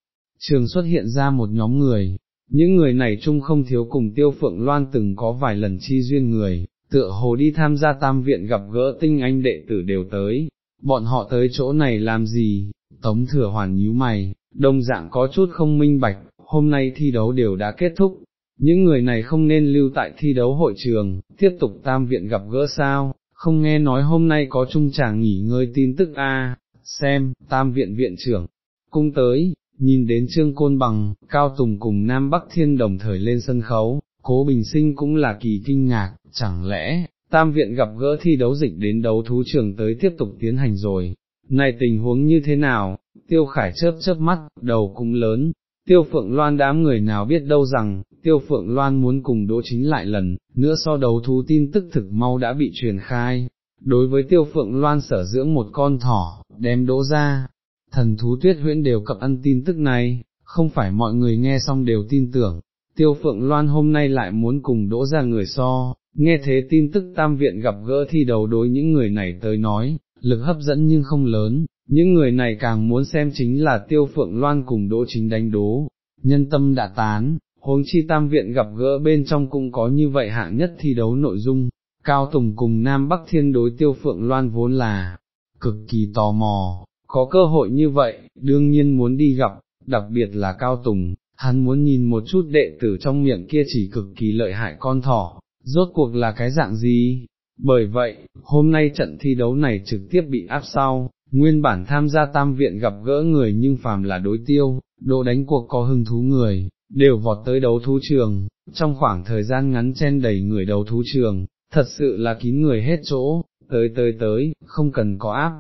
trường xuất hiện ra một nhóm người, những người này chung không thiếu cùng Tiêu Phượng Loan từng có vài lần chi duyên người, tựa hồ đi tham gia tam viện gặp gỡ tinh anh đệ tử đều tới, bọn họ tới chỗ này làm gì, tống thừa hoàn nhíu mày, đồng dạng có chút không minh bạch, hôm nay thi đấu đều đã kết thúc, những người này không nên lưu tại thi đấu hội trường, tiếp tục tam viện gặp gỡ sao, không nghe nói hôm nay có trung tràng nghỉ ngơi tin tức a. Xem, tam viện viện trưởng, cung tới, nhìn đến trương côn bằng, cao tùng cùng Nam Bắc Thiên đồng thời lên sân khấu, cố bình sinh cũng là kỳ kinh ngạc, chẳng lẽ, tam viện gặp gỡ thi đấu dịch đến đấu thú trường tới tiếp tục tiến hành rồi, này tình huống như thế nào, tiêu khải chớp chớp mắt, đầu cũng lớn, tiêu phượng loan đám người nào biết đâu rằng, tiêu phượng loan muốn cùng đỗ chính lại lần, nữa so đấu thú tin tức thực mau đã bị truyền khai, đối với tiêu phượng loan sở dưỡng một con thỏ, đem đỗ ra, thần thú tuyết huyễn đều cập ăn tin tức này, không phải mọi người nghe xong đều tin tưởng, tiêu phượng loan hôm nay lại muốn cùng đỗ ra người so, nghe thế tin tức tam viện gặp gỡ thi đầu đối những người này tới nói, lực hấp dẫn nhưng không lớn, những người này càng muốn xem chính là tiêu phượng loan cùng đỗ chính đánh đố, nhân tâm đã tán, huống chi tam viện gặp gỡ bên trong cũng có như vậy hạng nhất thi đấu nội dung, Cao Tùng cùng Nam Bắc Thiên đối tiêu phượng loan vốn là cực kỳ tò mò, có cơ hội như vậy, đương nhiên muốn đi gặp, đặc biệt là Cao Tùng, hắn muốn nhìn một chút đệ tử trong miệng kia chỉ cực kỳ lợi hại con thỏ, rốt cuộc là cái dạng gì, bởi vậy, hôm nay trận thi đấu này trực tiếp bị áp sau, nguyên bản tham gia tam viện gặp gỡ người nhưng phàm là đối tiêu, độ đánh cuộc có hứng thú người, đều vọt tới đấu thú trường, trong khoảng thời gian ngắn chen đầy người đấu thú trường, thật sự là kín người hết chỗ, tới tới tới, không cần có áp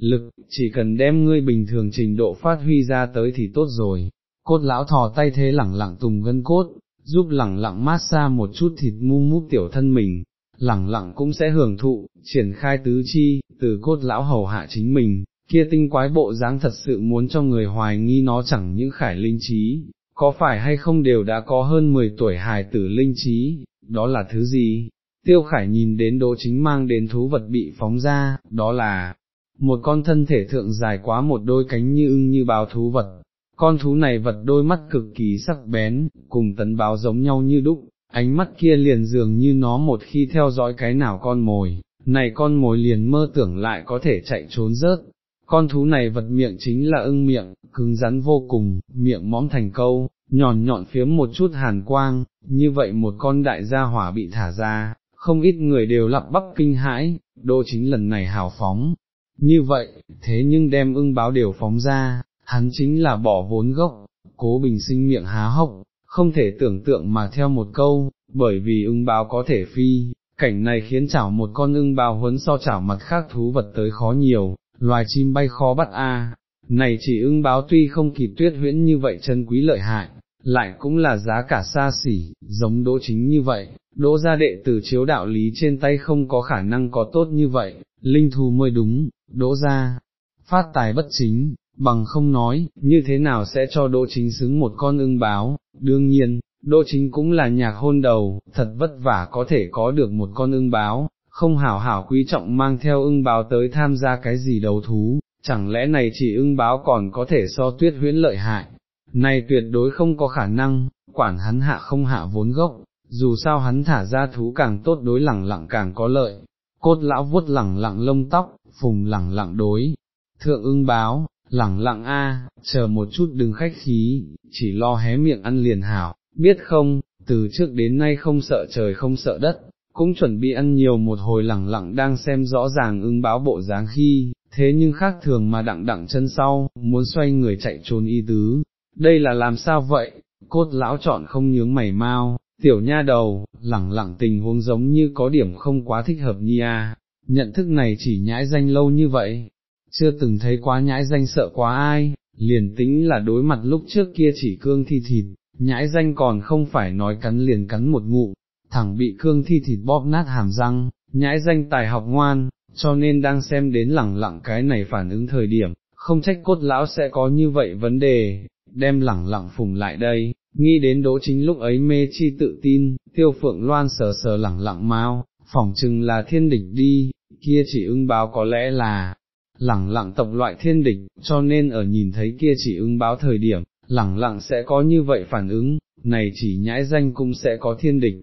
lực, chỉ cần đem ngươi bình thường trình độ phát huy ra tới thì tốt rồi. Cốt lão thò tay thế lẳng lặng tùng gân cốt, giúp lẳng lặng mát xa một chút thịt mu mút tiểu thân mình, lẳng lặng cũng sẽ hưởng thụ, triển khai tứ chi, từ cốt lão hầu hạ chính mình, kia tinh quái bộ dáng thật sự muốn cho người hoài nghi nó chẳng những khải linh trí, có phải hay không đều đã có hơn 10 tuổi hài tử linh trí, đó là thứ gì? Tiêu khải nhìn đến đỗ chính mang đến thú vật bị phóng ra, đó là một con thân thể thượng dài quá một đôi cánh như ưng như báo thú vật, con thú này vật đôi mắt cực kỳ sắc bén, cùng tấn báo giống nhau như đúc, ánh mắt kia liền dường như nó một khi theo dõi cái nào con mồi, này con mồi liền mơ tưởng lại có thể chạy trốn rớt. Con thú này vật miệng chính là ưng miệng, cứng rắn vô cùng, miệng mõm thành câu, nhọn nhọn phiếm một chút hàn quang, như vậy một con đại gia hỏa bị thả ra, không ít người đều lặp bắp kinh hãi, đô chính lần này hào phóng. Như vậy, thế nhưng đem ưng báo đều phóng ra, hắn chính là bỏ vốn gốc, cố bình sinh miệng há hốc, không thể tưởng tượng mà theo một câu, bởi vì ưng báo có thể phi, cảnh này khiến chảo một con ưng báo huấn so chảo mặt khác thú vật tới khó nhiều, loài chim bay khó bắt a. Này chỉ ưng báo tuy không kịp tuyết huyễn như vậy chân quý lợi hại, lại cũng là giá cả xa xỉ, giống đỗ chính như vậy, đỗ gia đệ tử chiếu đạo lý trên tay không có khả năng có tốt như vậy, linh thù mới đúng, đỗ ra phát tài bất chính, bằng không nói, như thế nào sẽ cho đỗ chính xứng một con ưng báo, đương nhiên, đỗ chính cũng là nhạc hôn đầu, thật vất vả có thể có được một con ưng báo, không hảo hảo quý trọng mang theo ưng báo tới tham gia cái gì đầu thú, chẳng lẽ này chỉ ưng báo còn có thể so tuyết huyễn lợi hại, này tuyệt đối không có khả năng, quản hắn hạ không hạ vốn gốc, dù sao hắn thả ra thú càng tốt đối lẳng lặng càng có lợi, cốt lão vuốt lẳng lặng lông tóc, phùng lẳng lặng đối, thượng ưng báo, lẳng lặng a, chờ một chút đừng khách khí, chỉ lo hé miệng ăn liền hảo, biết không, từ trước đến nay không sợ trời không sợ đất, cũng chuẩn bị ăn nhiều một hồi lẳng lặng đang xem rõ ràng ưng báo bộ dáng khi, thế nhưng khác thường mà đặng đặng chân sau, muốn xoay người chạy trốn y tứ, đây là làm sao vậy, cốt lão chọn không nhướng mày mau, tiểu nha đầu, lẳng lặng tình huống giống như có điểm không quá thích hợp nhi a nhận thức này chỉ nhãi danh lâu như vậy, chưa từng thấy quá nhãi danh sợ quá ai, liền tính là đối mặt lúc trước kia chỉ cương thi thịt, nhãi danh còn không phải nói cắn liền cắn một ngụ, thẳng bị cương thi thịt bóp nát hàm răng, nhãi danh tài học ngoan, cho nên đang xem đến lẳng lặng cái này phản ứng thời điểm, không trách cốt lão sẽ có như vậy vấn đề, đem lẳng lặng phùng lại đây, nghĩ đến đỗ chính lúc ấy mê chi tự tin, tiêu phượng loan sờ sờ lẳng lặng mau, phỏng chừng là thiên đỉnh đi, kia chỉ ưng báo có lẽ là lẳng lặng tộc loại thiên địch, cho nên ở nhìn thấy kia chỉ ưng báo thời điểm, lẳng lặng sẽ có như vậy phản ứng, này chỉ nhãi danh cũng sẽ có thiên địch.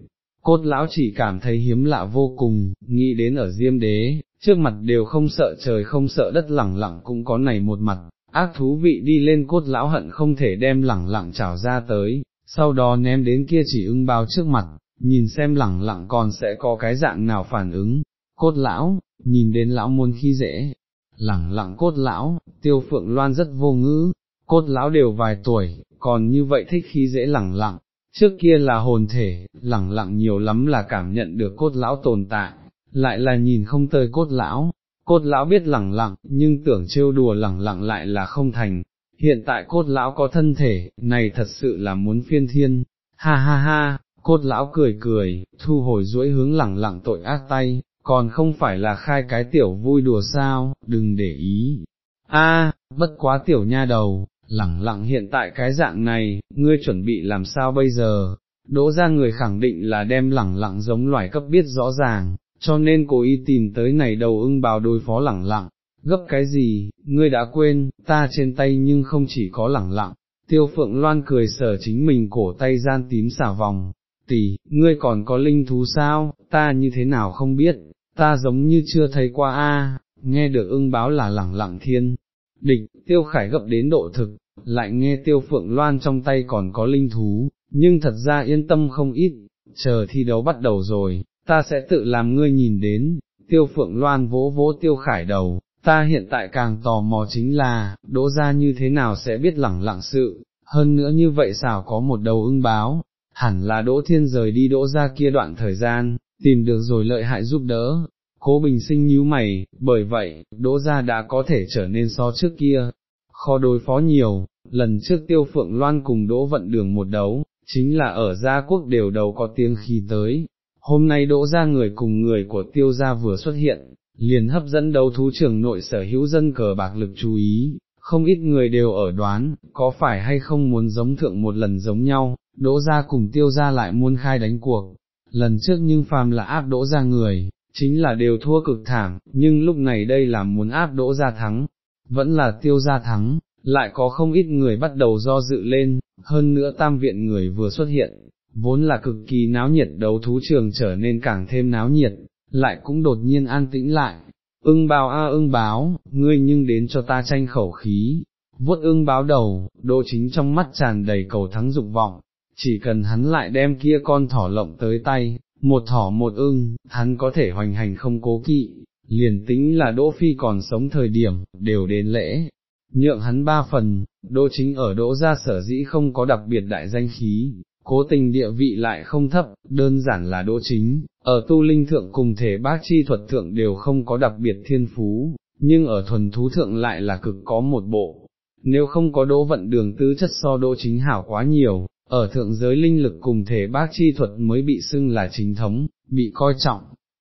Cốt lão chỉ cảm thấy hiếm lạ vô cùng, nghĩ đến ở diêm đế, trước mặt đều không sợ trời không sợ đất lẳng lặng cũng có này một mặt, ác thú vị đi lên cốt lão hận không thể đem lẳng lặng trào ra tới, sau đó ném đến kia chỉ ưng báo trước mặt, nhìn xem lẳng lặng còn sẽ có cái dạng nào phản ứng, cốt lão, nhìn đến lão muôn khi dễ, lẳng lặng cốt lão, tiêu phượng loan rất vô ngữ, cốt lão đều vài tuổi, còn như vậy thích khi dễ lẳng lặng, trước kia là hồn thể, lẳng lặng nhiều lắm là cảm nhận được cốt lão tồn tại, lại là nhìn không tơi cốt lão, cốt lão biết lẳng lặng, nhưng tưởng trêu đùa lẳng lặng lại là không thành, hiện tại cốt lão có thân thể, này thật sự là muốn phiên thiên, ha ha ha, cốt lão cười cười, thu hồi duỗi hướng lẳng lặng tội ác tay, còn không phải là khai cái tiểu vui đùa sao, đừng để ý. A, bất quá tiểu nha đầu, lẳng lặng hiện tại cái dạng này, ngươi chuẩn bị làm sao bây giờ? Đỗ ra người khẳng định là đem lẳng lặng giống loài cấp biết rõ ràng, cho nên cố ý tìm tới này đầu ưng bào đối phó lẳng lặng, gấp cái gì, ngươi đã quên, ta trên tay nhưng không chỉ có lẳng lặng, tiêu phượng loan cười sở chính mình cổ tay gian tím xả vòng, tỷ, ngươi còn có linh thú sao, ta như thế nào không biết, ta giống như chưa thấy qua a. nghe được ưng báo là lẳng lặng thiên, địch, tiêu khải gấp đến độ thực, lại nghe tiêu phượng loan trong tay còn có linh thú, nhưng thật ra yên tâm không ít, chờ thi đấu bắt đầu rồi, ta sẽ tự làm ngươi nhìn đến, tiêu phượng loan vỗ vỗ tiêu khải đầu, ta hiện tại càng tò mò chính là, đỗ ra như thế nào sẽ biết lẳng lặng sự, hơn nữa như vậy xảo có một đầu ưng báo, hẳn là đỗ thiên rời đi đỗ ra kia đoạn thời gian, tìm được rồi lợi hại giúp đỡ. Cố bình sinh nhíu mày, bởi vậy, đỗ ra đã có thể trở nên so trước kia, khó đối phó nhiều, lần trước tiêu phượng loan cùng đỗ vận đường một đấu, chính là ở gia quốc đều đầu có tiếng khi tới, hôm nay đỗ ra người cùng người của tiêu gia vừa xuất hiện, liền hấp dẫn đấu thú trưởng nội sở hữu dân cờ bạc lực chú ý, không ít người đều ở đoán, có phải hay không muốn giống thượng một lần giống nhau, đỗ ra cùng tiêu ra lại muôn khai đánh cuộc, lần trước nhưng phàm là áp đỗ ra người, chính là đều thua cực thảm, nhưng lúc này đây là muốn áp đỗ ra thắng, vẫn là tiêu ra thắng, lại có không ít người bắt đầu do dự lên, hơn nữa tam viện người vừa xuất hiện, vốn là cực kỳ náo nhiệt đấu thú trường trở nên càng thêm náo nhiệt, lại cũng đột nhiên an tĩnh lại, ưng báo a ưng báo, ngươi nhưng đến cho ta tranh khẩu khí, vuốt ưng báo đầu, đỗ chính trong mắt tràn đầy cầu thắng dục vọng, chỉ cần hắn lại đem kia con thỏ lộng tới tay, một thỏ một ưng, hắn có thể hoành hành không cố kỵ, liền tính là Đỗ Phi còn sống thời điểm, đều đến lễ, nhượng hắn ba phần, Đỗ chính ở Đỗ gia sở dĩ không có đặc biệt đại danh khí, cố tình địa vị lại không thấp, đơn giản là Đỗ chính, ở tu linh thượng cùng thể bác chi thuật thượng đều không có đặc biệt thiên phú, nhưng ở thuần thú thượng lại là cực có một bộ. Nếu không có đỗ vận đường tứ chất so đỗ chính hảo quá nhiều, ở thượng giới linh lực cùng thể bác chi thuật mới bị xưng là chính thống, bị coi trọng,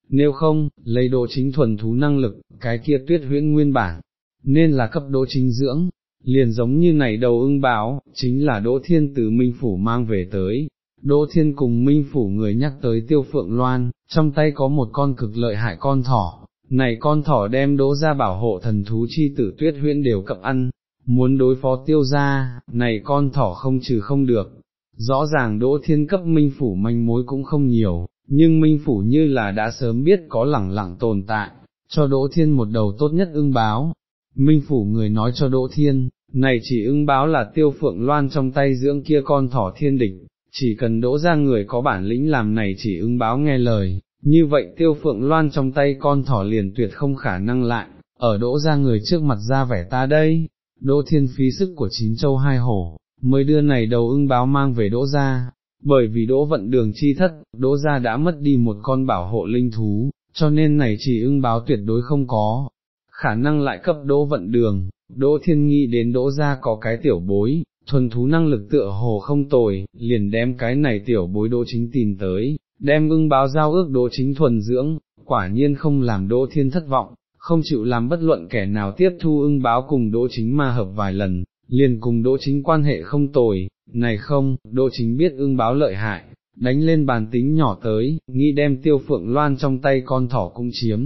nếu không, lấy độ chính thuần thú năng lực, cái kia tuyết huyễn nguyên bản, nên là cấp độ chính dưỡng, liền giống như này đầu ưng báo, chính là Đỗ Thiên từ Minh Phủ mang về tới. Đỗ Thiên cùng Minh Phủ người nhắc tới tiêu phượng loan, trong tay có một con cực lợi hại con thỏ, này con thỏ đem đỗ ra bảo hộ thần thú chi tử tuyết huyễn đều cập ăn, muốn đối phó tiêu ra, này con thỏ không trừ không được, rõ ràng đỗ thiên cấp Minh Phủ manh mối cũng không nhiều, nhưng Minh Phủ như là đã sớm biết có lẳng lặng tồn tại, cho Đỗ Thiên một đầu tốt nhất ưng báo. Minh Phủ người nói cho Đỗ Thiên, này chỉ ưng báo là tiêu phượng loan trong tay dưỡng kia con thỏ thiên địch, chỉ cần đỗ ra người có bản lĩnh làm này chỉ ưng báo nghe lời, như vậy tiêu phượng loan trong tay con thỏ liền tuyệt không khả năng lại, ở đỗ ra người trước mặt ra vẻ ta đây, đỗ thiên phí sức của chín châu hai hổ, mới đưa này đầu ưng báo mang về đỗ ra, bởi vì đỗ vận đường chi thất, đỗ gia đã mất đi một con bảo hộ linh thú, cho nên này chỉ ưng báo tuyệt đối không có, khả năng lại cấp đỗ vận đường, đỗ thiên nghi đến đỗ gia có cái tiểu bối, thuần thú năng lực tựa hồ không tồi, liền đem cái này tiểu bối đỗ chính tìm tới, đem ưng báo giao ước đỗ chính thuần dưỡng, quả nhiên không làm đỗ thiên thất vọng, không chịu làm bất luận kẻ nào tiếp thu ưng báo cùng đỗ chính ma hợp vài lần, liền cùng đỗ chính quan hệ không tồi, này không, đỗ chính biết ưng báo lợi hại, đánh lên bàn tính nhỏ tới, nghĩ đem tiêu phượng loan trong tay con thỏ cung chiếm,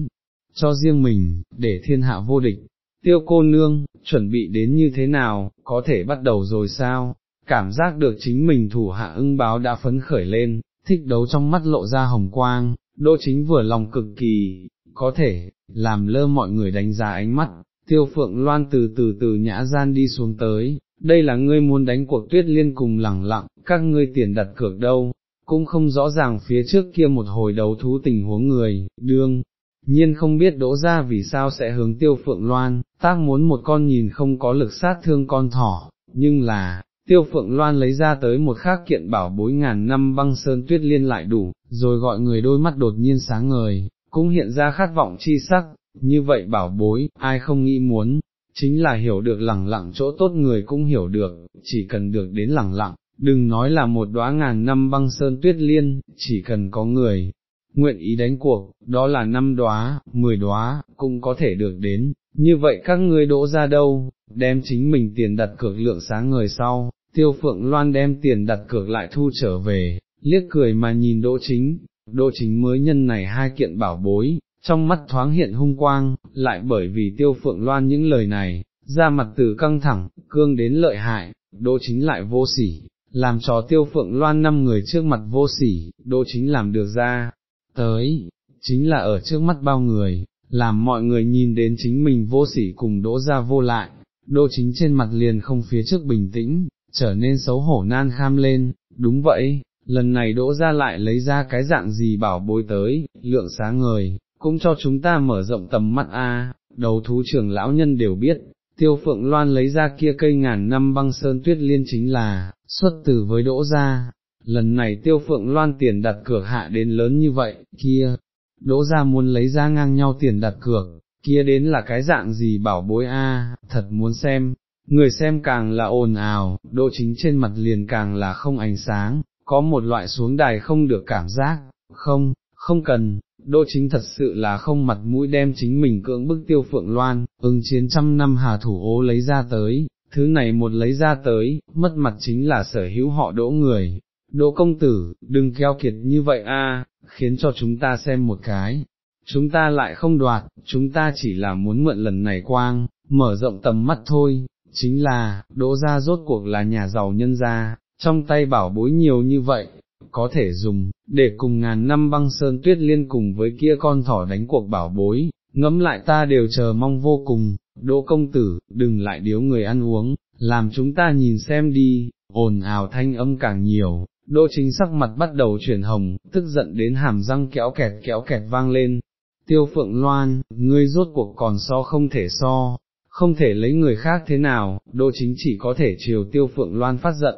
cho riêng mình, để thiên hạ vô địch. Tiêu cô nương, chuẩn bị đến như thế nào, có thể bắt đầu rồi sao? Cảm giác được chính mình thủ hạ ưng báo đã phấn khởi lên, thích đấu trong mắt lộ ra hồng quang, đỗ chính vừa lòng cực kỳ, có thể, làm lơ mọi người đánh giá ánh mắt, tiêu phượng loan từ từ từ nhã gian đi xuống tới, đây là ngươi muốn đánh cuộc tuyết liên cùng lẳng lặng, các ngươi tiền đặt cược đâu, cũng không rõ ràng phía trước kia một hồi đấu thú tình huống người, đương, nhiên không biết đỗ ra vì sao sẽ hướng tiêu phượng loan, tác muốn một con nhìn không có lực sát thương con thỏ, nhưng là, tiêu phượng loan lấy ra tới một khác kiện bảo bối ngàn năm băng sơn tuyết liên lại đủ, rồi gọi người đôi mắt đột nhiên sáng ngời, cũng hiện ra khát vọng chi sắc, như vậy bảo bối, ai không nghĩ muốn, chính là hiểu được lẳng lặng chỗ tốt người cũng hiểu được, chỉ cần được đến lẳng lặng, đừng nói là một đóa ngàn năm băng sơn tuyết liên, chỉ cần có người, nguyện ý đánh cuộc, đó là năm đóa, mười đóa, cũng có thể được đến, như vậy các ngươi đỗ ra đâu, đem chính mình tiền đặt cược lượng sáng người sau, tiêu phượng loan đem tiền đặt cược lại thu trở về, liếc cười mà nhìn đỗ chính, đỗ chính mới nhân này hai kiện bảo bối, trong mắt thoáng hiện hung quang, lại bởi vì tiêu phượng loan những lời này, ra mặt từ căng thẳng, cương đến lợi hại, đỗ chính lại vô sỉ, làm cho tiêu phượng loan năm người trước mặt vô sỉ, đỗ chính làm được ra, tới, chính là ở trước mắt bao người, làm mọi người nhìn đến chính mình vô sỉ cùng đỗ ra vô lại, đỗ chính trên mặt liền không phía trước bình tĩnh, trở nên xấu hổ nan kham lên, đúng vậy, lần này đỗ ra lại lấy ra cái dạng gì bảo bối tới, lượng sáng ngời, cũng cho chúng ta mở rộng tầm mắt a. đầu thú trưởng lão nhân đều biết, tiêu phượng loan lấy ra kia cây ngàn năm băng sơn tuyết liên chính là, xuất từ với đỗ ra, lần này tiêu phượng loan tiền đặt cược hạ đến lớn như vậy, kia, đỗ ra muốn lấy ra ngang nhau tiền đặt cược, kia đến là cái dạng gì bảo bối a, thật muốn xem, người xem càng là ồn ào, độ chính trên mặt liền càng là không ánh sáng, có một loại xuống đài không được cảm giác, không, không cần, Đỗ chính thật sự là không mặt mũi đem chính mình cưỡng bức tiêu phượng loan, ứng chiến trăm năm hà thủ ố lấy ra tới, thứ này một lấy ra tới, mất mặt chính là sở hữu họ đỗ người. Đỗ công tử, đừng keo kiệt như vậy a, khiến cho chúng ta xem một cái. Chúng ta lại không đoạt, chúng ta chỉ là muốn mượn lần này quang, mở rộng tầm mắt thôi, chính là, đỗ gia rốt cuộc là nhà giàu nhân gia, trong tay bảo bối nhiều như vậy, có thể dùng, để cùng ngàn năm băng sơn tuyết liên cùng với kia con thỏ đánh cuộc bảo bối, ngẫm lại ta đều chờ mong vô cùng, đỗ công tử, đừng lại điếu người ăn uống, làm chúng ta nhìn xem đi, ồn ào thanh âm càng nhiều, đỗ chính sắc mặt bắt đầu chuyển hồng, tức giận đến hàm răng kéo kẹt kéo kẹt vang lên. Tiêu phượng loan, ngươi rốt cuộc còn so không thể so, không thể lấy người khác thế nào, đỗ chính chỉ có thể chiều tiêu phượng loan phát giận.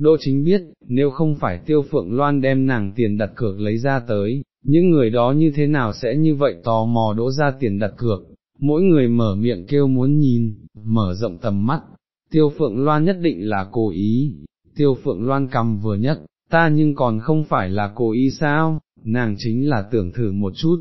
Đỗ chính biết, nếu không phải tiêu phượng loan đem nàng tiền đặt cược lấy ra tới, những người đó như thế nào sẽ như vậy tò mò đỗ ra tiền đặt cược, mỗi người mở miệng kêu muốn nhìn, mở rộng tầm mắt, tiêu phượng loan nhất định là cố ý, tiêu phượng loan cầm vừa nhất, ta nhưng còn không phải là cố ý sao, nàng chính là tưởng thử một chút.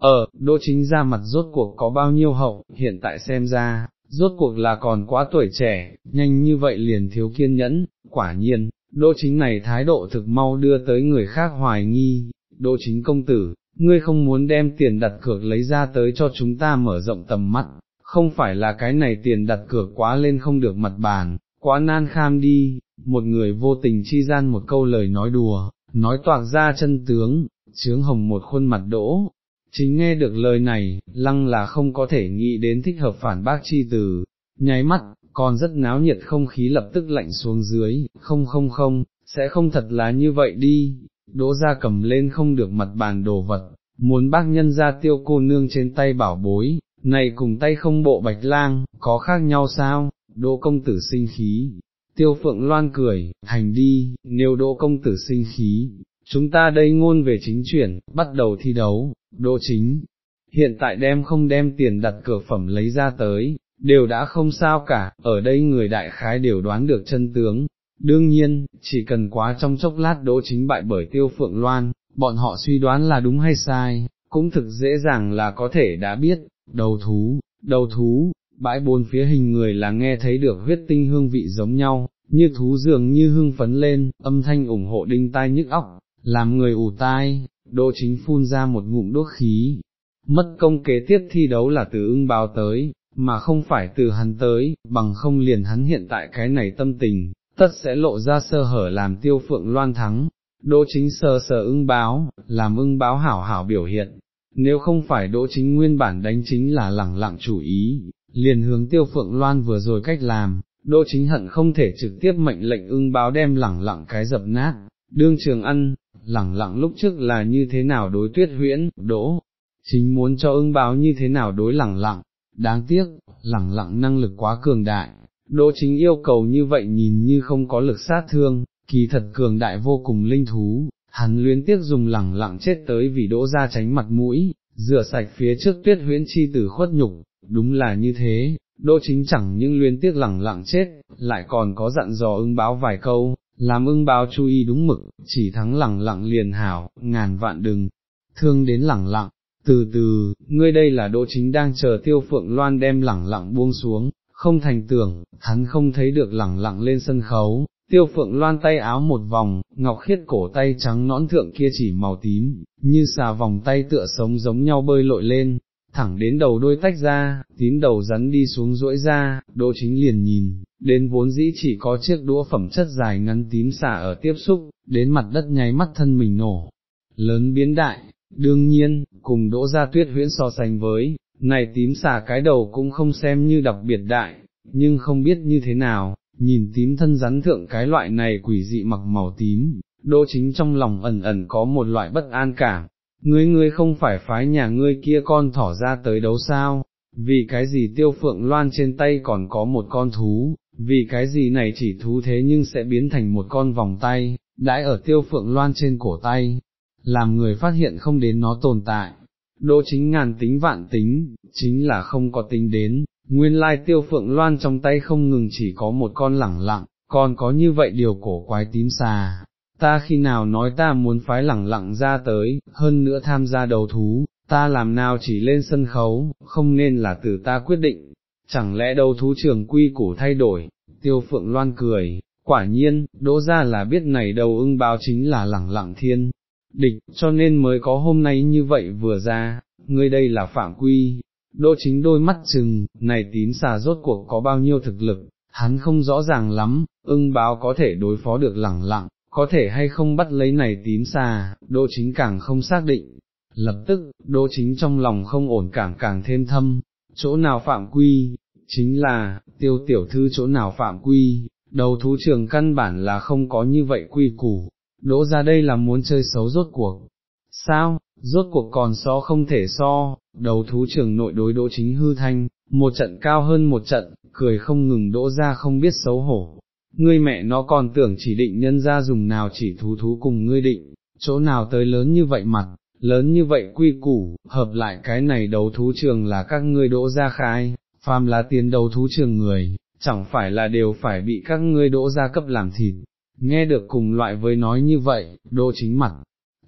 Ờ, đỗ chính ra mặt rốt cuộc có bao nhiêu hậu, hiện tại xem ra, rốt cuộc là còn quá tuổi trẻ, nhanh như vậy liền thiếu kiên nhẫn, quả nhiên, đỗ chính này thái độ thực mau đưa tới người khác hoài nghi, đỗ chính công tử, ngươi không muốn đem tiền đặt cược lấy ra tới cho chúng ta mở rộng tầm mắt, không phải là cái này tiền đặt cược quá lên không được mặt bàn, quá nan kham đi, một người vô tình chi gian một câu lời nói đùa, nói toạc ra chân tướng, chướng hồng một khuôn mặt đỗ. Chính nghe được lời này, lăng là không có thể nghĩ đến thích hợp phản bác chi từ, nháy mắt, còn rất náo nhiệt không khí lập tức lạnh xuống dưới, không không không, sẽ không thật là như vậy đi, đỗ ra cầm lên không được mặt bàn đồ vật, muốn bác nhân ra tiêu cô nương trên tay bảo bối, này cùng tay không bộ bạch lang, có khác nhau sao, đỗ công tử sinh khí, tiêu phượng loan cười, hành đi, nếu đỗ công tử sinh khí, chúng ta đây ngôn về chính chuyển, bắt đầu thi đấu, đỗ chính, hiện tại đem không đem tiền đặt cửa phẩm lấy ra tới, đều đã không sao cả, ở đây người đại khái đều đoán được chân tướng, Đương nhiên, chỉ cần quá trong chốc lát đỗ chính bại bởi tiêu phượng loan, bọn họ suy đoán là đúng hay sai, cũng thực dễ dàng là có thể đã biết, đầu thú, đầu thú, bãi bốn phía hình người là nghe thấy được huyết tinh hương vị giống nhau, như thú dường như hưng phấn lên, âm thanh ủng hộ đinh tai nhức óc, làm người ủ tai, đỗ chính phun ra một ngụm đốt khí. Mất công kế tiếp thi đấu là từ ưng báo tới, mà không phải từ hắn tới, bằng không liền hắn hiện tại cái này tâm tình, tất sẽ lộ ra sơ hở làm tiêu phượng loan thắng, đỗ chính sơ sơ ưng báo, làm ưng báo hảo hảo biểu hiện, nếu không phải đỗ chính nguyên bản đánh chính là lẳng lặng chủ ý, liền hướng tiêu phượng loan vừa rồi cách làm, đỗ chính hận không thể trực tiếp mệnh lệnh ưng báo đem lẳng lặng cái dập nát, đương trường ăn, lẳng lặng lúc trước là như thế nào đối tuyết huyễn, đỗ, chính muốn cho ưng báo như thế nào đối lẳng lặng, đáng tiếc, lẳng lặng năng lực quá cường đại, Đỗ chính yêu cầu như vậy nhìn như không có lực sát thương, kỳ thật cường đại vô cùng linh thú, hắn luyến tiếc dùng lẳng lặng chết tới vì đỗ ra tránh mặt mũi, rửa sạch phía trước tuyết huyễn chi tử khuất nhục, đúng là như thế, đỗ chính chẳng những luyến tiếc lẳng lặng chết, lại còn có dặn dò ưng báo vài câu, làm ưng báo chú ý đúng mực, chỉ thắng lẳng lặng liền hảo, ngàn vạn đừng, thương đến lẳng lặng. Từ từ, ngươi đây là đỗ chính đang chờ tiêu phượng loan đem lẳng lặng buông xuống, không thành tưởng, hắn không thấy được lẳng lặng lên sân khấu, tiêu phượng loan tay áo một vòng, ngọc khiết cổ tay trắng nõn thượng kia chỉ màu tím, như xà vòng tay tựa sống giống nhau bơi lội lên, thẳng đến đầu đôi tách ra, tím đầu rắn đi xuống rỗi ra, đỗ chính liền nhìn, đến vốn dĩ chỉ có chiếc đũa phẩm chất dài ngắn tím xả ở tiếp xúc, đến mặt đất nháy mắt thân mình nổ, lớn biến đại, đương nhiên, cùng đỗ ra tuyết huyễn so sánh với, này tím xà cái đầu cũng không xem như đặc biệt đại, nhưng không biết như thế nào, nhìn tím thân rắn thượng cái loại này quỷ dị mặc màu tím, đỗ chính trong lòng ẩn ẩn có một loại bất an cảm, ngươi ngươi không phải phái nhà ngươi kia con thỏ ra tới đấu sao, vì cái gì tiêu phượng loan trên tay còn có một con thú, vì cái gì này chỉ thú thế nhưng sẽ biến thành một con vòng tay, đãi ở tiêu phượng loan trên cổ tay, làm người phát hiện không đến nó tồn tại, đỗ chính ngàn tính vạn tính, chính là không có tính đến, nguyên lai tiêu phượng loan trong tay không ngừng chỉ có một con lẳng lặng, còn có như vậy điều cổ quái tím xà. Ta khi nào nói ta muốn phái lẳng lặng ra tới, hơn nữa tham gia đầu thú, ta làm nào chỉ lên sân khấu, không nên là từ ta quyết định, chẳng lẽ đầu thú trường quy củ thay đổi, tiêu phượng loan cười, quả nhiên, đỗ ra là biết này đầu ưng báo chính là lẳng lặng thiên, địch, cho nên mới có hôm nay như vậy vừa ra, ngươi đây là phạm quy, đỗ chính đôi mắt chừng, này tín xà rốt cuộc có bao nhiêu thực lực, hắn không rõ ràng lắm, ưng báo có thể đối phó được lẳng lặng, có thể hay không bắt lấy này tím xà, đỗ chính càng không xác định. Lập tức, đỗ chính trong lòng không ổn càng càng thêm thâm, chỗ nào phạm quy, chính là, tiêu tiểu thư chỗ nào phạm quy, đầu thú trường căn bản là không có như vậy quy củ, đỗ ra đây là muốn chơi xấu rốt cuộc. Sao, rốt cuộc còn so không thể so, đầu thú trường nội đối đỗ chính hư thanh, một trận cao hơn một trận, cười không ngừng đỗ ra không biết xấu hổ. Ngươi mẹ nó còn tưởng chỉ định nhân ra dùng nào chỉ thú thú cùng ngươi định, chỗ nào tới lớn như vậy mặt, lớn như vậy quy củ, hợp lại cái này đấu thú trường là các ngươi đỗ ra khai, phàm là tiền đấu thú trường người, chẳng phải là đều phải bị các ngươi đỗ ra cấp làm thịt. Nghe được cùng loại với nói như vậy, đỗ chính mặt,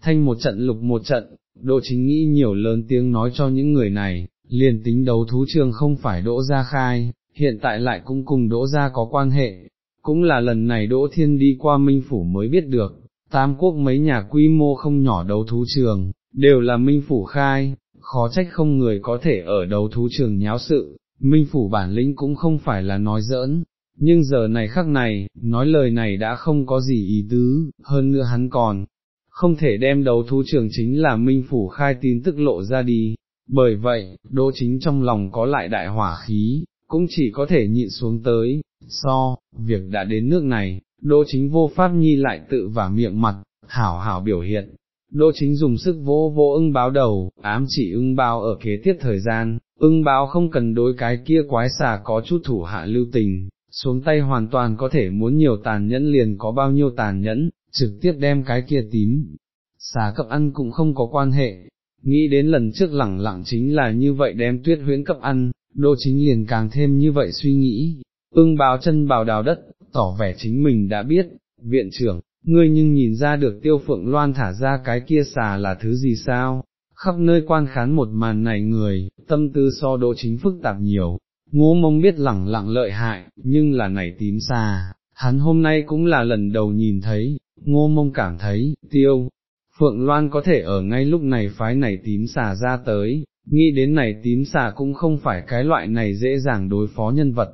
thanh một trận lục một trận, đỗ chính nghĩ nhiều lớn tiếng nói cho những người này, liền tính đấu thú trường không phải đỗ ra khai, hiện tại lại cũng cùng đỗ ra có quan hệ, cũng là lần này đỗ thiên đi qua minh phủ mới biết được, tam quốc mấy nhà quy mô không nhỏ đấu thú trường, đều là minh phủ khai, khó trách không người có thể ở đấu thú trường nháo sự, minh phủ bản lĩnh cũng không phải là nói giỡn, nhưng giờ này khắc này, nói lời này đã không có gì ý tứ, hơn nữa hắn còn, không thể đem đấu thú trường chính là minh phủ khai tin tức lộ ra đi, bởi vậy, đỗ chính trong lòng có lại đại hỏa khí, cũng chỉ có thể nhịn xuống tới, so, việc đã đến nước này, đỗ chính vô pháp nhi lại tự vả miệng mặt, hảo hảo biểu hiện, Đỗ chính dùng sức vỗ vỗ ưng báo đầu, ám chỉ ưng báo ở kế tiếp thời gian, ưng báo không cần đối cái kia quái xà có chút thủ hạ lưu tình, xuống tay hoàn toàn có thể muốn nhiều tàn nhẫn liền có bao nhiêu tàn nhẫn, trực tiếp đem cái kia tím. Xà cấp ăn cũng không có quan hệ, nghĩ đến lần trước lẳng lặng chính là như vậy đem tuyết huyễn cấp ăn, đô chính liền càng thêm như vậy suy nghĩ, ưng báo chân bào đào đất, tỏ vẻ chính mình đã biết, viện trưởng, ngươi nhưng nhìn ra được tiêu phượng loan thả ra cái kia xà là thứ gì sao, khắp nơi quan khán một màn này người, tâm tư so độ chính phức tạp nhiều, ngô mông biết lẳng lặng lợi hại, nhưng là này tím xà, hắn hôm nay cũng là lần đầu nhìn thấy, ngô mông cảm thấy, tiêu. Phượng Loan có thể ở ngay lúc này phái này tím xà ra tới, nghĩ đến này tím xà cũng không phải cái loại này dễ dàng đối phó nhân vật,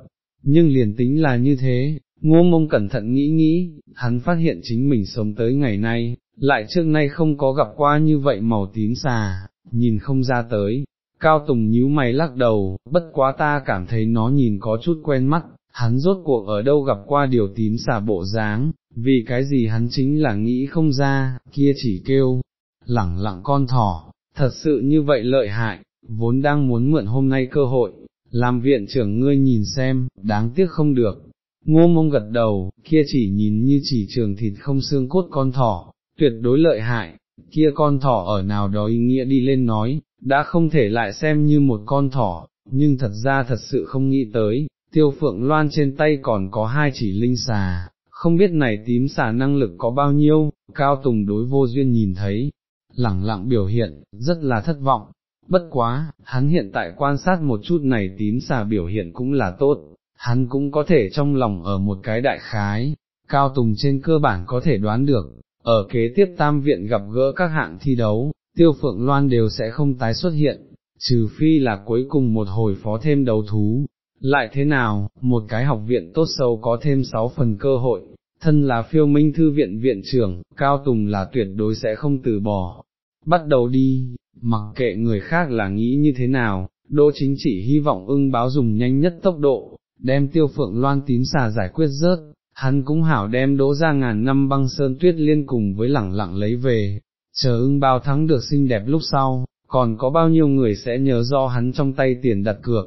nhưng liền tính là như thế, Ngô mông cẩn thận nghĩ nghĩ, hắn phát hiện chính mình sống tới ngày nay, lại trước nay không có gặp qua như vậy màu tím xà, nhìn không ra tới. Cao Tùng nhíu mày lắc đầu, bất quá ta cảm thấy nó nhìn có chút quen mắt, hắn rốt cuộc ở đâu gặp qua điều tím xà bộ dáng, vì cái gì hắn chính là nghĩ không ra, kia chỉ kêu, lẳng lặng con thỏ, thật sự như vậy lợi hại, vốn đang muốn mượn hôm nay cơ hội, làm viện trưởng ngươi nhìn xem, đáng tiếc không được, Ngô mông gật đầu, kia chỉ nhìn như chỉ trường thịt không xương cốt con thỏ, tuyệt đối lợi hại, kia con thỏ ở nào đó ý nghĩa đi lên nói, đã không thể lại xem như một con thỏ, nhưng thật ra thật sự không nghĩ tới, tiêu phượng loan trên tay còn có hai chỉ linh xà, không biết này tím xà năng lực có bao nhiêu, cao tùng đối vô duyên nhìn thấy, lẳng lặng biểu hiện, rất là thất vọng, bất quá, hắn hiện tại quan sát một chút này tím xà biểu hiện cũng là tốt, hắn cũng có thể trong lòng ở một cái đại khái, Cao Tùng trên cơ bản có thể đoán được, ở kế tiếp tam viện gặp gỡ các hạng thi đấu, tiêu phượng loan đều sẽ không tái xuất hiện, trừ phi là cuối cùng một hồi phó thêm đấu thú. Lại thế nào, một cái học viện tốt sâu có thêm sáu phần cơ hội, thân là phiêu minh thư viện viện trưởng, Cao Tùng là tuyệt đối sẽ không từ bỏ. Bắt đầu đi, mặc kệ người khác là nghĩ như thế nào, Đỗ chính chỉ hy vọng ưng báo dùng nhanh nhất tốc độ, đem tiêu phượng loan tím xà giải quyết rớt, hắn cũng hảo đem đỗ ra ngàn năm băng sơn tuyết liên cùng với lẳng lặng lấy về, chờ ưng bao thắng được xinh đẹp lúc sau, còn có bao nhiêu người sẽ nhớ do hắn trong tay tiền đặt cược,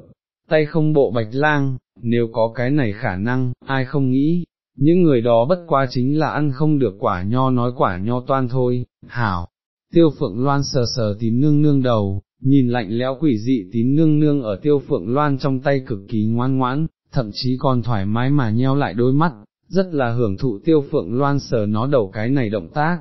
tay không bộ bạch lang, nếu có cái này khả năng, ai không nghĩ, những người đó bất quá chính là ăn không được quả nho nói quả nho toan thôi, hảo. Tiêu phượng loan sờ sờ tím nương nương đầu, nhìn lạnh lẽo quỷ dị tím nương nương ở tiêu phượng loan trong tay cực kỳ ngoan ngoãn, thậm chí còn thoải mái mà nheo lại đôi mắt, rất là hưởng thụ tiêu phượng loan sờ nó đầu cái này động tác,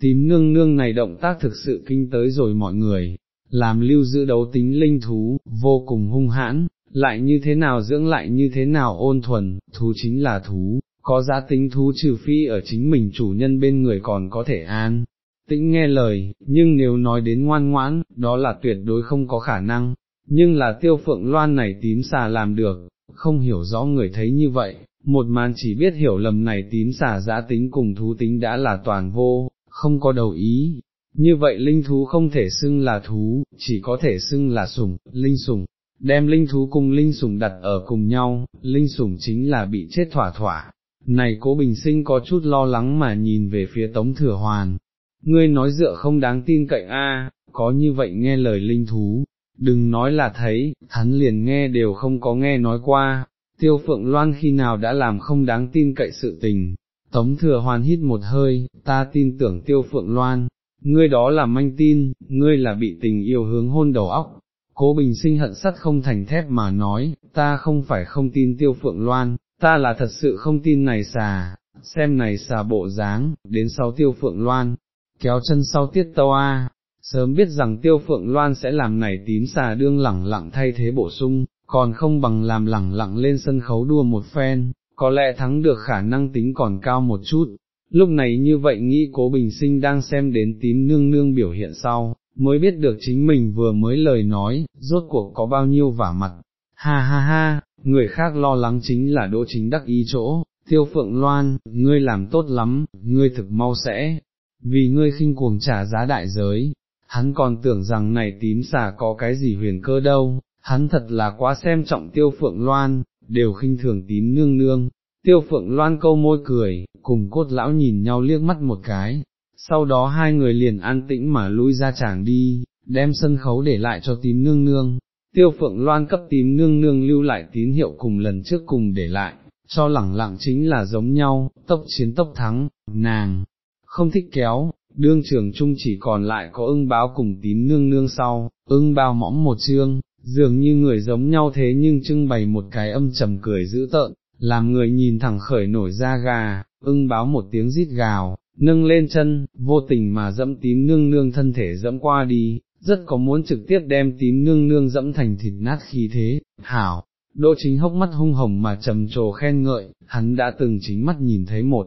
tím nương nương này động tác thực sự kinh tới rồi mọi người, làm lưu giữ đấu tính linh thú, vô cùng hung hãn, lại như thế nào dưỡng lại như thế nào ôn thuần, thú chính là thú, có giá tính thú trừ phi ở chính mình chủ nhân bên người còn có thể an. Tĩnh nghe lời, nhưng nếu nói đến ngoan ngoãn, đó là tuyệt đối không có khả năng, nhưng là tiêu phượng loan này tím xà làm được, không hiểu rõ người thấy như vậy, một màn chỉ biết hiểu lầm này tím xà giã tính cùng thú tính đã là toàn vô, không có đầu ý, như vậy linh thú không thể xưng là thú, chỉ có thể xưng là sủng, linh sủng, đem linh thú cùng linh sủng đặt ở cùng nhau, linh sủng chính là bị chết thỏa thỏa. Này cố bình sinh có chút lo lắng mà nhìn về phía tống thừa hoàn, ngươi nói dựa không đáng tin cậy a, có như vậy nghe lời linh thú, đừng nói là thấy, hắn liền nghe đều không có nghe nói qua, tiêu phượng loan khi nào đã làm không đáng tin cậy sự tình. Tống thừa hoàn hít một hơi, ta tin tưởng tiêu phượng loan, ngươi đó là manh tin, ngươi là bị tình yêu hướng hôn đầu óc. Cố bình sinh hận sắt không thành thép mà nói, ta không phải không tin tiêu phượng loan, ta là thật sự không tin này xà, xem này xà bộ dáng, đến sau tiêu phượng loan, kéo chân sau tiết tâu a, sớm biết rằng tiêu phượng loan sẽ làm này tím xà đương lẳng lặng thay thế bổ sung, còn không bằng làm lẳng lặng lên sân khấu đua một phen, có lẽ thắng được khả năng tính còn cao một chút. Lúc này như vậy nghĩ cố bình sinh đang xem đến tím nương nương biểu hiện sau, mới biết được chính mình vừa mới lời nói, rốt cuộc có bao nhiêu vả mặt. Ha ha ha, người khác lo lắng chính là đỗ chính đắc ý chỗ, tiêu phượng loan, ngươi làm tốt lắm, ngươi thực mau sẽ, vì ngươi khinh cuồng trả giá đại giới, hắn còn tưởng rằng này tím xà có cái gì huyền cơ đâu, hắn thật là quá xem trọng tiêu phượng loan, đều khinh thường tím nương nương, tiêu phượng loan câu môi cười, cùng cốt lão nhìn nhau liếc mắt một cái, sau đó hai người liền an tĩnh mà lui ra chàng đi, đem sân khấu để lại cho tím nương nương, tiêu phượng loan cấp tím nương nương lưu lại tín hiệu cùng lần trước cùng để lại, cho lẳng lặng chính là giống nhau, tốc chiến tốc thắng, nàng, không thích kéo, đương trường chung chỉ còn lại có ưng báo cùng tím nương nương sau, ưng bao mõm một chương, dường như người giống nhau thế nhưng trưng bày một cái âm trầm cười dữ tợn, làm người nhìn thẳng khởi nổi da gà, ưng báo một tiếng rít gào, nâng lên chân, vô tình mà dẫm tím nương nương thân thể dẫm qua đi, rất có muốn trực tiếp đem tím nương nương dẫm thành thịt nát khi thế, hảo. Đỗ chính hốc mắt hung hồng mà trầm trồ khen ngợi, hắn đã từng chính mắt nhìn thấy một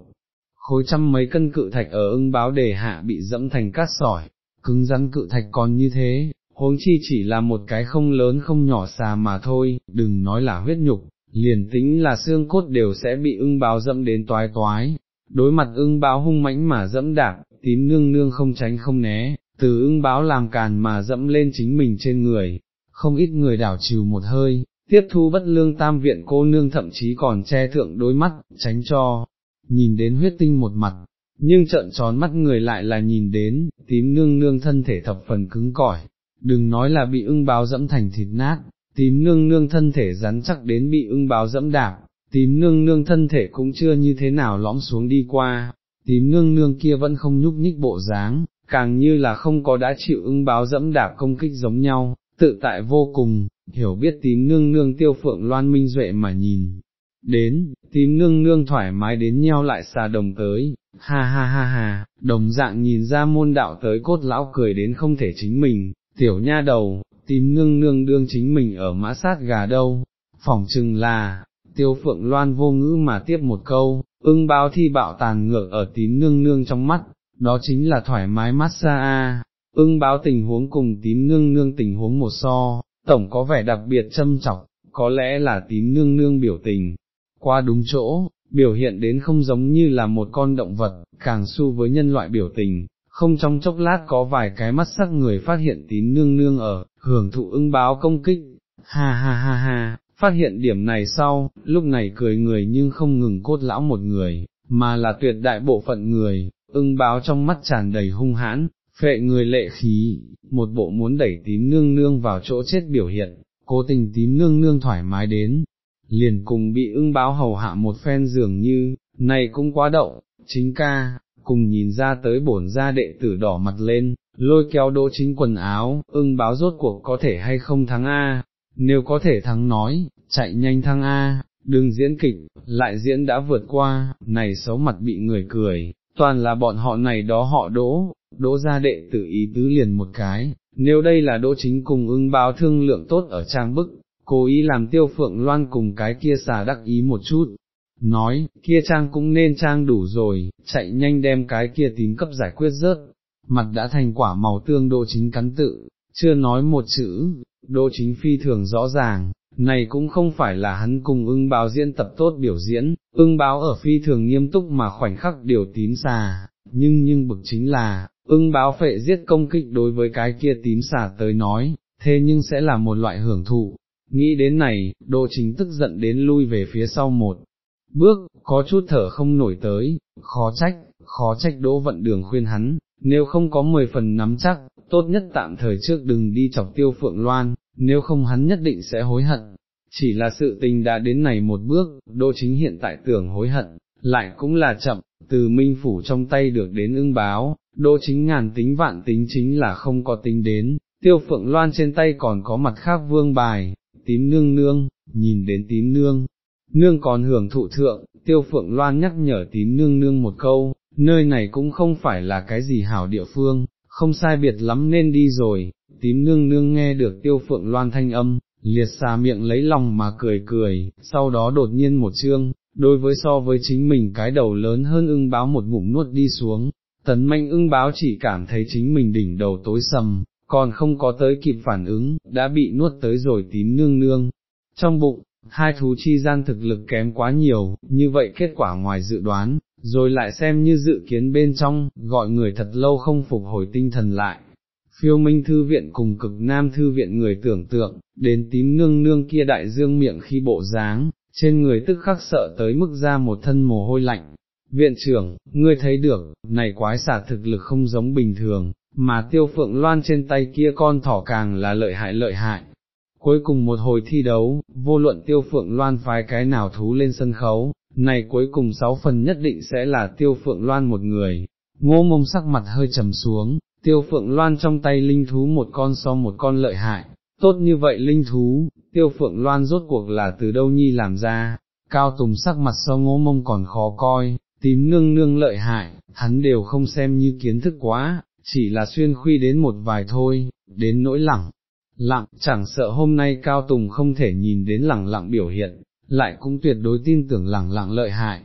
khối trăm mấy cân cự thạch ở ưng báo đề hạ bị dẫm thành cát sỏi, cứng rắn cự thạch còn như thế, huống chi chỉ là một cái không lớn không nhỏ xà mà thôi, đừng nói là huyết nhục, liền tính là xương cốt đều sẽ bị ưng báo dẫm đến toái toái. Đối mặt ưng báo hung mãnh mà dẫm đạp, tím nương nương không tránh không né, từ ưng báo làm càn mà dẫm lên chính mình trên người, không ít người đảo trừ một hơi, tiếp thu bất lương tam viện cô nương thậm chí còn che thượng đôi mắt, tránh cho, nhìn đến huyết tinh một mặt, nhưng trợn tròn mắt người lại là nhìn đến, tím nương nương thân thể thập phần cứng cỏi, đừng nói là bị ưng báo dẫm thành thịt nát, tím nương nương thân thể rắn chắc đến bị ưng báo dẫm đạp, tím nương nương thân thể cũng chưa như thế nào lõm xuống đi qua, tím nương nương kia vẫn không nhúc nhích bộ dáng, càng như là không có đã chịu ưng báo dẫm đạp công kích giống nhau, tự tại vô cùng, hiểu biết tím nương nương tiêu phượng loan minh duệ mà nhìn. Đến, tím nương nương thoải mái đến nheo lại xà đồng tới, ha ha ha ha, đồng dạng nhìn ra môn đạo tới cốt lão cười đến không thể chính mình, tiểu nha đầu, tím nương nương đương chính mình ở mã sát gà đâu, phỏng chừng là, tiêu phượng loan vô ngữ mà tiếp một câu, ưng báo thi bạo tàn ngược ở tím nương nương trong mắt, đó chính là thoải mái massage, ưng báo tình huống cùng tím nương nương tình huống một so, tổng có vẻ đặc biệt châm chọc, có lẽ là tím nương nương biểu tình, qua đúng chỗ, biểu hiện đến không giống như là một con động vật, càng su với nhân loại biểu tình, không trong chốc lát có vài cái mắt sắc người phát hiện tím nương nương ở, hưởng thụ ưng báo công kích, ha ha ha ha, phát hiện điểm này sau, lúc này cười người nhưng không ngừng cốt lão một người, mà là tuyệt đại bộ phận người, ưng báo trong mắt tràn đầy hung hãn, phệ người lệ khí, một bộ muốn đẩy tím nương nương vào chỗ chết biểu hiện, cố tình tím nương nương thoải mái đến, liền cùng bị ưng báo hầu hạ một phen dường như, này cũng quá đậu, chính ca, cùng nhìn ra tới bổn ra đệ tử đỏ mặt lên, lôi kéo đỗ chính quần áo, ưng báo rốt cuộc có thể hay không thắng A, nếu có thể thắng nói, chạy nhanh thắng A, đừng diễn kịch, lại diễn đã vượt qua, này xấu mặt bị người cười, toàn là bọn họ này đó họ đỗ, đỗ ra đệ tử ý tứ liền một cái, nếu đây là đỗ chính cùng ưng báo thương lượng tốt ở trang bức, cố ý làm tiêu phượng loan cùng cái kia xà đắc ý một chút, nói, kia trang cũng nên trang đủ rồi, chạy nhanh đem cái kia tím cấp giải quyết rớt, mặt đã thành quả màu tương đô chính cắn tự, chưa nói một chữ, đô chính phi thường rõ ràng, này cũng không phải là hắn cùng ưng báo diễn tập tốt biểu diễn, ưng báo ở phi thường nghiêm túc mà khoảnh khắc điều tím xà, nhưng nhưng bực chính là, ưng báo phệ giết công kích đối với cái kia tím xà tới nói, thế nhưng sẽ là một loại hưởng thụ. Nghĩ đến này, Đỗ Chính tức giận đến lui về phía sau một bước, có chút thở không nổi tới, khó trách, khó trách Đỗ Vận Đường khuyên hắn, nếu không có mười phần nắm chắc, tốt nhất tạm thời trước đừng đi chọc tiêu phượng loan, nếu không hắn nhất định sẽ hối hận. Chỉ là sự tình đã đến này một bước, Đỗ Chính hiện tại tưởng hối hận, lại cũng là chậm, từ minh phủ trong tay được đến ưng báo, Đỗ Chính ngàn tính vạn tính chính là không có tính đến, tiêu phượng loan trên tay còn có mặt khác vương bài, tím nương nương, nhìn đến tím nương, nương còn hưởng thụ thượng, tiêu phượng loan nhắc nhở tím nương nương một câu, nơi này cũng không phải là cái gì hảo địa phương, không sai biệt lắm nên đi rồi, tím nương nương nghe được tiêu phượng loan thanh âm, liệt xà miệng lấy lòng mà cười cười, sau đó đột nhiên một chương, đối với so với chính mình cái đầu lớn hơn ưng báo một ngụm nuốt đi xuống, tấn manh ưng báo chỉ cảm thấy chính mình đỉnh đầu tối sầm, còn không có tới kịp phản ứng, đã bị nuốt tới rồi tím nương nương. Trong bụng, hai thú chi gian thực lực kém quá nhiều, như vậy kết quả ngoài dự đoán, rồi lại xem như dự kiến bên trong, gọi người thật lâu không phục hồi tinh thần lại. Phiêu minh thư viện cùng cực nam thư viện người tưởng tượng, đến tím nương nương kia đại dương miệng khi bộ dáng, trên người tức khắc sợ tới mức ra một thân mồ hôi lạnh. Viện trưởng, ngươi thấy được, này quái xà thực lực không giống bình thường, mà tiêu phượng loan trên tay kia con thỏ càng là lợi hại lợi hại. Cuối cùng một hồi thi đấu, vô luận tiêu phượng loan phái cái nào thú lên sân khấu, này cuối cùng sáu phần nhất định sẽ là tiêu phượng loan một người, ngô mông sắc mặt hơi trầm xuống, tiêu phượng loan trong tay linh thú một con so một con lợi hại, tốt như vậy linh thú, tiêu phượng loan rốt cuộc là từ đâu nhi làm ra, cao tùng sắc mặt so ngô mông còn khó coi, tím nương nương lợi hại, hắn đều không xem như kiến thức quá, chỉ là xuyên khuy đến một vài thôi, đến nỗi lẳng. Lặng, chẳng sợ hôm nay Cao Tùng không thể nhìn đến lẳng lặng biểu hiện, lại cũng tuyệt đối tin tưởng lẳng lặng lợi hại.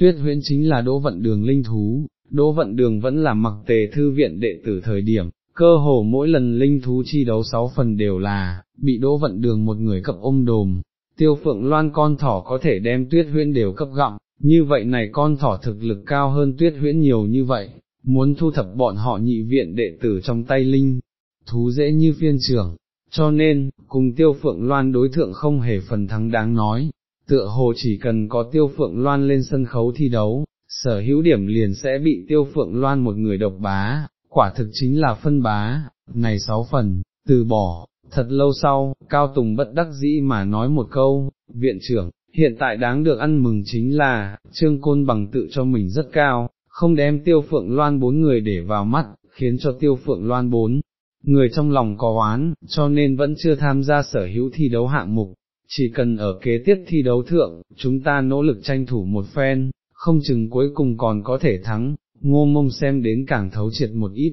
Tuyết huyễn chính là đỗ vận đường linh thú, đỗ vận đường vẫn là mặc tề thư viện đệ tử thời điểm, cơ hồ mỗi lần linh thú chi đấu sáu phần đều là, bị đỗ vận đường một người cập ôm đồm, tiêu phượng loan con thỏ có thể đem tuyết huyễn đều cấp gọng, như vậy này con thỏ thực lực cao hơn tuyết huyễn nhiều như vậy, muốn thu thập bọn họ nhị viện đệ tử trong tay linh, thú dễ như phiên trưởng, cho nên, cùng tiêu phượng loan đối thượng không hề phần thắng đáng nói, tựa hồ chỉ cần có tiêu phượng loan lên sân khấu thi đấu, sở hữu điểm liền sẽ bị tiêu phượng loan một người độc bá, quả thực chính là phân bá, này sáu phần, từ bỏ, thật lâu sau, Cao Tùng bất đắc dĩ mà nói một câu, viện trưởng, hiện tại đáng được ăn mừng chính là, trương côn bằng tự cho mình rất cao, không đem tiêu phượng loan bốn người để vào mắt, khiến cho tiêu phượng loan bốn người trong lòng có oán, cho nên vẫn chưa tham gia sở hữu thi đấu hạng mục, chỉ cần ở kế tiếp thi đấu thượng, chúng ta nỗ lực tranh thủ một phen, không chừng cuối cùng còn có thể thắng, ngô mông xem đến càng thấu triệt một ít.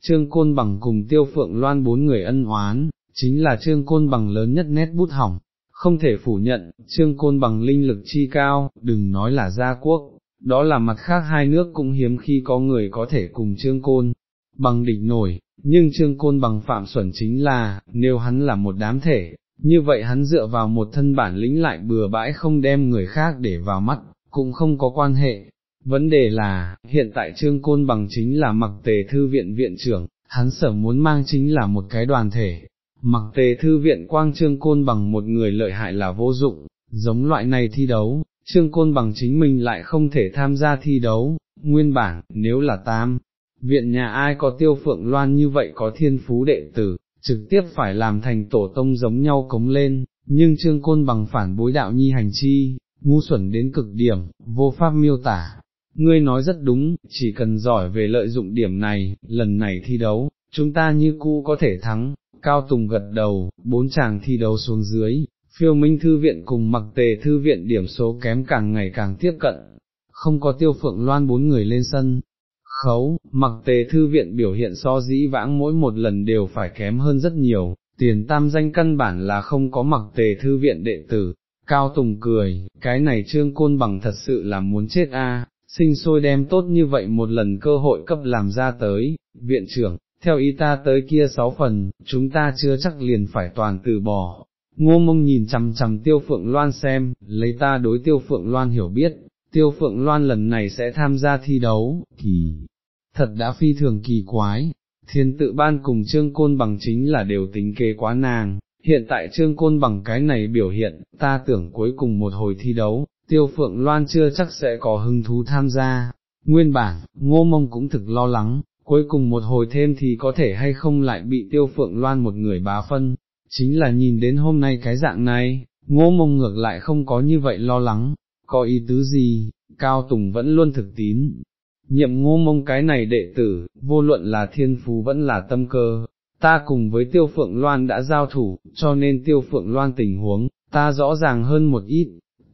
Trương Côn Bằng cùng Tiêu Phượng Loan bốn người ân oán, chính là Trương Côn Bằng lớn nhất nét bút hỏng, không thể phủ nhận, Trương Côn Bằng linh lực chi cao, đừng nói là gia quốc, đó là mặt khác hai nước cũng hiếm khi có người có thể cùng Trương Côn Bằng địch nổi, nhưng Trương Côn Bằng phạm xuẩn chính là, nếu hắn là một đám thể, như vậy hắn dựa vào một thân bản lĩnh lại bừa bãi không đem người khác để vào mắt, cũng không có quan hệ. Vấn đề là, hiện tại Trương Côn Bằng chính là mặc tề thư viện viện trưởng, hắn sở muốn mang chính là một cái đoàn thể. Mặc tề thư viện quang Trương Côn Bằng một người lợi hại là vô dụng, giống loại này thi đấu, Trương Côn Bằng chính mình lại không thể tham gia thi đấu, nguyên bản, nếu là tam, viện nhà ai có tiêu phượng loan như vậy có thiên phú đệ tử, trực tiếp phải làm thành tổ tông giống nhau cống lên, nhưng trương côn bằng phản bối đạo nhi hành chi, ngu xuẩn đến cực điểm, vô pháp miêu tả. Ngươi nói rất đúng, chỉ cần giỏi về lợi dụng điểm này, lần này thi đấu, chúng ta như cũ có thể thắng, Cao Tùng gật đầu, bốn chàng thi đấu xuống dưới, phiêu minh thư viện cùng mặc tề thư viện điểm số kém càng ngày càng tiếp cận, không có tiêu phượng loan bốn người lên sân, khấu, mặc tề thư viện biểu hiện so dĩ vãng mỗi một lần đều phải kém hơn rất nhiều, tiền tam danh căn bản là không có mặc tề thư viện đệ tử. Cao Tùng cười, cái này trương côn bằng thật sự là muốn chết a, sinh sôi đem tốt như vậy một lần cơ hội cấp làm ra tới, viện trưởng, theo ý ta tới kia sáu phần, chúng ta chưa chắc liền phải toàn từ bỏ. Ngô mông nhìn chằm chằm tiêu phượng loan xem, lấy ta đối tiêu phượng loan hiểu biết, tiêu phượng loan lần này sẽ tham gia thi đấu, kỳ, thật đã phi thường kỳ quái, thiên tự ban cùng trương côn bằng chính là đều tính kế quá nàng, hiện tại trương côn bằng cái này biểu hiện, ta tưởng cuối cùng một hồi thi đấu, tiêu phượng loan chưa chắc sẽ có hứng thú tham gia, nguyên bản, ngô mông cũng thực lo lắng, cuối cùng một hồi thêm thì có thể hay không lại bị tiêu phượng loan một người bá phân, chính là nhìn đến hôm nay cái dạng này, ngô mông ngược lại không có như vậy lo lắng, có ý tứ gì, Cao Tùng vẫn luôn thực tín. Nhiệm ngô mông cái này đệ tử, vô luận là thiên phú vẫn là tâm cơ, ta cùng với tiêu phượng loan đã giao thủ, cho nên tiêu phượng loan tình huống, ta rõ ràng hơn một ít,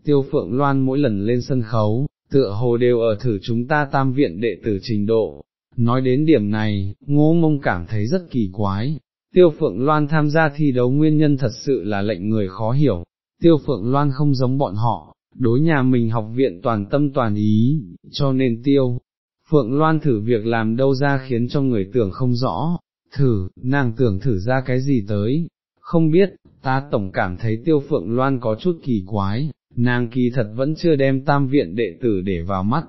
tiêu phượng loan mỗi lần lên sân khấu, tựa hồ đều ở thử chúng ta tam viện đệ tử trình độ. Nói đến điểm này, ngô mông cảm thấy rất kỳ quái, tiêu phượng loan tham gia thi đấu nguyên nhân thật sự là lệnh người khó hiểu, tiêu phượng loan không giống bọn họ, đối nhà mình học viện toàn tâm toàn ý, cho nên tiêu. Phượng Loan thử việc làm đâu ra khiến cho người tưởng không rõ, thử, nàng tưởng thử ra cái gì tới, không biết, ta tổng cảm thấy tiêu Phượng Loan có chút kỳ quái, nàng kỳ thật vẫn chưa đem tam viện đệ tử để vào mắt,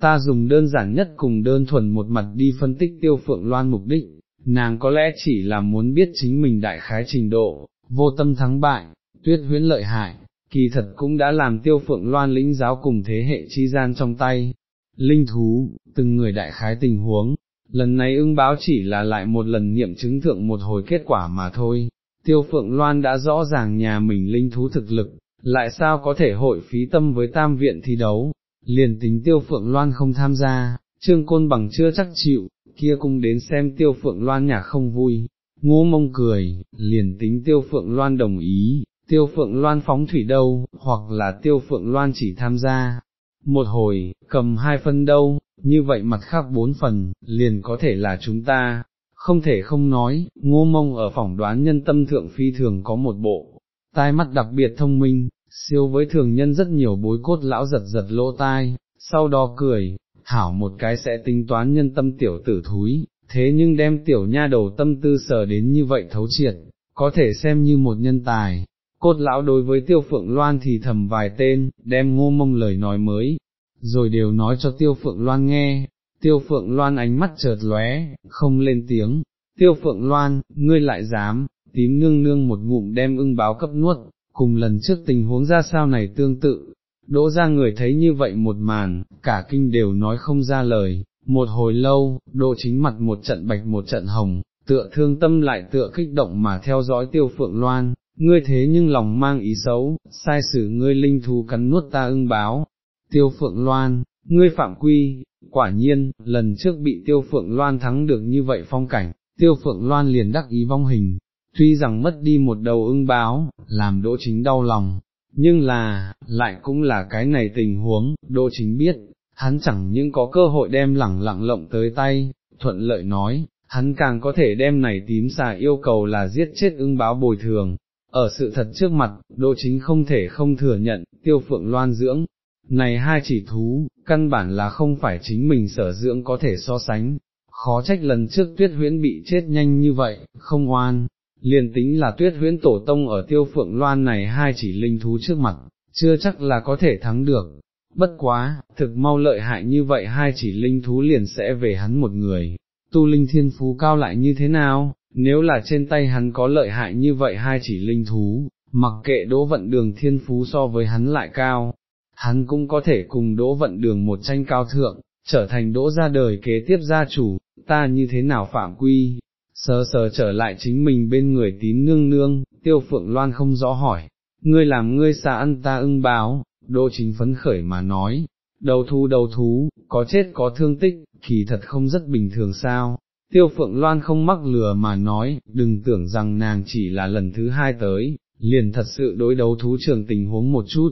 ta dùng đơn giản nhất cùng đơn thuần một mặt đi phân tích tiêu Phượng Loan mục đích, nàng có lẽ chỉ là muốn biết chính mình đại khái trình độ, vô tâm thắng bại, tuyết huyễn lợi hại, kỳ thật cũng đã làm tiêu phượng loan lĩnh giáo cùng thế hệ chi gian trong tay. Linh thú, từng người đại khái tình huống, lần này ưng báo chỉ là lại một lần nghiệm chứng thượng một hồi kết quả mà thôi, tiêu phượng loan đã rõ ràng nhà mình linh thú thực lực, lại sao có thể hội phí tâm với tam viện thi đấu, liền tính tiêu phượng loan không tham gia, trương côn bằng chưa chắc chịu, kia cũng đến xem tiêu phượng loan nhà không vui, ngô mông cười, liền tính tiêu phượng loan đồng ý, tiêu phượng loan phóng thủy đâu, hoặc là tiêu phượng loan chỉ tham gia, một hồi, cầm hai phân đâu, như vậy mặt khác bốn phần, liền có thể là chúng ta, không thể không nói, ngô mông ở phỏng đoán nhân tâm thượng phi thường có một bộ, tai mắt đặc biệt thông minh, siêu với thường nhân rất nhiều bối cốt lão giật giật lỗ tai, sau đó cười, hảo một cái sẽ tính toán nhân tâm tiểu tử thúi, thế nhưng đem tiểu nha đầu tâm tư sờ đến như vậy thấu triệt, có thể xem như một nhân tài, Cốt lão đối với tiêu phượng loan thì thầm vài tên, đem ngô mông lời nói mới, rồi đều nói cho tiêu phượng loan nghe, tiêu phượng loan ánh mắt chợt lóe, không lên tiếng, tiêu phượng loan, ngươi lại dám, tím nương nương một ngụm đem ưng báo cấp nuốt, cùng lần trước tình huống ra sao này tương tự, đỗ ra người thấy như vậy một màn, cả kinh đều nói không ra lời, một hồi lâu, đỗ chính mặt một trận bạch một trận hồng, tựa thương tâm lại tựa kích động mà theo dõi tiêu phượng loan, ngươi thế nhưng lòng mang ý xấu, sai sử ngươi linh thú cắn nuốt ta ưng báo, tiêu phượng loan, ngươi phạm quy, quả nhiên, lần trước bị tiêu phượng loan thắng được như vậy phong cảnh, tiêu phượng loan liền đắc ý vong hình, tuy rằng mất đi một đầu ưng báo, làm đỗ chính đau lòng, nhưng là, lại cũng là cái này tình huống, đỗ chính biết, hắn chẳng những có cơ hội đem lẳng lặng lộng tới tay, thuận lợi nói, hắn càng có thể đem này tím xà yêu cầu là giết chết ưng báo bồi thường, ở sự thật trước mặt, Đỗ Chính không thể không thừa nhận, tiêu phượng loan dưỡng, này hai chỉ thú, căn bản là không phải chính mình sở dưỡng có thể so sánh, khó trách lần trước tuyết huyễn bị chết nhanh như vậy, không oan, liền tính là tuyết huyễn tổ tông ở tiêu phượng loan này hai chỉ linh thú trước mặt, chưa chắc là có thể thắng được. Bất quá, thực mau lợi hại như vậy hai chỉ linh thú liền sẽ về hắn một người, tu linh thiên phú cao lại như thế nào, nếu là trên tay hắn có lợi hại như vậy hai chỉ linh thú, mặc kệ đỗ vận đường thiên phú so với hắn lại cao, hắn cũng có thể cùng đỗ vận đường một tranh cao thượng, trở thành đỗ ra đời kế tiếp gia chủ, ta như thế nào phạm quy, sờ sờ trở lại chính mình bên người tín nương nương, tiêu phượng loan không rõ hỏi, ngươi làm ngươi xa ăn ta ưng báo, đô chính phấn khởi mà nói, đầu thú đầu thú, có chết có thương tích, kỳ thật không rất bình thường sao, Tiêu Phượng Loan không mắc lừa mà nói, đừng tưởng rằng nàng chỉ là lần thứ hai tới, liền thật sự đối đấu thú trường tình huống một chút,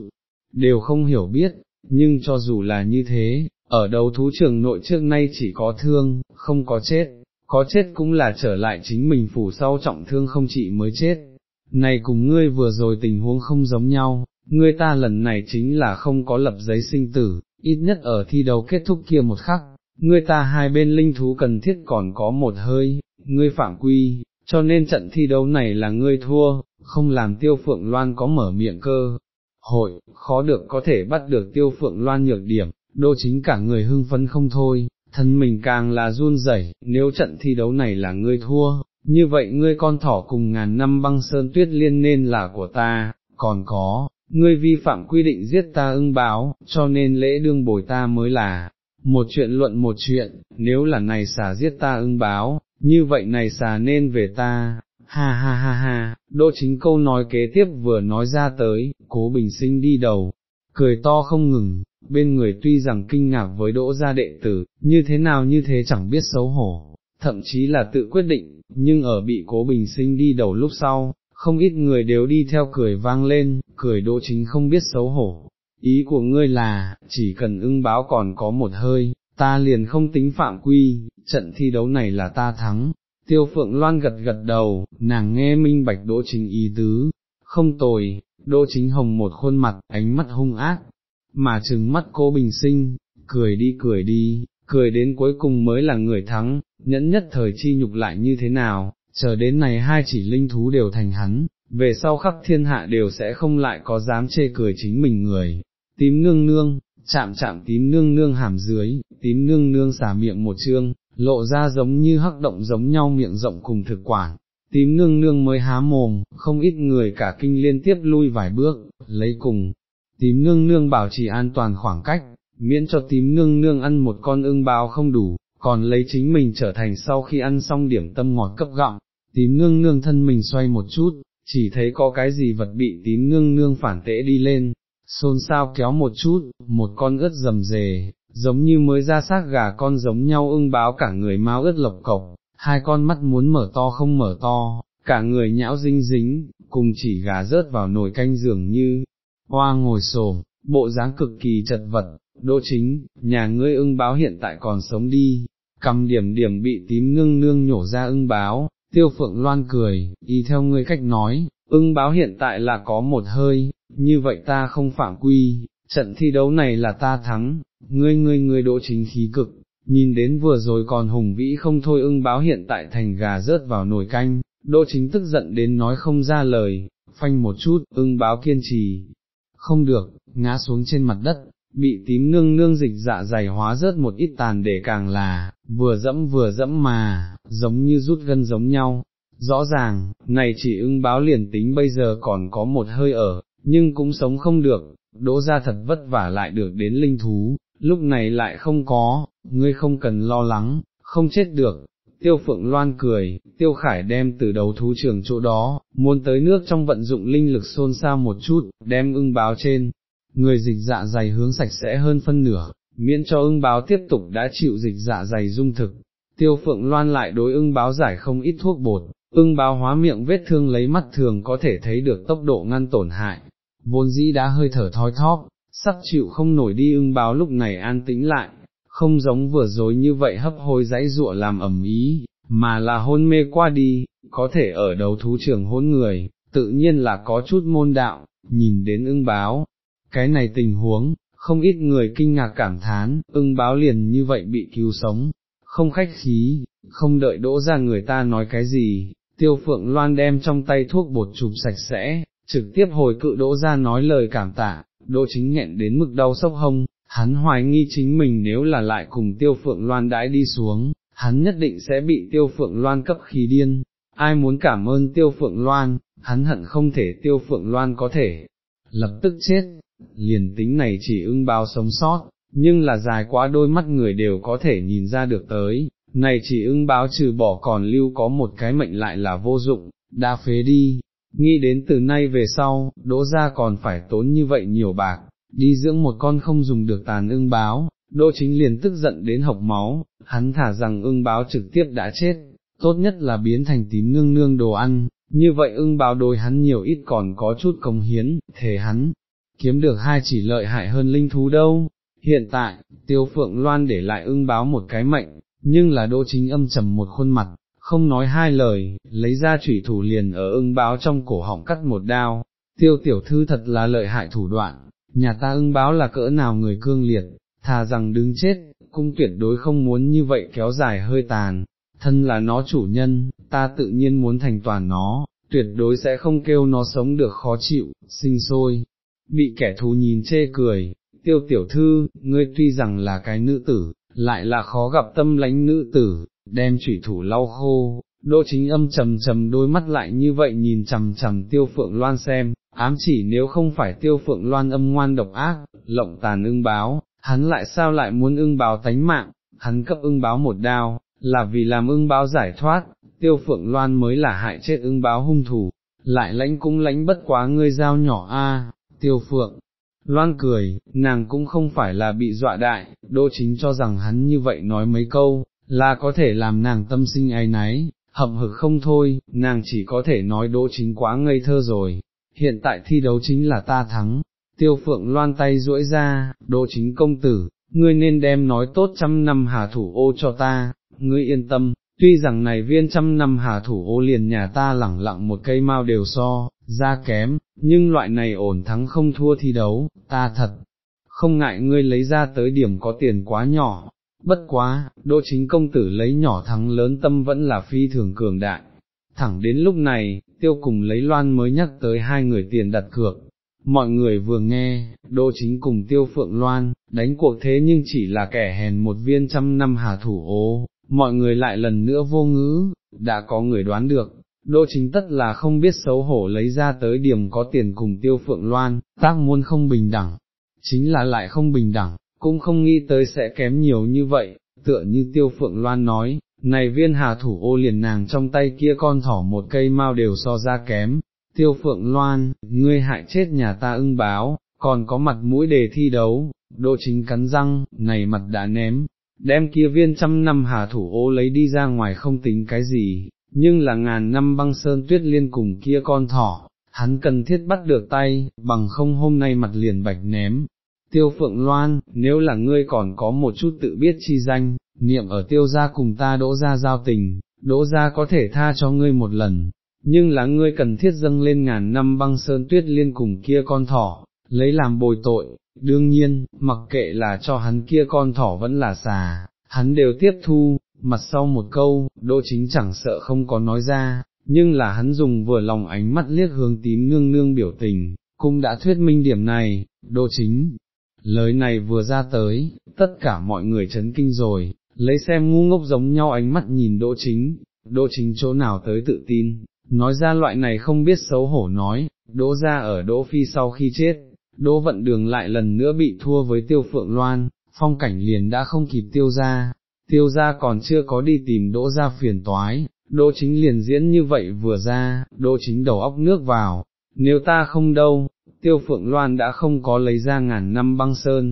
đều không hiểu biết, nhưng cho dù là như thế, ở đầu thú trường nội trước nay chỉ có thương, không có chết, có chết cũng là trở lại chính mình phủ sau trọng thương không trị mới chết. Này cùng ngươi vừa rồi tình huống không giống nhau, ngươi ta lần này chính là không có lập giấy sinh tử, ít nhất ở thi đấu kết thúc kia một khắc, ngươi ta hai bên linh thú cần thiết còn có một hơi, ngươi phạm quy, cho nên trận thi đấu này là ngươi thua, không làm tiêu phượng loan có mở miệng cơ. hội, khó được có thể bắt được tiêu phượng loan nhược điểm, đô chính cả người hưng phấn không thôi, thân mình càng là run rẩy. nếu trận thi đấu này là ngươi thua, như vậy ngươi con thỏ cùng ngàn năm băng sơn tuyết liên nên là của ta, còn có, ngươi vi phạm quy định giết ta ưng báo, cho nên lễ đương bồi ta mới là, một chuyện luận một chuyện, nếu là này xà giết ta ưng báo, như vậy này xà nên về ta, ha ha ha ha, đỗ chính câu nói kế tiếp vừa nói ra tới, cố bình sinh đi đầu, cười to không ngừng, bên người tuy rằng kinh ngạc với đỗ gia đệ tử, như thế nào như thế chẳng biết xấu hổ, thậm chí là tự quyết định, nhưng ở bị cố bình sinh đi đầu lúc sau, không ít người đều đi theo cười vang lên, cười đỗ chính không biết xấu hổ. Ý của ngươi là, chỉ cần ưng báo còn có một hơi, ta liền không tính phạm quy, trận thi đấu này là ta thắng. Tiêu phượng loan gật gật đầu, nàng nghe minh bạch đỗ chính ý tứ, không tồi, đỗ chính hồng một khuôn mặt, ánh mắt hung ác, mà trừng mắt cô bình sinh, cười đi cười đi, cười đến cuối cùng mới là người thắng, nhẫn nhất thời chi nhục lại như thế nào, chờ đến này hai chỉ linh thú đều thành hắn, về sau khắp thiên hạ đều sẽ không lại có dám chê cười chính mình người. Tím nương nương, chạm chạm tím nương nương hàm dưới, tím nương nương xả miệng một chương, lộ ra giống như hắc động giống nhau miệng rộng cùng thực quản. Tím nương nương mới há mồm, không ít người cả kinh liên tiếp lui vài bước, lấy cùng, tím nương nương bảo trì an toàn khoảng cách, miễn cho tím nương nương ăn một con ưng báo không đủ, còn lấy chính mình trở thành sau khi ăn xong điểm tâm ngọt cấp gọng, tím nương nương thân mình xoay một chút, chỉ thấy có cái gì vật bị tím nương nương phản tễ đi lên, xôn xao kéo một chút, một con ướt rầm rề, giống như mới ra xác gà con giống nhau ưng báo cả người máu ướt lộc cộc, hai con mắt muốn mở to không mở to, cả người nhão dinh dính, cùng chỉ gà rớt vào nồi canh dường như, hoa ngồi xổm, bộ dáng cực kỳ chật vật, đỗ chính, nhà ngươi ưng báo hiện tại còn sống đi, cầm điểm điểm bị tím nương nương nhổ ra ưng báo, tiêu phượng loan cười, y theo ngươi cách nói, ưng báo hiện tại là có một hơi, như vậy ta không phạm quy, trận thi đấu này là ta thắng, ngươi ngươi ngươi đỗ chính khí cực, nhìn đến vừa rồi còn hùng vĩ không thôi ưng báo hiện tại thành gà rớt vào nồi canh, đỗ chính tức giận đến nói không ra lời, phanh một chút, ưng báo kiên trì, không được, ngã xuống trên mặt đất, bị tím nương nương dịch dạ dày hóa rớt một ít tàn để càng là, vừa dẫm vừa dẫm mà, giống như rút gân giống nhau. Rõ ràng, này chỉ ưng báo liền tính bây giờ còn có một hơi ở, nhưng cũng sống không được, đỗ ra thật vất vả lại được đến linh thú, lúc này lại không có, ngươi không cần lo lắng, không chết được. Tiêu Phượng Loan cười, Tiêu Khải đem từ đầu thú trường chỗ đó, muốn tới nước trong vận dụng linh lực xôn xao một chút, đem ưng báo trên, người dịch dạ dày hướng sạch sẽ hơn phân nửa, miễn cho ưng báo tiếp tục đã chịu dịch dạ dày dung thực. Tiêu Phượng Loan lại đối ưng báo giải không ít thuốc bột, ưng báo hóa miệng vết thương lấy mắt thường có thể thấy được tốc độ ngăn tổn hại, vốn dĩ đã hơi thở thói thóp, sắp chịu không nổi đi ưng báo lúc này an tĩnh lại, không giống vừa rồi như vậy hấp hối dãy dụa làm ẩm ý, mà là hôn mê qua đi, có thể ở đầu thú trường hôn người, tự nhiên là có chút môn đạo, nhìn đến ưng báo, cái này tình huống, không ít người kinh ngạc cảm thán, ưng báo liền như vậy bị cứu sống, không khách khí, không đợi đỗ ra người ta nói cái gì, tiêu phượng loan đem trong tay thuốc bột chụp sạch sẽ, trực tiếp hồi cự đỗ ra nói lời cảm tạ, đỗ chính nghẹn đến mực đau sốc hông, hắn hoài nghi chính mình nếu là lại cùng tiêu phượng loan đãi đi xuống, hắn nhất định sẽ bị tiêu phượng loan cấp khí điên, ai muốn cảm ơn tiêu phượng loan, hắn hận không thể tiêu phượng loan có thể lập tức chết, liền tính này chỉ ưng bao sống sót, nhưng là dài quá đôi mắt người đều có thể nhìn ra được tới, này chỉ ưng báo trừ bỏ còn lưu có một cái mệnh lại là vô dụng, đã phế đi, nghĩ đến từ nay về sau, đỗ ra còn phải tốn như vậy nhiều bạc, đi dưỡng một con không dùng được tàn ưng báo, đỗ chính liền tức giận đến hộc máu, hắn thả rằng ưng báo trực tiếp đã chết, tốt nhất là biến thành tím nương nương đồ ăn, như vậy ưng báo đối hắn nhiều ít còn có chút công hiến, thể hắn, kiếm được hai chỉ lợi hại hơn linh thú đâu. Hiện tại, tiêu phượng loan để lại ưng báo một cái mệnh, nhưng là đỗ chính âm trầm một khuôn mặt, không nói hai lời, lấy ra chủy thủ liền ở ưng báo trong cổ họng cắt một đao, tiêu tiểu thư thật là lợi hại thủ đoạn, nhà ta ưng báo là cỡ nào người cương liệt, thà rằng đứng chết, cũng tuyệt đối không muốn như vậy kéo dài hơi tàn, thân là nó chủ nhân, ta tự nhiên muốn thành toàn nó, tuyệt đối sẽ không kêu nó sống được khó chịu, sinh sôi, bị kẻ thù nhìn chê cười, tiêu tiểu thư, ngươi tuy rằng là cái nữ tử, lại là khó gặp tâm lánh nữ tử, đem chủy thủ lau khô, đỗ chính âm trầm trầm đôi mắt lại như vậy nhìn trầm trầm tiêu phượng loan xem, ám chỉ nếu không phải tiêu phượng loan âm ngoan độc ác, lộng tàn ưng báo, hắn lại sao lại muốn ưng báo tánh mạng, hắn cấp ưng báo một đao, là vì làm ưng báo giải thoát, tiêu phượng loan mới là hại chết ưng báo hung thủ, lại lãnh cũng lãnh bất quá ngươi dao nhỏ a tiêu phượng. Loan cười, nàng cũng không phải là bị dọa đại, đỗ chính cho rằng hắn như vậy nói mấy câu, là có thể làm nàng tâm sinh ai náy, hậm hực không thôi, nàng chỉ có thể nói đỗ chính quá ngây thơ rồi, hiện tại thi đấu chính là ta thắng, tiêu phượng loan tay duỗi ra, đỗ chính công tử, ngươi nên đem nói tốt trăm năm hà thủ ô cho ta, ngươi yên tâm, tuy rằng này viên trăm năm hà thủ ô liền nhà ta lẳng lặng một cây mau đều so, ra kém, nhưng loại này ổn thắng không thua thi đấu, ta thật, không ngại ngươi lấy ra tới điểm có tiền quá nhỏ, bất quá, đỗ chính công tử lấy nhỏ thắng lớn tâm vẫn là phi thường cường đại. Thẳng đến lúc này, tiêu cùng lấy loan mới nhắc tới hai người tiền đặt cược, mọi người vừa nghe, đỗ chính cùng tiêu phượng loan, đánh cuộc thế nhưng chỉ là kẻ hèn một viên trăm năm hà thủ ố, mọi người lại lần nữa vô ngữ, đã có người đoán được, đỗ chính tất là không biết xấu hổ lấy ra tới điểm có tiền cùng tiêu phượng loan, tác muôn không bình đẳng, chính là lại không bình đẳng, cũng không nghĩ tới sẽ kém nhiều như vậy, tựa như tiêu phượng loan nói, này viên hà thủ ô liền nàng trong tay kia con thỏ một cây mau đều so ra kém, tiêu phượng loan, ngươi hại chết nhà ta ưng báo, còn có mặt mũi đề thi đấu, độ chính cắn răng, này mặt đã ném, đem kia viên trăm năm hà thủ ô lấy đi ra ngoài không tính cái gì, nhưng là ngàn năm băng sơn tuyết liên cùng kia con thỏ, hắn cần thiết bắt được tay, bằng không hôm nay mặt liền bạch ném. Tiêu Phượng Loan, nếu là ngươi còn có một chút tự biết chi danh, niệm ở tiêu gia cùng ta đỗ gia giao tình, đỗ gia có thể tha cho ngươi một lần, nhưng là ngươi cần thiết dâng lên ngàn năm băng sơn tuyết liên cùng kia con thỏ, lấy làm bồi tội, đương nhiên, mặc kệ là cho hắn kia con thỏ vẫn là xà, hắn đều tiếp thu, mặt sau một câu, đỗ chính chẳng sợ không có nói ra, nhưng là hắn dùng vừa lòng ánh mắt liếc hướng tím nương nương biểu tình, cũng đã thuyết minh điểm này, đỗ chính. Lời này vừa ra tới, tất cả mọi người chấn kinh rồi, lấy xem ngu ngốc giống nhau ánh mắt nhìn đỗ chính, đỗ chính chỗ nào tới tự tin, nói ra loại này không biết xấu hổ nói, đỗ ra ở đỗ phi sau khi chết, đỗ vận đường lại lần nữa bị thua với tiêu phượng loan, phong cảnh liền đã không kịp tiêu ra, tiêu ra còn chưa có đi tìm đỗ ra phiền toái, đỗ chính liền diễn như vậy vừa ra, đỗ chính đầu óc nước vào, nếu ta không đâu, tiêu phượng loan đã không có lấy ra ngàn năm băng sơn,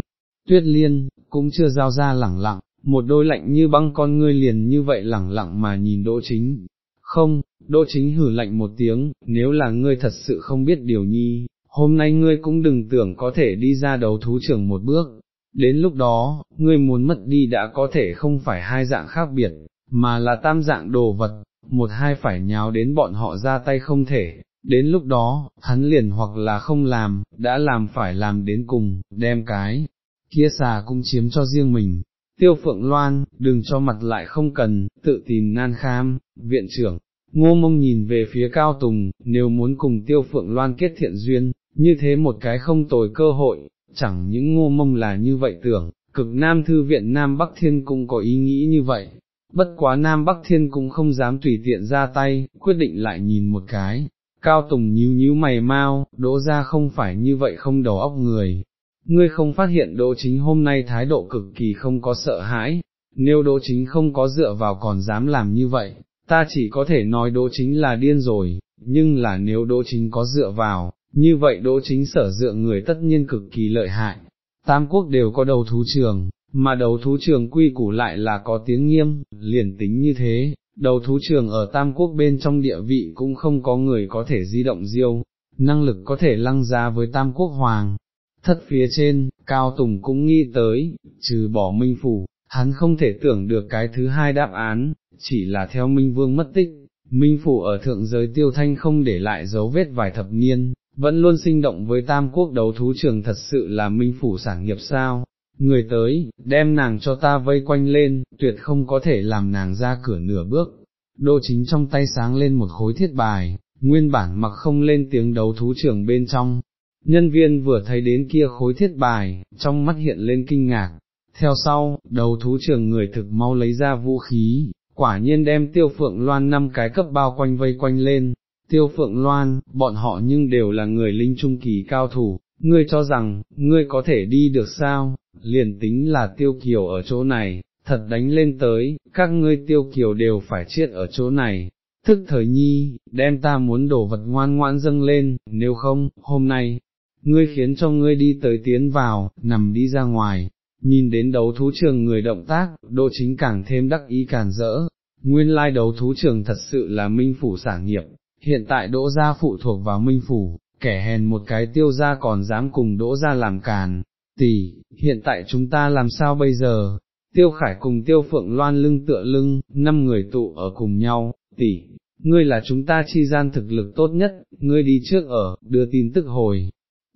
tuyết liên, cũng chưa giao ra lẳng lặng, một đôi lạnh như băng con ngươi liền như vậy lẳng lặng mà nhìn đỗ chính. Không, đỗ chính hử lạnh một tiếng, nếu là ngươi thật sự không biết điều nhi, hôm nay ngươi cũng đừng tưởng có thể đi ra đấu thú trưởng một bước, đến lúc đó, ngươi muốn mất đi đã có thể không phải hai dạng khác biệt, mà là tam dạng đồ vật, một hai phải nháo đến bọn họ ra tay không thể, đến lúc đó, hắn liền hoặc là không làm, đã làm phải làm đến cùng, đem cái, kia xà cũng chiếm cho riêng mình. Tiêu Phượng Loan, đừng cho mặt lại không cần, tự tìm nan kham, viện trưởng, ngô mông nhìn về phía Cao Tùng, nếu muốn cùng Tiêu Phượng Loan kết thiện duyên, như thế một cái không tồi cơ hội, chẳng những ngô mông là như vậy tưởng, cực Nam Thư viện Nam Bắc Thiên cũng có ý nghĩ như vậy, bất quá Nam Bắc Thiên cũng không dám tùy tiện ra tay, quyết định lại nhìn một cái, Cao Tùng nhíu nhíu mày mau, đỗ ra không phải như vậy không đầu óc người, ngươi không phát hiện đỗ chính hôm nay thái độ cực kỳ không có sợ hãi, nếu đỗ chính không có dựa vào còn dám làm như vậy, ta chỉ có thể nói đỗ chính là điên rồi, nhưng là nếu đỗ chính có dựa vào, như vậy đỗ chính sở dựa người tất nhiên cực kỳ lợi hại. Tam quốc đều có đầu thú trường, mà đầu thú trường quy củ lại là có tiếng nghiêm, liền tính như thế, đầu thú trường ở Tam quốc bên trong địa vị cũng không có người có thể di động diêu, năng lực có thể lăng ra với Tam quốc hoàng. Thất phía trên, Cao Tùng cũng nghĩ tới, trừ bỏ Minh Phủ, hắn không thể tưởng được cái thứ hai đáp án, chỉ là theo Minh Vương mất tích, Minh Phủ ở thượng giới tiêu thanh không để lại dấu vết vài thập niên, vẫn luôn sinh động với tam quốc đấu thú trường thật sự là minh phủ sản nghiệp sao, người tới, đem nàng cho ta vây quanh lên, tuyệt không có thể làm nàng ra cửa nửa bước, đô chính trong tay sáng lên một khối thiết bài, nguyên bản mặc không lên tiếng đấu thú trường bên trong, nhân viên vừa thấy đến kia khối thiết bài, trong mắt hiện lên kinh ngạc. Theo sau, đầu thú trưởng người thực mau lấy ra vũ khí, quả nhiên đem tiêu phượng loan năm cái cấp bao quanh vây quanh lên. Tiêu phượng loan, bọn họ nhưng đều là người linh trung kỳ cao thủ, ngươi cho rằng, ngươi có thể đi được sao, liền tính là tiêu kiều ở chỗ này, thật đánh lên tới, các ngươi tiêu kiều đều phải chết ở chỗ này. Thức thời nhi, đem ta muốn đổ vật ngoan ngoãn dâng lên, nếu không, hôm nay, ngươi khiến cho ngươi đi tới tiến vào, nằm đi ra ngoài, nhìn đến đấu thú trường người động tác, độ chính càng thêm đắc ý càng rỡ, nguyên lai đấu thú trường thật sự là minh phủ sản nghiệp, hiện tại đỗ gia phụ thuộc vào minh phủ, kẻ hèn một cái tiêu gia còn dám cùng đỗ gia làm càn, tỷ, hiện tại chúng ta làm sao bây giờ, tiêu khải cùng tiêu phượng loan lưng tựa lưng, năm người tụ ở cùng nhau, tỷ, ngươi là chúng ta chi gian thực lực tốt nhất, ngươi đi trước ở, đưa tin tức hồi,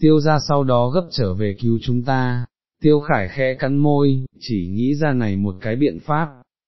tiêu ra sau đó gấp trở về cứu chúng ta, tiêu khải khẽ cắn môi, chỉ nghĩ ra này một cái biện pháp,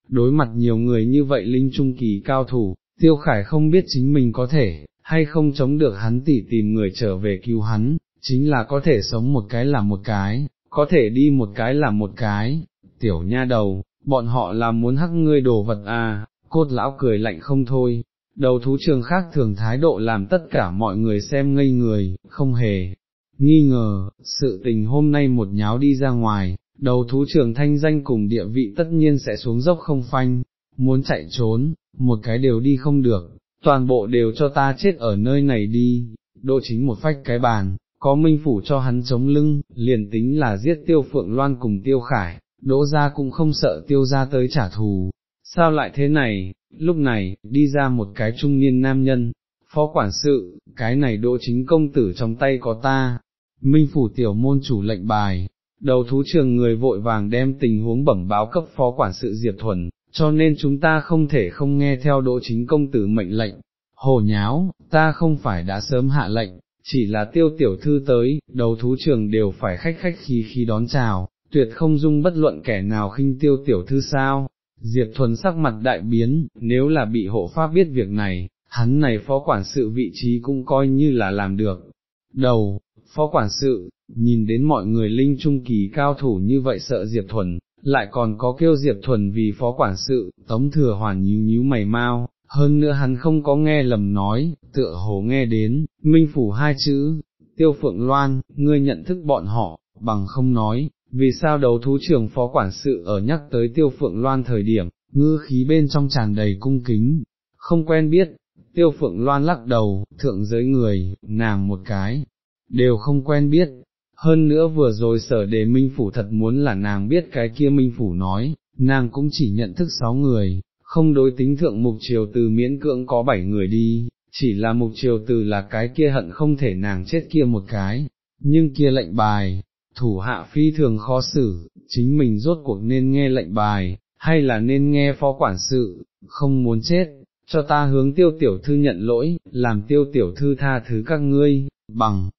đối mặt nhiều người như vậy linh trung kỳ cao thủ, tiêu khải không biết chính mình có thể, hay không chống được hắn tỉ tìm người trở về cứu hắn, chính là có thể sống một cái là một cái, có thể đi một cái là một cái, tiểu nha đầu, bọn họ là muốn hắc ngươi đồ vật à, cốt lão cười lạnh không thôi, đầu thú trường khác thường thái độ làm tất cả mọi người xem ngây người, không hề, nghi ngờ, sự tình hôm nay một nháo đi ra ngoài, đầu thú trưởng thanh danh cùng địa vị tất nhiên sẽ xuống dốc không phanh, muốn chạy trốn, một cái đều đi không được, toàn bộ đều cho ta chết ở nơi này đi, độ chính một phách cái bàn, có minh phủ cho hắn chống lưng, liền tính là giết tiêu phượng loan cùng tiêu khải, đỗ ra cũng không sợ tiêu ra tới trả thù. Sao lại thế này, lúc này, đi ra một cái trung niên nam nhân, phó quản sự, cái này đỗ chính công tử trong tay có ta, minh phủ tiểu môn chủ lệnh bài, đầu thú trường người vội vàng đem tình huống bẩm báo cấp phó quản sự Diệp Thuần, cho nên chúng ta không thể không nghe theo đỗ chính công tử mệnh lệnh, hồ nháo, ta không phải đã sớm hạ lệnh, chỉ là tiêu tiểu thư tới, đầu thú trường đều phải khách khách khí khí đón chào, tuyệt không dung bất luận kẻ nào khinh tiêu tiểu thư sao. Diệp Thuần sắc mặt đại biến, nếu là bị hộ pháp biết việc này, hắn này phó quản sự vị trí cũng coi như là làm được. Đầu, phó quản sự, nhìn đến mọi người linh trung kỳ cao thủ như vậy sợ Diệp Thuần, lại còn có kêu Diệp Thuần vì phó quản sự, tống thừa hoàn nhíu nhíu mày mau, hơn nữa hắn không có nghe lầm nói, tựa hồ nghe đến, minh phủ hai chữ, tiêu phượng loan, ngươi nhận thức bọn họ, bằng không nói, vì sao đấu thú trưởng phó quản sự ở nhắc tới tiêu phượng loan thời điểm, ngư khí bên trong tràn đầy cung kính, không quen biết, tiêu phượng loan lắc đầu, thượng giới người, nàng một cái, đều không quen biết, hơn nữa vừa rồi sở đề minh phủ thật muốn là nàng biết cái kia minh phủ nói, nàng cũng chỉ nhận thức sáu người, không đối tính thượng mục triều từ miễn cưỡng có bảy người đi, chỉ là mục triều từ là cái kia hận không thể nàng chết kia một cái, nhưng kia lệnh bài, thủ hạ phi thường khó xử, chính mình rốt cuộc nên nghe lệnh bài, hay là nên nghe phó quản sự, không muốn chết, cho ta hướng tiêu tiểu thư nhận lỗi, làm tiêu tiểu thư tha thứ các ngươi, bằng,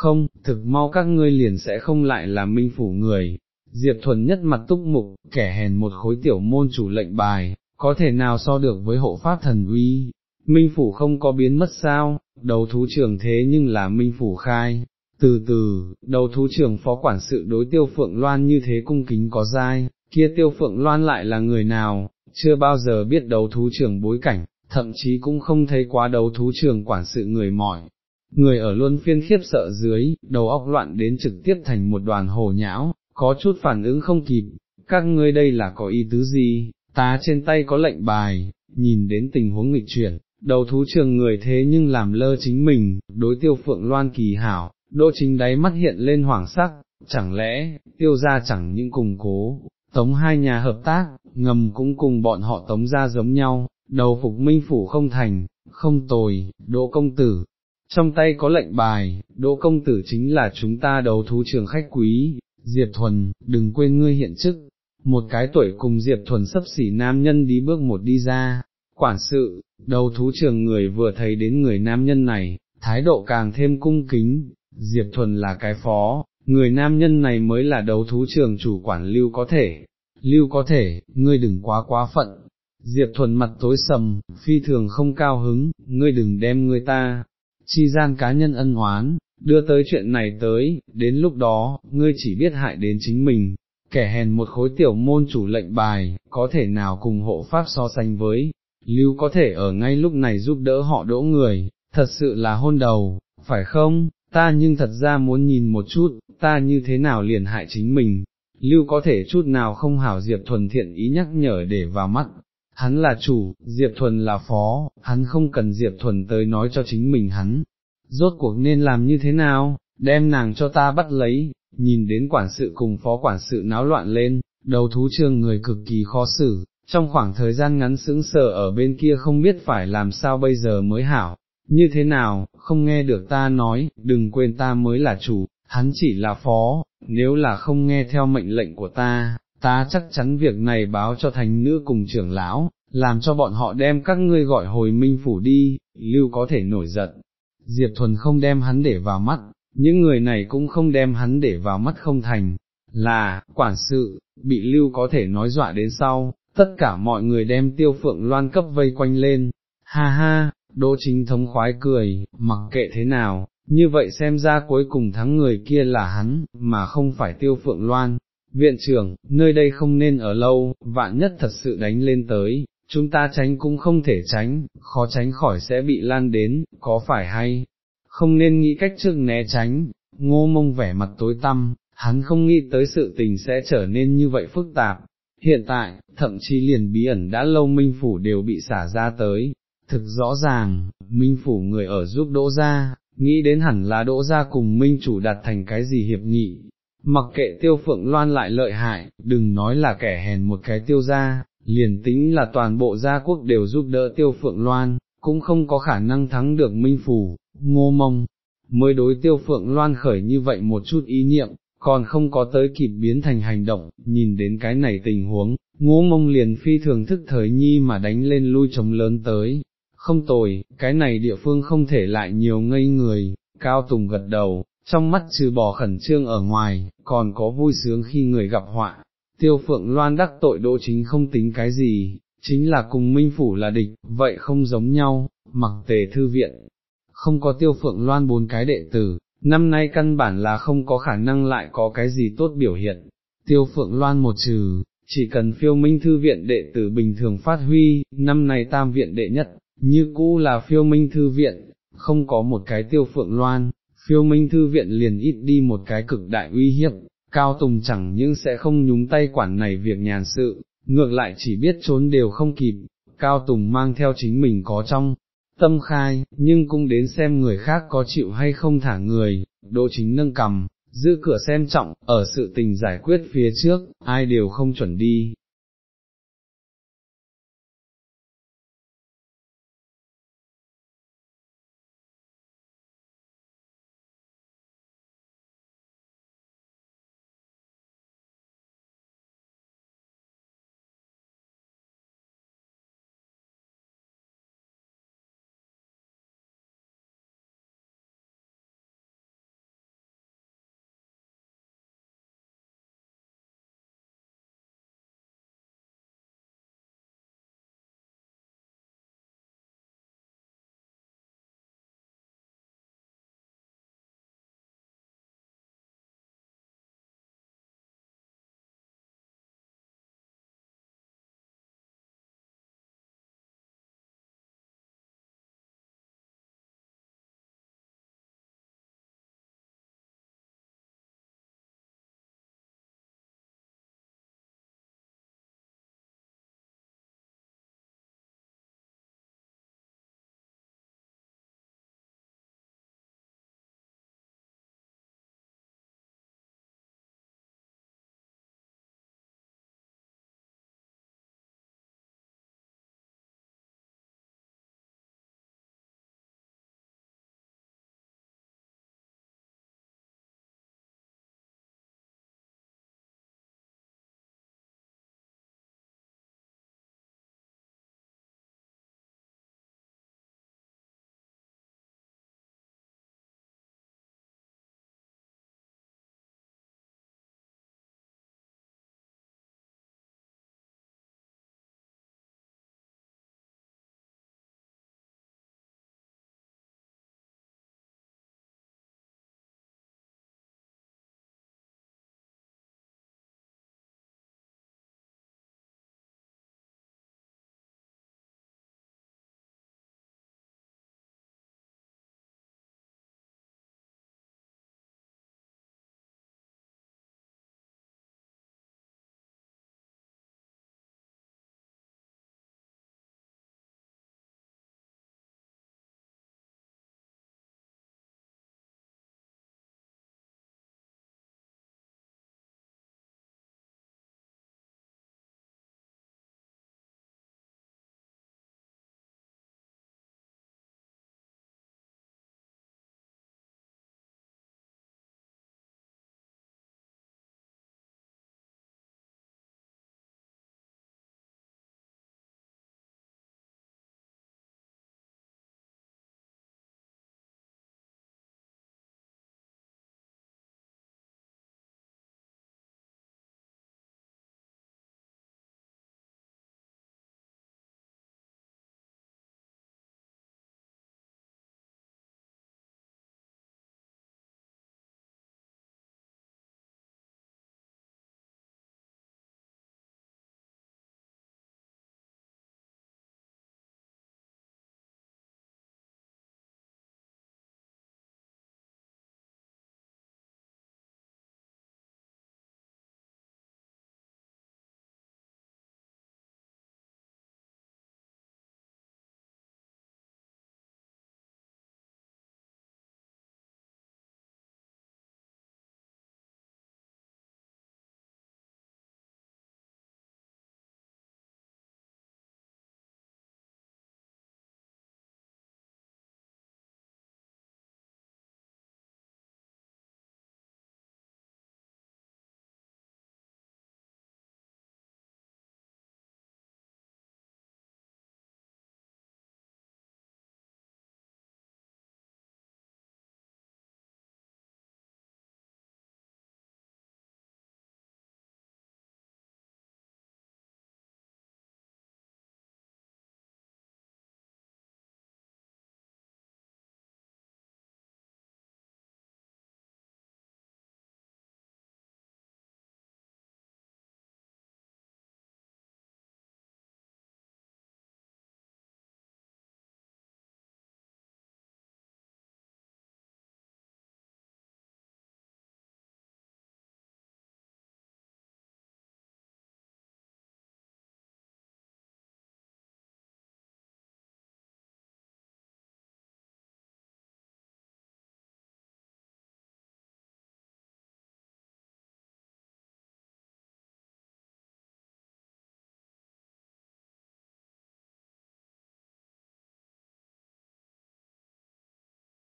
không, thực mau các ngươi liền sẽ không lại là minh phủ người. Diệp Thuần nhất mặt túc mục, kẻ hèn một khối tiểu môn chủ lệnh bài, có thể nào so được với hộ pháp thần uy, minh phủ không có biến mất sao, đầu thú trưởng thế nhưng là minh phủ khai, từ từ, đầu thú trưởng phó quản sự đối tiêu phượng loan như thế cung kính có dai, kia tiêu phượng loan lại là người nào, chưa bao giờ biết đầu thú trưởng bối cảnh, thậm chí cũng không thấy quá đầu thú trưởng quản sự người mỏi. Người ở luôn phiên khiếp sợ dưới, đầu óc loạn đến trực tiếp thành một đoàn hồ nhão, có chút phản ứng không kịp, các ngươi đây là có ý tứ gì, ta trên tay có lệnh bài, nhìn đến tình huống nghịch chuyển, đầu thú trường người thế nhưng làm lơ chính mình, đối tiêu phượng loan kỳ hảo, đỗ chính đáy mắt hiện lên hoảng sắc, chẳng lẽ, tiêu ra chẳng những cùng cố, tống hai nhà hợp tác, ngầm cũng cùng bọn họ tống ra giống nhau, đầu phục minh phủ không thành, không tồi, đỗ công tử. Trong tay có lệnh bài, đỗ công tử chính là chúng ta đầu thú trường khách quý, Diệp Thuần, đừng quên ngươi hiện chức, một cái tuổi cùng Diệp Thuần sấp xỉ nam nhân đi bước một đi ra, quản sự, đầu thú trường người vừa thấy đến người nam nhân này, thái độ càng thêm cung kính, Diệp Thuần là cái phó, người nam nhân này mới là đấu thú trường chủ quản lưu có thể, lưu có thể, ngươi đừng quá quá phận. Diệp Thuần mặt tối sầm, phi thường không cao hứng, ngươi đừng đem ngươi ta, chi gian cá nhân ân oán, đưa tới chuyện này tới, đến lúc đó, ngươi chỉ biết hại đến chính mình, kẻ hèn một khối tiểu môn chủ lệnh bài, có thể nào cùng hộ pháp so sánh với, lưu có thể ở ngay lúc này giúp đỡ họ đỗ người, thật sự là hôn đầu, phải không, ta nhưng thật ra muốn nhìn một chút, ta như thế nào liền hại chính mình, lưu có thể chút nào không hảo Diệp Thuần thiện ý nhắc nhở để vào mắt, hắn là chủ, Diệp Thuần là phó, hắn không cần Diệp Thuần tới nói cho chính mình hắn, rốt cuộc nên làm như thế nào, đem nàng cho ta bắt lấy, nhìn đến quản sự cùng phó quản sự náo loạn lên, đầu thú trương người cực kỳ khó xử, trong khoảng thời gian ngắn sững sờ ở bên kia không biết phải làm sao bây giờ mới hảo, như thế nào, không nghe được ta nói, đừng quên ta mới là chủ, hắn chỉ là phó, nếu là không nghe theo mệnh lệnh của ta, ta chắc chắn việc này báo cho thành nữ cùng trưởng lão, làm cho bọn họ đem các ngươi gọi hồi minh phủ đi, lưu có thể nổi giận. Diệp Thuần không đem hắn để vào mắt, những người này cũng không đem hắn để vào mắt không thành, là, quản sự, bị lưu có thể nói dọa đến sau, tất cả mọi người đem tiêu phượng loan cấp vây quanh lên, ha ha, đỗ chính thống khoái cười, mặc kệ thế nào, như vậy xem ra cuối cùng thắng người kia là hắn, mà không phải tiêu phượng loan. Viện trưởng, nơi đây không nên ở lâu, vạn nhất thật sự đánh lên tới, chúng ta tránh cũng không thể tránh, khó tránh khỏi sẽ bị lan đến, có phải hay, không nên nghĩ cách trước né tránh, ngô mông vẻ mặt tối tăm, hắn không nghĩ tới sự tình sẽ trở nên như vậy phức tạp. Hiện tại, thậm chí liền bí ẩn đã lâu Minh Phủ đều bị xả ra tới, thực rõ ràng, Minh Phủ người ở giúp đỗ ra, nghĩ đến hẳn là đỗ ra cùng Minh Chủ đạt thành cái gì hiệp nghị, mặc kệ tiêu phượng loan lại lợi hại, đừng nói là kẻ hèn một cái tiêu gia, liền tính là toàn bộ gia quốc đều giúp đỡ tiêu phượng loan, cũng không có khả năng thắng được Minh Phủ, ngô mông, mới đối tiêu phượng loan khởi như vậy một chút ý niệm, còn không có tới kịp biến thành hành động, nhìn đến cái này tình huống, ngô mông liền phi thường thức thời nhi mà đánh lên lui chống lớn tới, không tồi, cái này địa phương không thể lại nhiều ngây người, cao tùng gật đầu, trong mắt trừ bỏ khẩn trương ở ngoài, còn có vui sướng khi người gặp họa, tiêu phượng loan đắc tội đỗ chính không tính cái gì, chính là cùng minh phủ là địch, vậy không giống nhau, mặc tề thư viện, không có tiêu phượng loan bốn cái đệ tử, năm nay căn bản là không có khả năng lại có cái gì tốt biểu hiện, tiêu phượng loan một trừ, chỉ cần phiêu minh thư viện đệ tử bình thường phát huy, năm nay tam viện đệ nhất, như cũ là phiêu minh thư viện, không có một cái tiêu phượng loan, phiêu minh thư viện liền ít đi một cái cực đại uy hiếp, cao tùng chẳng những sẽ không nhúng tay quản này việc nhàn sự, ngược lại chỉ biết trốn đều không kịp, cao tùng mang theo chính mình có trong, tâm khai, nhưng cũng đến xem người khác có chịu hay không thả người, đỗ chính nâng cầm, giữ cửa xem trọng, ở sự tình giải quyết phía trước, ai đều không chuẩn đi,